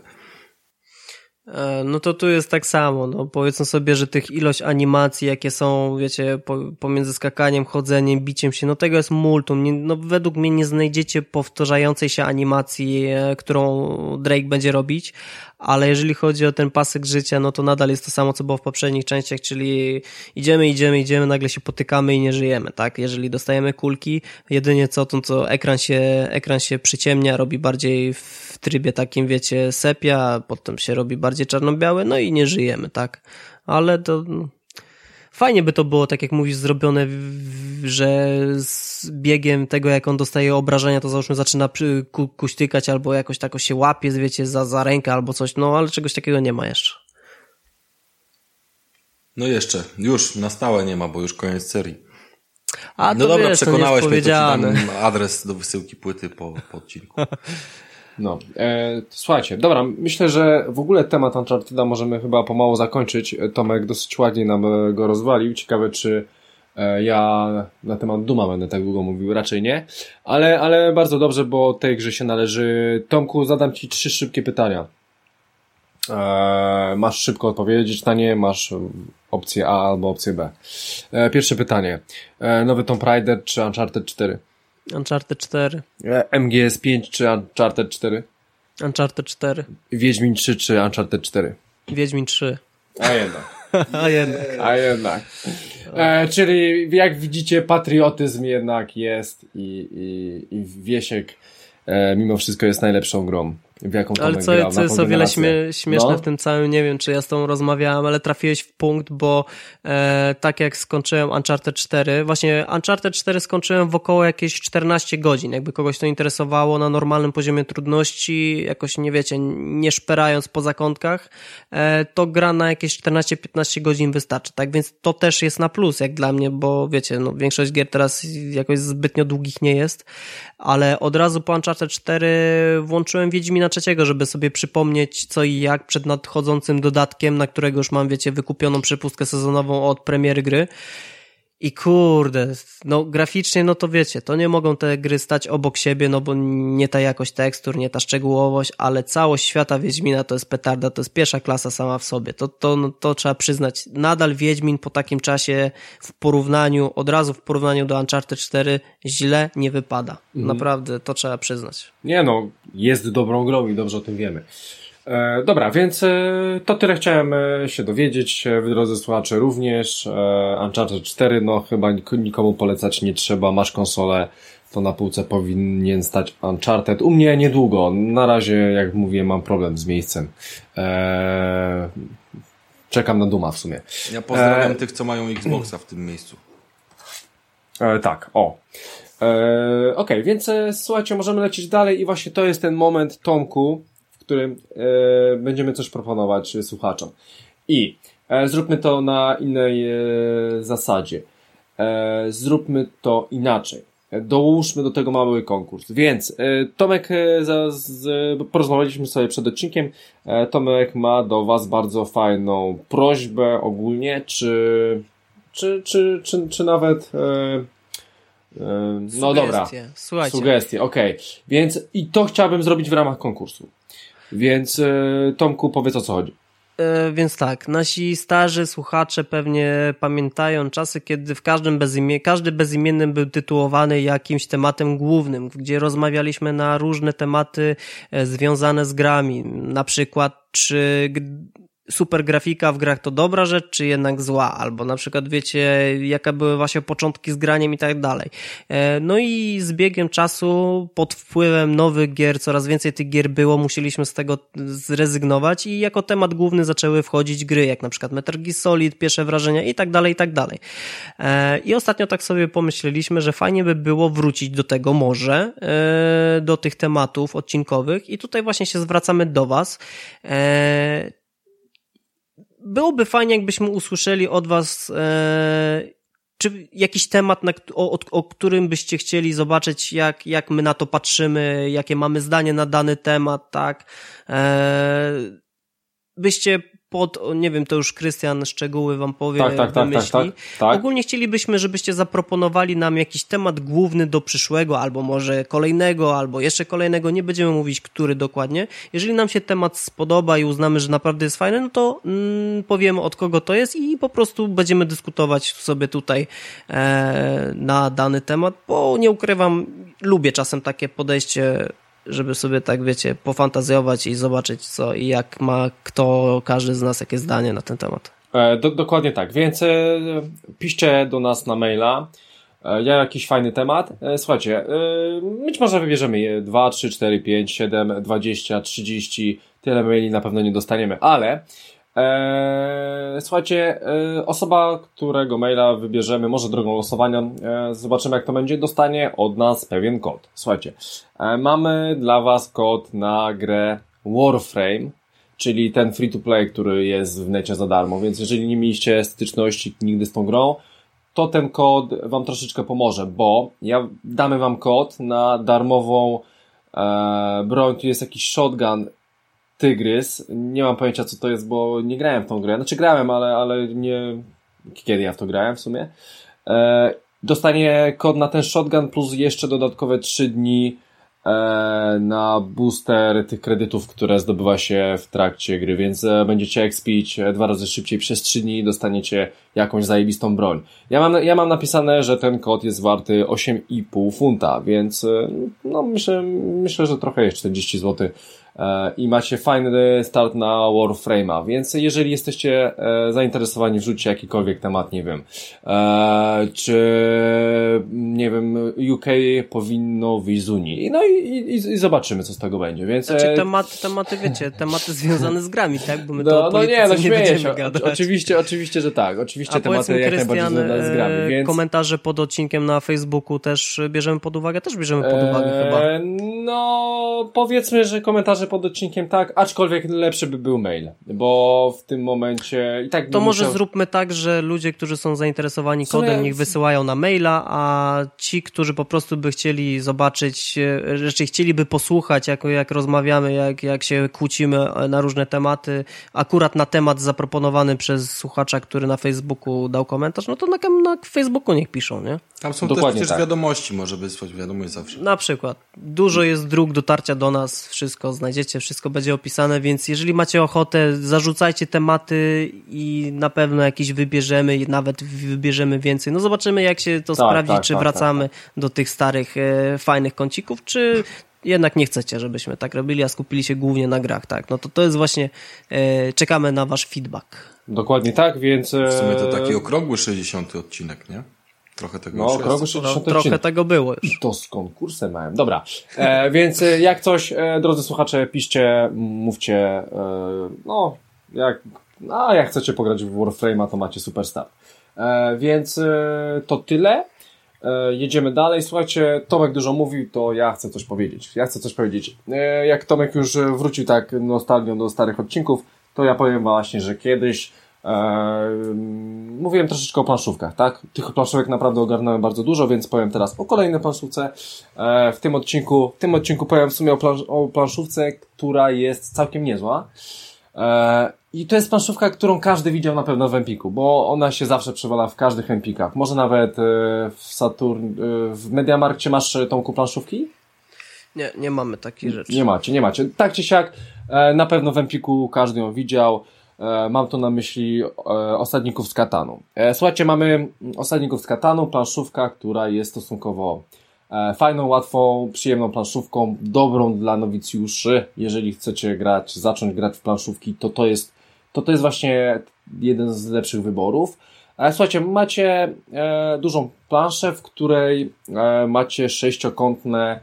E, no to tu jest tak samo, no powiedzmy sobie, że tych ilość animacji, jakie są, wiecie, pomiędzy skakaniem, chodzeniem, biciem się, no tego jest multum. Nie, no według mnie nie znajdziecie powtarzającej się animacji, e, którą Drake będzie robić, ale jeżeli chodzi o ten pasek życia, no to nadal jest to samo, co było w poprzednich częściach, czyli idziemy, idziemy, idziemy, nagle się potykamy i nie żyjemy, tak? Jeżeli dostajemy kulki, jedynie co, to co ekran się, ekran się przyciemnia, robi bardziej w trybie takim, wiecie, sepia, potem się robi bardziej czarno-biały, no i nie żyjemy, tak? Ale to fajnie by to było, tak jak mówisz, zrobione, że z biegiem tego, jak on dostaje obrażenia, to załóżmy zaczyna ku, kuśtykać albo jakoś tak się łapie, wiecie, za, za rękę albo coś, no ale czegoś takiego nie ma jeszcze. No jeszcze, już na stałe nie ma, bo już koniec serii. A no dobra, wiesz, przekonałeś mnie, to ci dam adres do wysyłki płyty po, po odcinku. No, e, słuchajcie, dobra, myślę, że w ogóle temat Uncharted'a możemy chyba pomału zakończyć. Tomek dosyć ładnie nam e, go rozwalił. Ciekawe, czy e, ja na temat Duma będę tak długo mówił, raczej nie. Ale, ale bardzo dobrze, bo tej grze się należy. Tomku, zadam Ci trzy szybkie pytania. E, masz szybko odpowiedzieć na nie, masz opcję A albo opcję B. E, pierwsze pytanie. E, nowy Tomb Raider czy Uncharted 4? Uncharted 4. MGS 5 czy Uncharted 4? Uncharted 4. Wiedźmin 3 czy Uncharted 4? Wiedźmin 3. A jednak. A jednak. A jednak. E, czyli jak widzicie, patriotyzm jednak jest i, i, i Wiesiek e, mimo wszystko jest najlepszą grą w jaką Ale co, grał, co jest o wiele śmie śmieszne no? w tym całym, nie wiem, czy ja z tą rozmawiałem, ale trafiłeś w punkt, bo e, tak jak skończyłem Uncharted 4, właśnie Uncharted 4 skończyłem w około jakieś 14 godzin, jakby kogoś to interesowało na normalnym poziomie trudności, jakoś nie wiecie, nie szperając po zakątkach, e, to gra na jakieś 14-15 godzin wystarczy, tak, więc to też jest na plus, jak dla mnie, bo wiecie, no większość gier teraz jakoś zbytnio długich nie jest, ale od razu po Uncharted 4 włączyłem Wiedźmina trzeciego, żeby sobie przypomnieć co i jak przed nadchodzącym dodatkiem, na którego już mam, wiecie, wykupioną przepustkę sezonową od premiery gry. I kurde, no graficznie, no to wiecie, to nie mogą te gry stać obok siebie, no bo nie ta jakość tekstur, nie ta szczegółowość, ale całość świata Wiedźmina to jest petarda, to jest pierwsza klasa sama w sobie. To, to, no, to trzeba przyznać. Nadal Wiedźmin po takim czasie w porównaniu, od razu w porównaniu do Uncharted 4 źle nie wypada. Mhm. Naprawdę, to trzeba przyznać. Nie no, jest dobrą grą i dobrze o tym wiemy. E, dobra, więc e, to tyle chciałem e, się dowiedzieć, wy drodzy słuchacze również. Uncharted 4, no chyba nikomu polecać nie trzeba, masz konsolę, to na półce powinien stać Uncharted. U mnie niedługo, na razie jak mówię mam problem z miejscem. Czekam na Duma w sumie. Ja pozdrawiam tych, co mają Xboxa w tym miejscu. tak, o. Okej, okay, więc słuchajcie, możemy lecieć dalej i właśnie to jest ten moment, Tomku, którym e, będziemy coś proponować słuchaczom. I e, zróbmy to na innej e, zasadzie. Zróbmy to inaczej. Dołóżmy do tego mały konkurs. Więc Tomek, porozmawialiśmy sobie przed odcinkiem. Tomek ma do Was bardzo fajną prośbę ogólnie, czy, czy, czy, czy, czy nawet. no Sugestie. dobra. Sugestie, okej. Okay. Więc i to chciałbym zrobić w ramach konkursu. Więc e, Tomku, powiedz o co chodzi. E, więc tak, nasi starzy słuchacze pewnie pamiętają czasy, kiedy w każdym bezimie, każdy bezimienny był tytułowany jakimś tematem głównym, gdzie rozmawialiśmy na różne tematy e, związane z grami. Na przykład, czy super grafika w grach to dobra rzecz, czy jednak zła, albo na przykład wiecie, jaka były właśnie początki z graniem i tak dalej. E, no i z biegiem czasu, pod wpływem nowych gier, coraz więcej tych gier było, musieliśmy z tego zrezygnować i jako temat główny zaczęły wchodzić gry, jak na przykład Metal Gear Solid, pierwsze wrażenia i tak dalej, i tak dalej. E, I ostatnio tak sobie pomyśleliśmy, że fajnie by było wrócić do tego może, e, do tych tematów odcinkowych i tutaj właśnie się zwracamy do Was byłoby fajnie, jakbyśmy usłyszeli od Was e, czy jakiś temat, na, o, o, którym byście chcieli zobaczyć, jak, jak my na to patrzymy, jakie mamy zdanie na dany temat, tak? E, byście pod, nie wiem, to już Krystian szczegóły wam powie, tak, tak, tak, wymyśli. Tak, tak, tak, Ogólnie chcielibyśmy, żebyście zaproponowali nam jakiś temat główny do przyszłego, albo może kolejnego, albo jeszcze kolejnego, nie będziemy mówić, który dokładnie. Jeżeli nam się temat spodoba i uznamy, że naprawdę jest fajny, no to mm, powiemy od kogo to jest i po prostu będziemy dyskutować sobie tutaj e, na dany temat, bo nie ukrywam, lubię czasem takie podejście żeby sobie tak, wiecie, pofantazjować i zobaczyć co i jak ma kto, każdy z nas jakie zdanie na ten temat. E, do, dokładnie tak, więc e, piszcie do nas na maila, e, ja jakiś fajny temat. Słuchajcie, być może wybierzemy 2, 3, 4, 5, 7, 20, 30, tyle maili na pewno nie dostaniemy, ale Eee, słuchajcie, e, osoba, którego maila wybierzemy, może drogą losowania, e, zobaczymy jak to będzie, dostanie od nas pewien kod. Słuchajcie, e, mamy dla Was kod na grę Warframe, czyli ten free-to-play, który jest w necie za darmo, więc jeżeli nie mieliście styczności nigdy z tą grą, to ten kod Wam troszeczkę pomoże, bo ja damy Wam kod na darmową e, broń, tu jest jakiś shotgun Tygrys. Nie mam pojęcia co to jest, bo nie grałem w tą grę. Znaczy grałem, ale, ale nie... Kiedy ja w to grałem w sumie? E, dostanie kod na ten shotgun plus jeszcze dodatkowe 3 dni e, na booster tych kredytów, które zdobywa się w trakcie gry, więc e, będziecie expić e, dwa razy szybciej przez 3 dni i dostaniecie jakąś zajebistą broń. Ja mam, ja mam napisane, że ten kod jest warty 8,5 funta, więc e, no myślę, myślę, że trochę jest 40 zł E, i macie fajny start na Warframe'a, więc jeżeli jesteście e, zainteresowani, wrzućcie jakikolwiek temat, nie wiem, e, czy nie wiem, UK powinno wyjść z Unii. No i, i, i zobaczymy, co z tego będzie. Więc... Znaczy temat, tematy, wiecie, tematy związane z grami, tak? Bo my no, to no nie, no śmieję nie się. Gadać. Oczywiście, oczywiście, że tak. Oczywiście A tematy jak najbardziej związane z grami. Więc... Komentarze pod odcinkiem na Facebooku też bierzemy pod uwagę? Też bierzemy pod uwagę eee, chyba. No, powiedzmy, że komentarze pod odcinkiem tak, aczkolwiek lepszy by był mail, bo w tym momencie i tak... To może musiał... zróbmy tak, że ludzie, którzy są zainteresowani kodem, sumie... niech wysyłają na maila, a ci, którzy po prostu by chcieli zobaczyć, e, raczej chcieliby posłuchać, jak, jak rozmawiamy, jak, jak się kłócimy na różne tematy, akurat na temat zaproponowany przez słuchacza, który na Facebooku dał komentarz, no to na, na Facebooku niech piszą, nie? Tam są Dokładnie też przecież tak. wiadomości, może wysłać wiadomość zawsze. Na przykład. Dużo jest dróg dotarcia do nas, wszystko znajdziecie, wszystko będzie opisane, więc jeżeli macie ochotę, zarzucajcie tematy i na pewno jakieś wybierzemy, nawet wybierzemy więcej. No zobaczymy, jak się to tak, sprawdzi, tak, czy tak, wracamy tak, tak. do tych starych, e, fajnych kącików, czy jednak nie chcecie, żebyśmy tak robili, a skupili się głównie na grach, tak? No to to jest właśnie, e, czekamy na wasz feedback. Dokładnie tak, więc... W sumie to taki okrągły 60 odcinek, nie? Trochę tego no, już jest. No, trochę tego było już. To z konkursem miałem. Dobra, e, więc e, jak coś, e, drodzy słuchacze, piszcie, mówcie, e, no, jak, a jak chcecie pograć w Warframe'a, to macie super start. E, więc e, to tyle. E, jedziemy dalej. Słuchajcie, Tomek dużo mówił, to ja chcę coś powiedzieć. Ja chcę coś powiedzieć. E, jak Tomek już wrócił tak nostalgią do starych odcinków, to ja powiem właśnie, że kiedyś Eee, mówiłem troszeczkę o planszówkach, tak? Tych planszówek naprawdę ogarnąłem bardzo dużo, więc powiem teraz o kolejnej planszówce. Eee, w tym odcinku, w tym odcinku powiem w sumie o, plansz o planszówce, która jest całkiem niezła. Eee, I to jest planszówka, którą każdy widział na pewno w Empiku, bo ona się zawsze przewala w każdych Empikach. Może nawet e, w Saturn, e, w Mediamarkcie masz tą planszówki? Nie, nie mamy takiej rzeczy. Nie macie, nie macie. Tak czy siak, e, na pewno w Empiku każdy ją widział. E, mam tu na myśli e, Osadników z Katanu. E, słuchajcie, mamy Osadników z Katanu, planszówka, która jest stosunkowo fajną, łatwą, przyjemną planszówką, dobrą dla nowicjuszy. Jeżeli chcecie grać, zacząć grać w planszówki, to to jest to to jest właśnie jeden z lepszych wyborów. Słuchajcie, macie dużą planszę, w której macie sześciokątne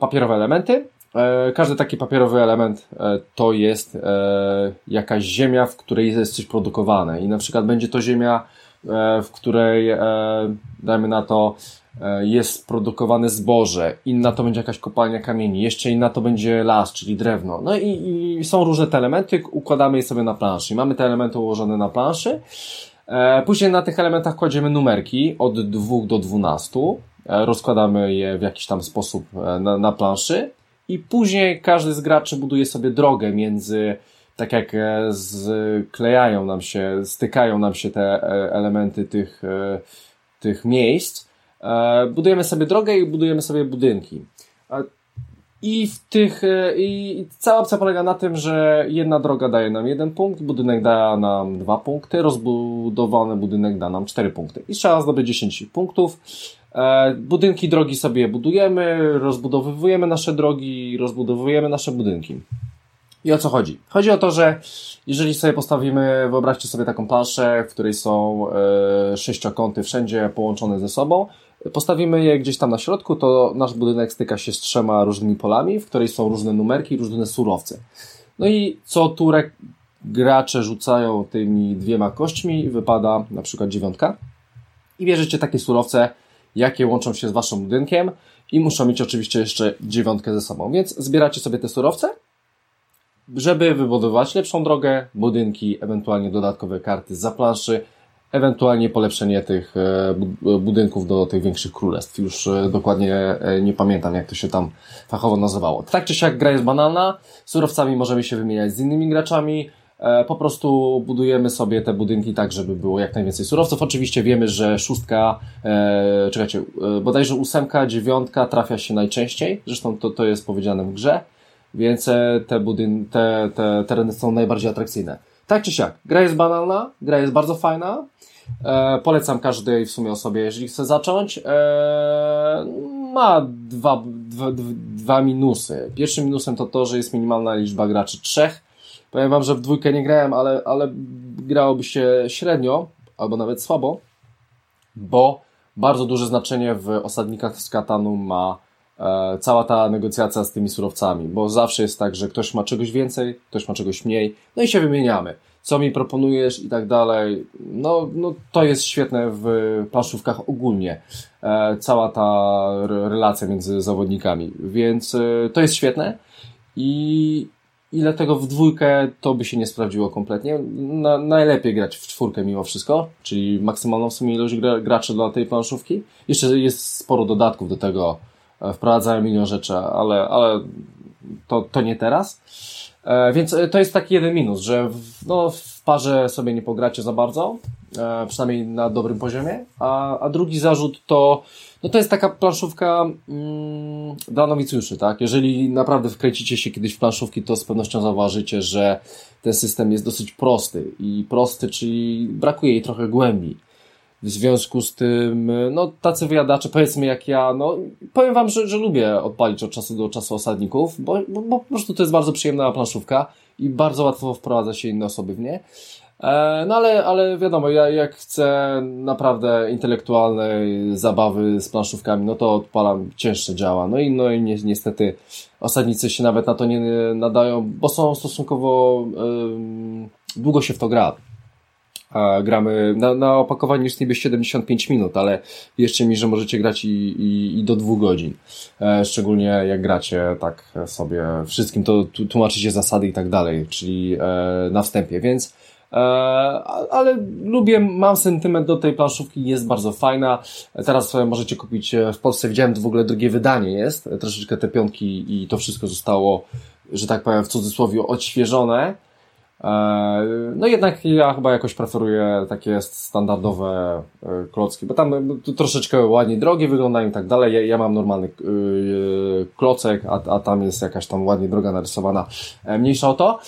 papierowe elementy. E, każdy taki papierowy element e, to jest e, jakaś ziemia, w której jest coś produkowane. I na przykład będzie to ziemia, w której, dajmy na to, jest produkowane zboże, inna to będzie jakaś kopalnia kamieni, jeszcze inna to będzie las, czyli drewno. No i, i są różne te elementy, układamy je sobie na planszy. Mamy te elementy ułożone na planszy. Później na tych elementach kładziemy numerki od 2 do 12. Rozkładamy je w jakiś tam sposób na, na planszy i później każdy z graczy buduje sobie drogę między, tak jak sklejają nam się, stykają nam się te e, elementy tych, e, tych miejsc, e, budujemy sobie drogę i budujemy sobie budynki. I w tych, i cała opcja polega na tym, że jedna droga daje nam jeden punkt, budynek da nam dwa punkty, rozbudowany budynek da nam cztery punkty. I trzeba zdobyć 10 punktów. E, budynki drogi sobie budujemy, rozbudowujemy nasze drogi, rozbudowujemy nasze budynki. I o co chodzi? Chodzi o to, że jeżeli sobie postawimy, wyobraźcie sobie taką planszę, w której są e, sześciokąty wszędzie połączone ze sobą, postawimy je gdzieś tam na środku, to nasz budynek styka się z trzema różnymi polami, w której są różne numerki, różne surowce. No i co turek gracze rzucają tymi dwiema kośćmi wypada na przykład dziewiątka i bierzecie takie surowce, jakie łączą się z waszym budynkiem i muszą mieć oczywiście jeszcze dziewiątkę ze sobą. Więc zbieracie sobie te surowce, żeby wybudować lepszą drogę, budynki, ewentualnie dodatkowe karty za planszy, ewentualnie polepszenie tych e, budynków do tych większych królestw. Już e, dokładnie e, nie pamiętam, jak to się tam fachowo nazywało. Tak czy siak gra jest banalna, surowcami możemy się wymieniać z innymi graczami, E, po prostu budujemy sobie te budynki tak, żeby było jak najwięcej surowców. Oczywiście wiemy, że szóstka, e, czekajcie, e, bodajże ósemka, dziewiątka trafia się najczęściej, zresztą to, to jest powiedziane w grze, więc e, te, budyn te, te tereny są najbardziej atrakcyjne. Tak czy siak, gra jest banalna, gra jest bardzo fajna, e, polecam każdej w sumie osobie, jeżeli chce zacząć. E, ma dwa, dwa, dwa minusy. Pierwszym minusem to to, że jest minimalna liczba graczy trzech, Powiem wam, że w dwójkę nie grałem, ale, ale grałoby się średnio, albo nawet słabo, bo bardzo duże znaczenie w osadnikach z Katanu ma e, cała ta negocjacja z tymi surowcami, bo zawsze jest tak, że ktoś ma czegoś więcej, ktoś ma czegoś mniej, no i się wymieniamy. Co mi proponujesz i tak dalej. No, no to jest świetne w planszówkach ogólnie. E, cała ta relacja między zawodnikami, więc e, to jest świetne. I, i dlatego w dwójkę to by się nie sprawdziło kompletnie. Na, najlepiej grać w czwórkę mimo wszystko, czyli maksymalną w sumie ilość gra, graczy dla tej planszówki. Jeszcze jest sporo dodatków do tego, e, wprowadzają milion rzeczy, ale, ale to, to nie teraz. E, więc e, to jest taki jeden minus, że w, no, w parze sobie nie pogracie za bardzo, przynajmniej na dobrym poziomie, a, a drugi zarzut to no to jest taka planszówka mm, dla nowicjuszy, tak? Jeżeli naprawdę wkręcicie się kiedyś w planszówki, to z pewnością zauważycie, że ten system jest dosyć prosty i prosty, czyli brakuje jej trochę głębi. W związku z tym, no tacy wyjadacze, powiedzmy jak ja, no powiem wam, że, że lubię odpalić od czasu do czasu osadników, bo, bo, bo po prostu to jest bardzo przyjemna planszówka i bardzo łatwo wprowadza się inne osoby w nie. E, no ale, ale wiadomo, ja jak chcę naprawdę intelektualnej zabawy z planszówkami, no to odpalam cięższe działa. No i, no i ni niestety osadnicy się nawet na to nie nadają, bo są stosunkowo długo się w to gra. gramy, na, na opakowaniu jest niby 75 minut, ale wierzcie mi, że możecie grać i, i, i do dwóch godzin. E, szczególnie jak gracie tak sobie wszystkim, to tłumaczycie zasady i tak dalej, czyli e, na wstępie, więc ale lubię, mam sentyment do tej planszówki, jest bardzo fajna. Teraz możecie kupić e, w Polsce, widziałem w ogóle drugie wydanie jest, troszeczkę te piątki i to wszystko zostało, że tak powiem w cudzysłowie, odświeżone. E, no jednak ja chyba jakoś preferuję takie standardowe klocki, bo tam troszeczkę ładnie drogie wyglądają i tak dalej. Ja, ja mam normalny klocek, a, a tam jest jakaś tam ładnie droga narysowana. Mniejsza o to.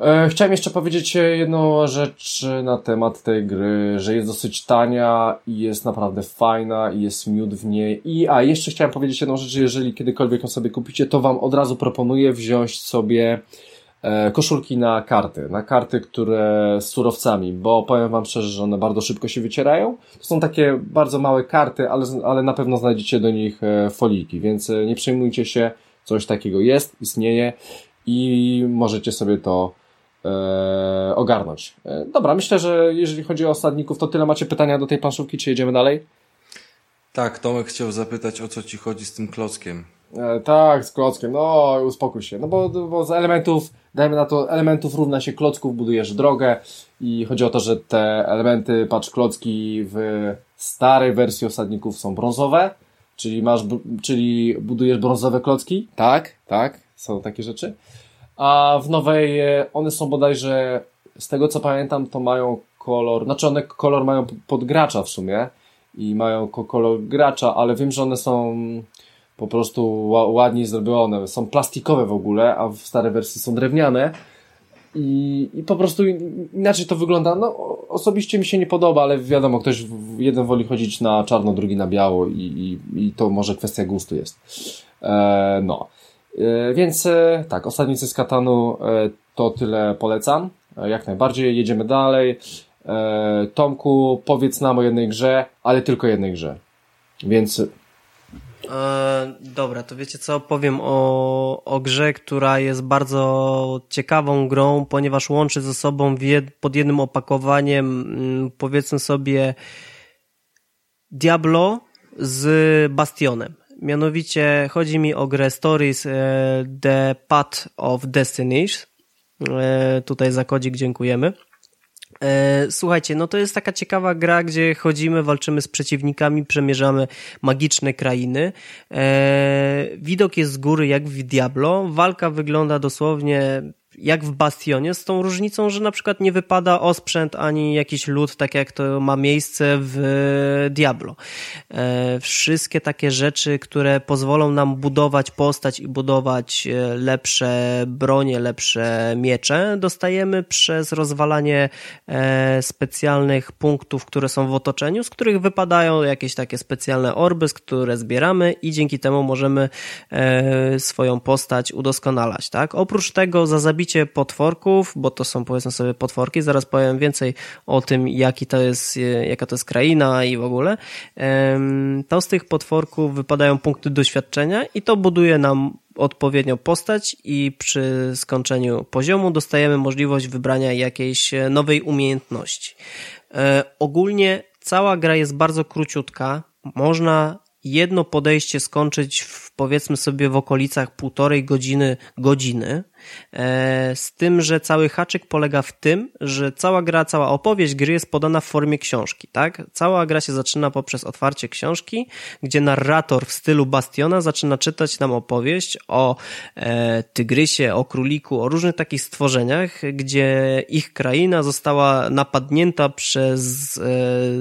E, chciałem jeszcze powiedzieć jedną rzecz na temat tej gry, że jest dosyć tania i jest naprawdę fajna i jest miód w niej. I a jeszcze chciałem powiedzieć jedną rzecz, że jeżeli kiedykolwiek ją sobie kupicie, to wam od razu proponuję wziąć sobie e, koszulki na karty, na karty, które z surowcami, bo powiem wam szczerze, że one bardzo szybko się wycierają. To są takie bardzo małe karty, ale, ale na pewno znajdziecie do nich e, foliki, więc nie przejmujcie się, coś takiego jest, istnieje i możecie sobie to e, ogarnąć. E, dobra, myślę, że jeżeli chodzi o osadników, to tyle macie pytania do tej planszówki, czy jedziemy dalej? Tak, Tomek chciał zapytać, o co ci chodzi z tym klockiem. E, tak, z klockiem, no uspokój się. No bo, bo z elementów, dajmy na to, elementów równa się klocków, budujesz drogę i chodzi o to, że te elementy, patrz, klocki w starej wersji osadników są brązowe, czyli masz, czyli budujesz brązowe klocki, tak, tak, są takie rzeczy, a w nowej e, one są bodajże, z tego co pamiętam, to mają kolor, znaczy one kolor mają pod gracza w sumie i mają kolor gracza, ale wiem, że one są po prostu ładniej zrobione, są plastikowe w ogóle, a w starej wersji są drewniane i, i po prostu inaczej to wygląda. No, osobiście mi się nie podoba, ale wiadomo, ktoś jeden woli chodzić na czarno, drugi na biało i, i, i to może kwestia gustu jest. E, no. E, więc e, tak, Osadnicy z Katanu e, to tyle polecam. Jak najbardziej, jedziemy dalej. Tomku, powiedz nam o jednej grze, ale tylko jednej grze. Więc E, dobra, to wiecie co? Powiem o, o grze, która jest bardzo ciekawą grą, ponieważ łączy ze sobą jed, pod jednym opakowaniem, mm, powiedzmy sobie, Diablo z Bastionem. Mianowicie chodzi mi o grę Stories e, The Path of Destinies. E, tutaj za kodzik dziękujemy. E, słuchajcie, no to jest taka ciekawa gra, gdzie chodzimy, walczymy z przeciwnikami, przemierzamy magiczne krainy. Widok jest z góry jak w Diablo. Walka wygląda dosłownie jak w Bastionie, z tą różnicą, że na przykład nie wypada osprzęt ani jakiś lód, tak jak to ma miejsce w Diablo. E, wszystkie takie rzeczy, które pozwolą nam budować postać i budować e, lepsze bronie, lepsze miecze, dostajemy przez rozwalanie e, specjalnych punktów, które są w otoczeniu, z których wypadają jakieś takie specjalne orby, które zbieramy i dzięki temu możemy swoją postać udoskonalać. Tak? Oprócz tego za zabicie potworków, bo to są powiedzmy sobie potworki, zaraz powiem więcej o tym, jaki to jest, jaka to jest kraina i w ogóle, to z tych potworków wypadają punkty doświadczenia i to buduje nam odpowiednią postać i przy skończeniu poziomu dostajemy możliwość wybrania jakiejś nowej umiejętności. E, ogólnie cała gra jest bardzo króciutka, można jedno podejście skończyć w powiedzmy sobie w okolicach półtorej godziny, godziny, E, z tym, że cały haczyk polega w tym, że cała gra, cała opowieść gry jest podana w formie książki, tak? Cała gra się zaczyna poprzez otwarcie książki, gdzie narrator w stylu Bastiona zaczyna czytać nam opowieść o e, tygrysie, o króliku, o różnych takich stworzeniach, gdzie ich kraina została napadnięta przez e,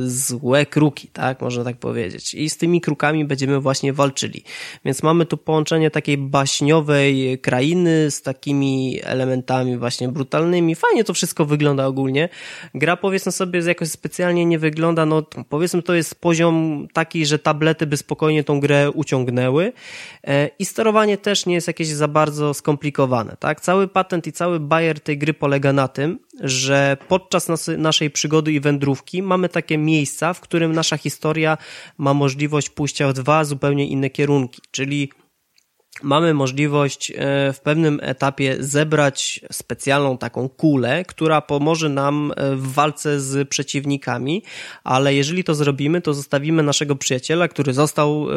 złe kruki, tak? Można tak powiedzieć. I z tymi krukami będziemy właśnie walczyli. Więc mamy tu połączenie takiej baśniowej krainy z takim takimi elementami właśnie brutalnymi. Fajnie to wszystko wygląda ogólnie. Gra powiedzmy sobie jakoś specjalnie nie wygląda, no powiedzmy to jest poziom taki, że tablety by spokojnie tą grę uciągnęły e, i sterowanie też nie jest jakieś za bardzo skomplikowane, tak? Cały patent i cały bajer tej gry polega na tym, że podczas nas, naszej przygody i wędrówki mamy takie miejsca, w którym nasza historia ma możliwość pójścia w dwa zupełnie inne kierunki, czyli mamy możliwość e, w pewnym etapie zebrać specjalną taką kulę, która pomoże nam e, w walce z przeciwnikami, ale jeżeli to zrobimy, to zostawimy naszego przyjaciela, który został e,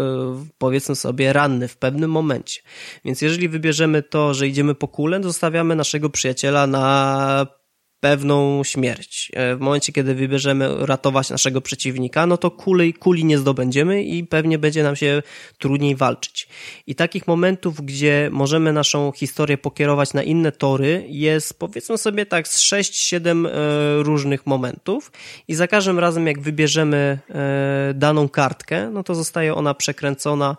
powiedzmy sobie ranny w pewnym momencie. Więc jeżeli wybierzemy to, że idziemy po kulę, zostawiamy naszego przyjaciela na pewną śmierć. E, w momencie, kiedy wybierzemy ratować naszego przeciwnika, no to kuli, kuli nie zdobędziemy i pewnie będzie nam się trudniej walczyć. I takich momentów, gdzie możemy naszą historię pokierować na inne tory, jest powiedzmy sobie tak z 6-7 e, różnych momentów i za każdym razem, jak wybierzemy e, daną kartkę, no to zostaje ona przekręcona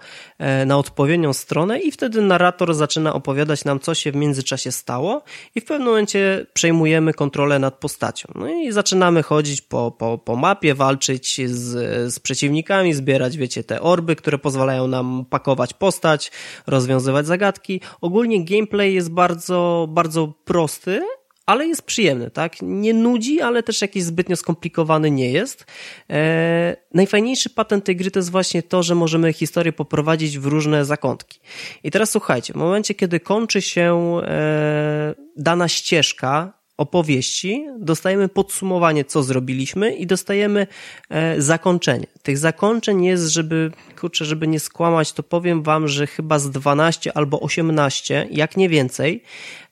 na odpowiednią stronę i wtedy narrator zaczyna opowiadać nam, co się w międzyczasie stało i w pewnym momencie przejmujemy kontrolę kontrolę nad postacią. No i zaczynamy chodzić po, po, po mapie, walczyć z, z przeciwnikami, zbierać, wiecie, te orby, które pozwalają nam pakować postać, rozwiązywać zagadki. Ogólnie gameplay jest bardzo, bardzo prosty, ale jest przyjemny, tak? Nie nudzi, ale też jakiś zbytnio skomplikowany nie jest. E, najfajniejszy patent tej gry to jest właśnie to, że możemy historię poprowadzić w różne zakątki. I teraz słuchajcie, w momencie, kiedy kończy się e, dana ścieżka, opowieści, dostajemy podsumowanie, co zrobiliśmy i dostajemy e, zakończenie. Tych zakończeń jest, żeby, kurczę, żeby nie skłamać, to powiem wam, że chyba z 12 albo 18, jak nie więcej,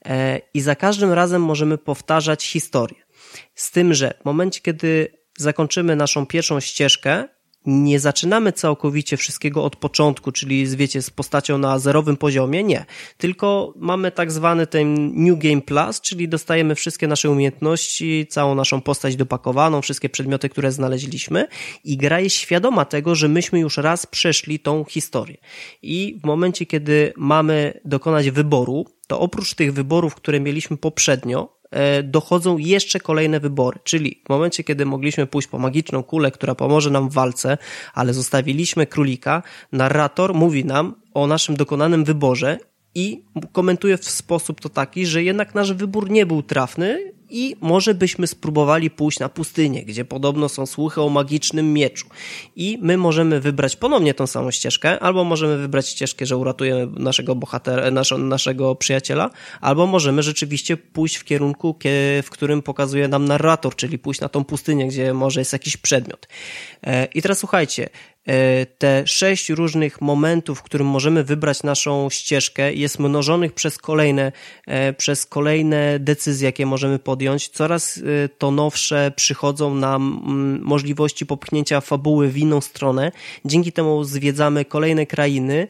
e, i za każdym razem możemy powtarzać historię. Z tym, że w momencie, kiedy zakończymy naszą pierwszą ścieżkę, nie zaczynamy całkowicie wszystkiego od początku, czyli z, wiecie, z postacią na zerowym poziomie, nie. Tylko mamy tak zwany ten New Game Plus, czyli dostajemy wszystkie nasze umiejętności, całą naszą postać dopakowaną, wszystkie przedmioty, które znaleźliśmy i gra jest świadoma tego, że myśmy już raz przeszli tą historię. I w momencie, kiedy mamy dokonać wyboru, to oprócz tych wyborów, które mieliśmy poprzednio, dochodzą jeszcze kolejne wybory. Czyli w momencie, kiedy mogliśmy pójść po magiczną kulę, która pomoże nam w walce, ale zostawiliśmy królika, narrator mówi nam o naszym dokonanym wyborze i komentuje w sposób to taki, że jednak nasz wybór nie był trafny i może byśmy spróbowali pójść na pustynię, gdzie podobno są słuchy o magicznym mieczu. I my możemy wybrać ponownie tą samą ścieżkę, albo możemy wybrać ścieżkę, że uratujemy naszego bohatera, naszego przyjaciela, albo możemy rzeczywiście pójść w kierunku, w którym pokazuje nam narrator, czyli pójść na tą pustynię, gdzie może jest jakiś przedmiot. E, I teraz słuchajcie, te sześć różnych momentów, w którym możemy wybrać naszą ścieżkę, jest mnożonych przez kolejne, e, przez kolejne decyzje, jakie możemy podjąć. Coraz e, to nowsze przychodzą nam mm, możliwości popchnięcia fabuły w inną stronę. Dzięki temu zwiedzamy kolejne krainy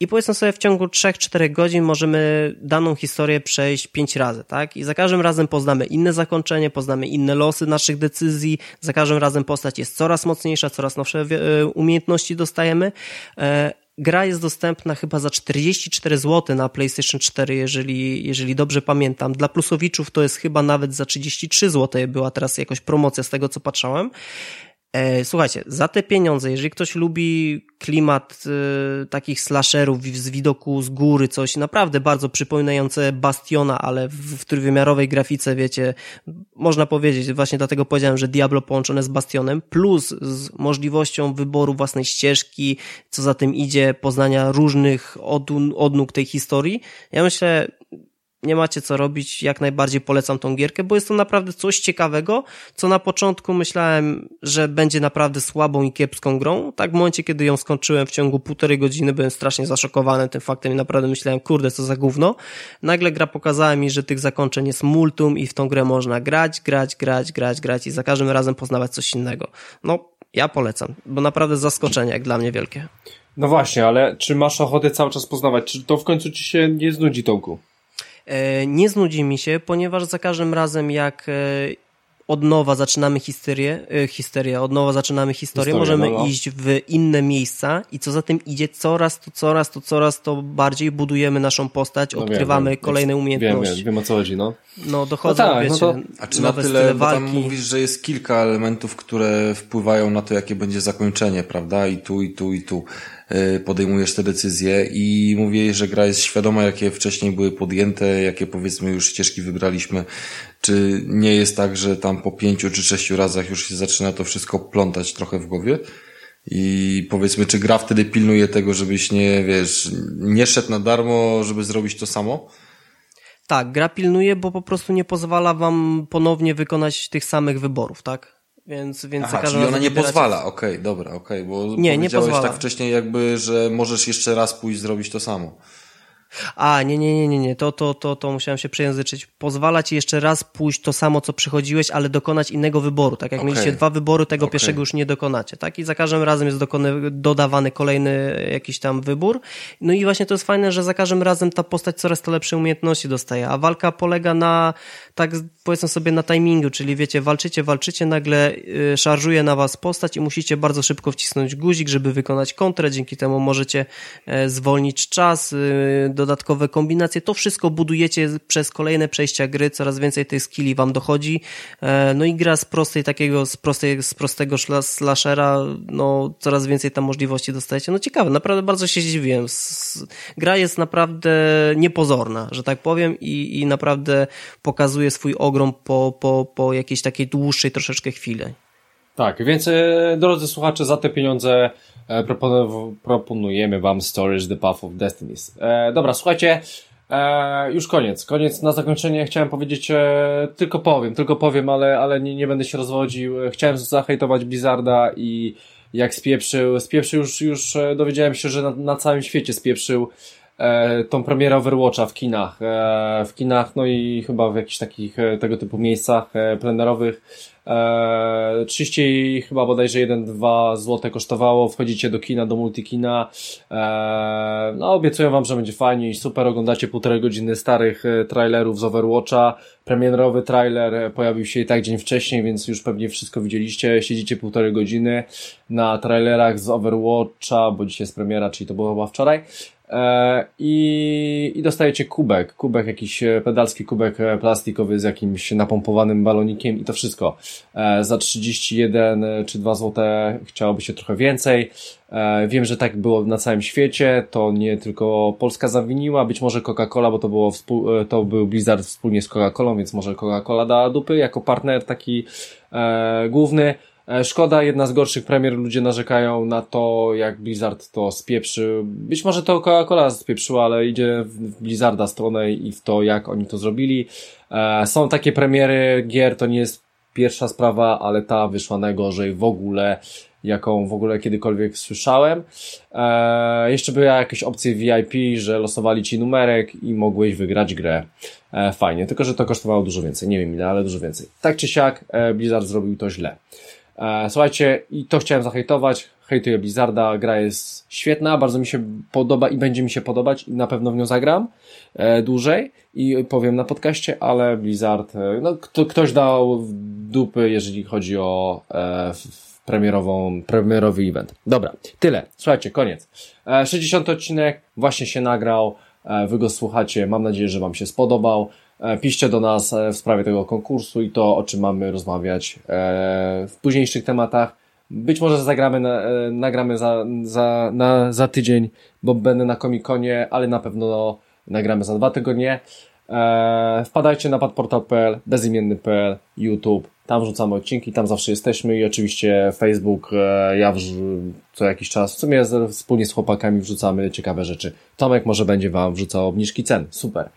i powiedzmy sobie w ciągu 3-4 godzin możemy daną historię przejść 5 razy, tak? I za każdym razem poznamy inne zakończenie, poznamy inne losy naszych decyzji, za każdym razem postać jest coraz mocniejsza, coraz nowsze umiejętności dostajemy. E, gra jest dostępna chyba za 44 zł na PlayStation 4, jeżeli, jeżeli dobrze pamiętam. Dla plusowiczów to jest chyba nawet za 33 zł była teraz jakoś promocja z tego, co patrzałem. E, słuchajcie, za te pieniądze, jeżeli ktoś lubi klimat e, takich slasherów z widoku z góry, coś naprawdę bardzo przypominające Bastiona, ale w, w trójwymiarowej grafice, wiecie, można powiedzieć, właśnie dlatego powiedziałem, że Diablo połączone z Bastionem, plus z możliwością wyboru własnej ścieżki, co za tym idzie, poznania różnych odnóg tej historii. Ja myślę, nie macie co robić, jak najbardziej polecam tą gierkę, bo jest to naprawdę coś ciekawego, co na początku myślałem, że będzie naprawdę słabą i kiepską grą. Tak w momencie, kiedy ją skończyłem w ciągu półtorej godziny, byłem strasznie zaszokowany tym faktem i naprawdę myślałem, kurde, co za gówno. Nagle gra pokazała mi, że tych zakończeń jest multum i w tą grę można grać, grać, grać, grać, grać i za każdym razem poznawać coś innego. No, ja polecam, bo naprawdę zaskoczenie jak dla mnie wielkie. No właśnie, ale czy masz ochotę cały czas poznawać? Czy to w końcu ci się nie znudzi, Tomku? E, nie znudzi mi się, ponieważ za każdym razem jak e, od nowa zaczynamy historię, e, historię, od nowa zaczynamy historię, możemy no, no. iść w inne miejsca i co za tym idzie, coraz to, coraz to, coraz to bardziej budujemy naszą postać, no odkrywamy wiem, kolejne umiejętności. Wiem, wiem, o co chodzi, no. No dochodzą, no tak, wiecie, no to... A czy na tyle, bo tam mówisz, że jest kilka elementów, które wpływają na to, jakie będzie zakończenie, prawda? I tu, i tu, i tu. Y, podejmujesz te decyzje i mówię, że gra jest świadoma, jakie wcześniej były podjęte, jakie powiedzmy już ścieżki wybraliśmy. Czy nie jest tak, że tam po pięciu czy sześciu razach już się zaczyna to wszystko plątać trochę w głowie? I powiedzmy, czy gra wtedy pilnuje tego, żebyś nie, wiesz, nie szedł na darmo, żeby zrobić to samo? Tak, gra pilnuje, bo po prostu nie pozwala wam ponownie wykonać tych samych wyborów, tak? Więc, więc Aha, czyli ona nie pozwala, okej, okay, dobra, okej, okay, bo nie, nie pozwala. tak wcześniej jakby, że możesz jeszcze raz pójść zrobić to samo. A, nie, nie, nie, nie, nie, to, to, to, to musiałem się przejęzyczyć. Pozwala ci jeszcze raz pójść to samo, co przychodziłeś, ale dokonać innego wyboru. Tak jak okay. mieliście dwa wybory, tego okay. pierwszego już nie dokonacie, tak? I za każdym razem jest dokony, dodawany kolejny jakiś tam wybór. No i właśnie to jest fajne, że za każdym razem ta postać coraz to lepsze umiejętności dostaje, a walka polega na, tak powiedzmy sobie, na timingu, czyli wiecie, walczycie, walczycie, nagle y, szarżuje na was postać i musicie bardzo szybko wcisnąć guzik, żeby wykonać kontrę, dzięki temu możecie y, zwolnić czas, y, dodatkowe kombinacje, to wszystko budujecie przez kolejne przejścia gry, coraz więcej tych skilli wam dochodzi, e, no i gra z prostej takiego, z, prostej, z prostego slashera, no coraz więcej tam możliwości dostajecie. No ciekawe, naprawdę bardzo się zdziwiłem. Gra jest naprawdę niepozorna, że tak powiem i, i naprawdę pokazuje swój ogrom po, po, po jakiejś takiej dłuższej troszeczkę chwili. Tak, więc e, drodzy słuchacze, za te pieniądze proponujemy Wam Storage The Path of Destinies. E, dobra, słuchajcie, już koniec. Koniec na zakończenie chciałem powiedzieć, tylko powiem, tylko powiem, ale, ale nie, nie będę się rozwodził. Chciałem zahejtować Blizzarda i jak spieprzył, spieprzył już, już dowiedziałem się, że na, na całym świecie spieprzył e, tą premierę Overwatcha w kinach, e, w kinach, no i chyba w jakichś takich e, tego typu miejscach e, plenerowych. E, 30 chyba bodajże 1-2 złote kosztowało, wchodzicie do kina, do multikina, e, no obiecuję wam, że będzie fajnie i super, oglądacie półtorej godziny starych e, trailerów z Overwatcha, premierowy trailer e, pojawił się i tak dzień wcześniej, więc już pewnie wszystko widzieliście, siedzicie półtorej godziny na trailerach z Overwatcha, bo dzisiaj jest premiera, czyli to było chyba wczoraj, i, i dostajecie kubek, kubek, jakiś e, pedalski kubek e, plastikowy z jakimś napompowanym balonikiem i to wszystko. Za 31 czy 2 złote chciałoby się trochę więcej. Wiem, że tak było na całym świecie, to nie tylko Polska zawiniła, być może Coca-Cola, bo to było to był Blizzard wspólnie z Coca-Colą, więc może Coca-Cola dała dupy jako partner taki e, główny. E, szkoda, jedna z gorszych premier, ludzie narzekają na to, jak Blizzard to spieprzy. Być może to Coca-Cola spieprzyła, ale idzie w Blizzarda stronę i w to, jak oni to zrobili. E, są takie premiery gier, to nie jest pierwsza sprawa, ale ta wyszła najgorzej w ogóle, jaką w ogóle kiedykolwiek słyszałem. E, jeszcze były jakieś opcje VIP, że losowali ci numerek i mogłeś wygrać grę. fajnie, tylko że to kosztowało dużo więcej. Nie wiem ile, ale dużo więcej. Tak czy siak, Blizzard zrobił to źle. E, słuchajcie, i to chciałem zahejtować. Hejtuję Blizzarda, gra jest świetna, bardzo mi się podoba i będzie mi się podobać i na pewno w nią zagram e, dłużej i powiem na podcaście, ale Blizzard, e, no kto, ktoś dał dupy, jeżeli chodzi o e, premierową, premierowy event. Dobra, tyle. Słuchajcie, koniec. E, 60 odcinek właśnie się nagrał, wy go słuchacie, mam nadzieję, że wam się spodobał. E, piszcie do nas e, w sprawie tego konkursu i to, o czym mamy rozmawiać e, w późniejszych tematach. Być może zagramy, na, nagramy za, za, na, za tydzień, bo będę na Komikonie, ale na pewno nagramy za dwa tygodnie. wpadajcie na padportal.pl, bezimienny.pl, YouTube, tam wrzucamy odcinki, tam zawsze jesteśmy i oczywiście Facebook, ja co jakiś czas, w sumie wspólnie z chłopakami wrzucamy ciekawe rzeczy. Tomek może będzie Wam wrzucał obniżki cen, super.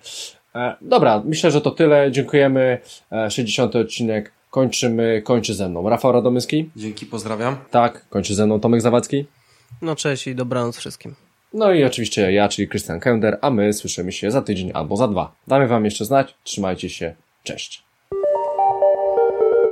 E, dobra, myślę, że to tyle. Dziękujemy. 60 e, odcinek kończymy, kończy ze mną. Rafał Radomyski. Dzięki, pozdrawiam. Tak, kończy ze mną Tomek Zawadzki. No cześć i dobranoc wszystkim. No i oczywiście ja, czyli Christian Kender, a my słyszymy się za tydzień albo za dwa. Damy wam jeszcze znać. Trzymajcie się. Cześć.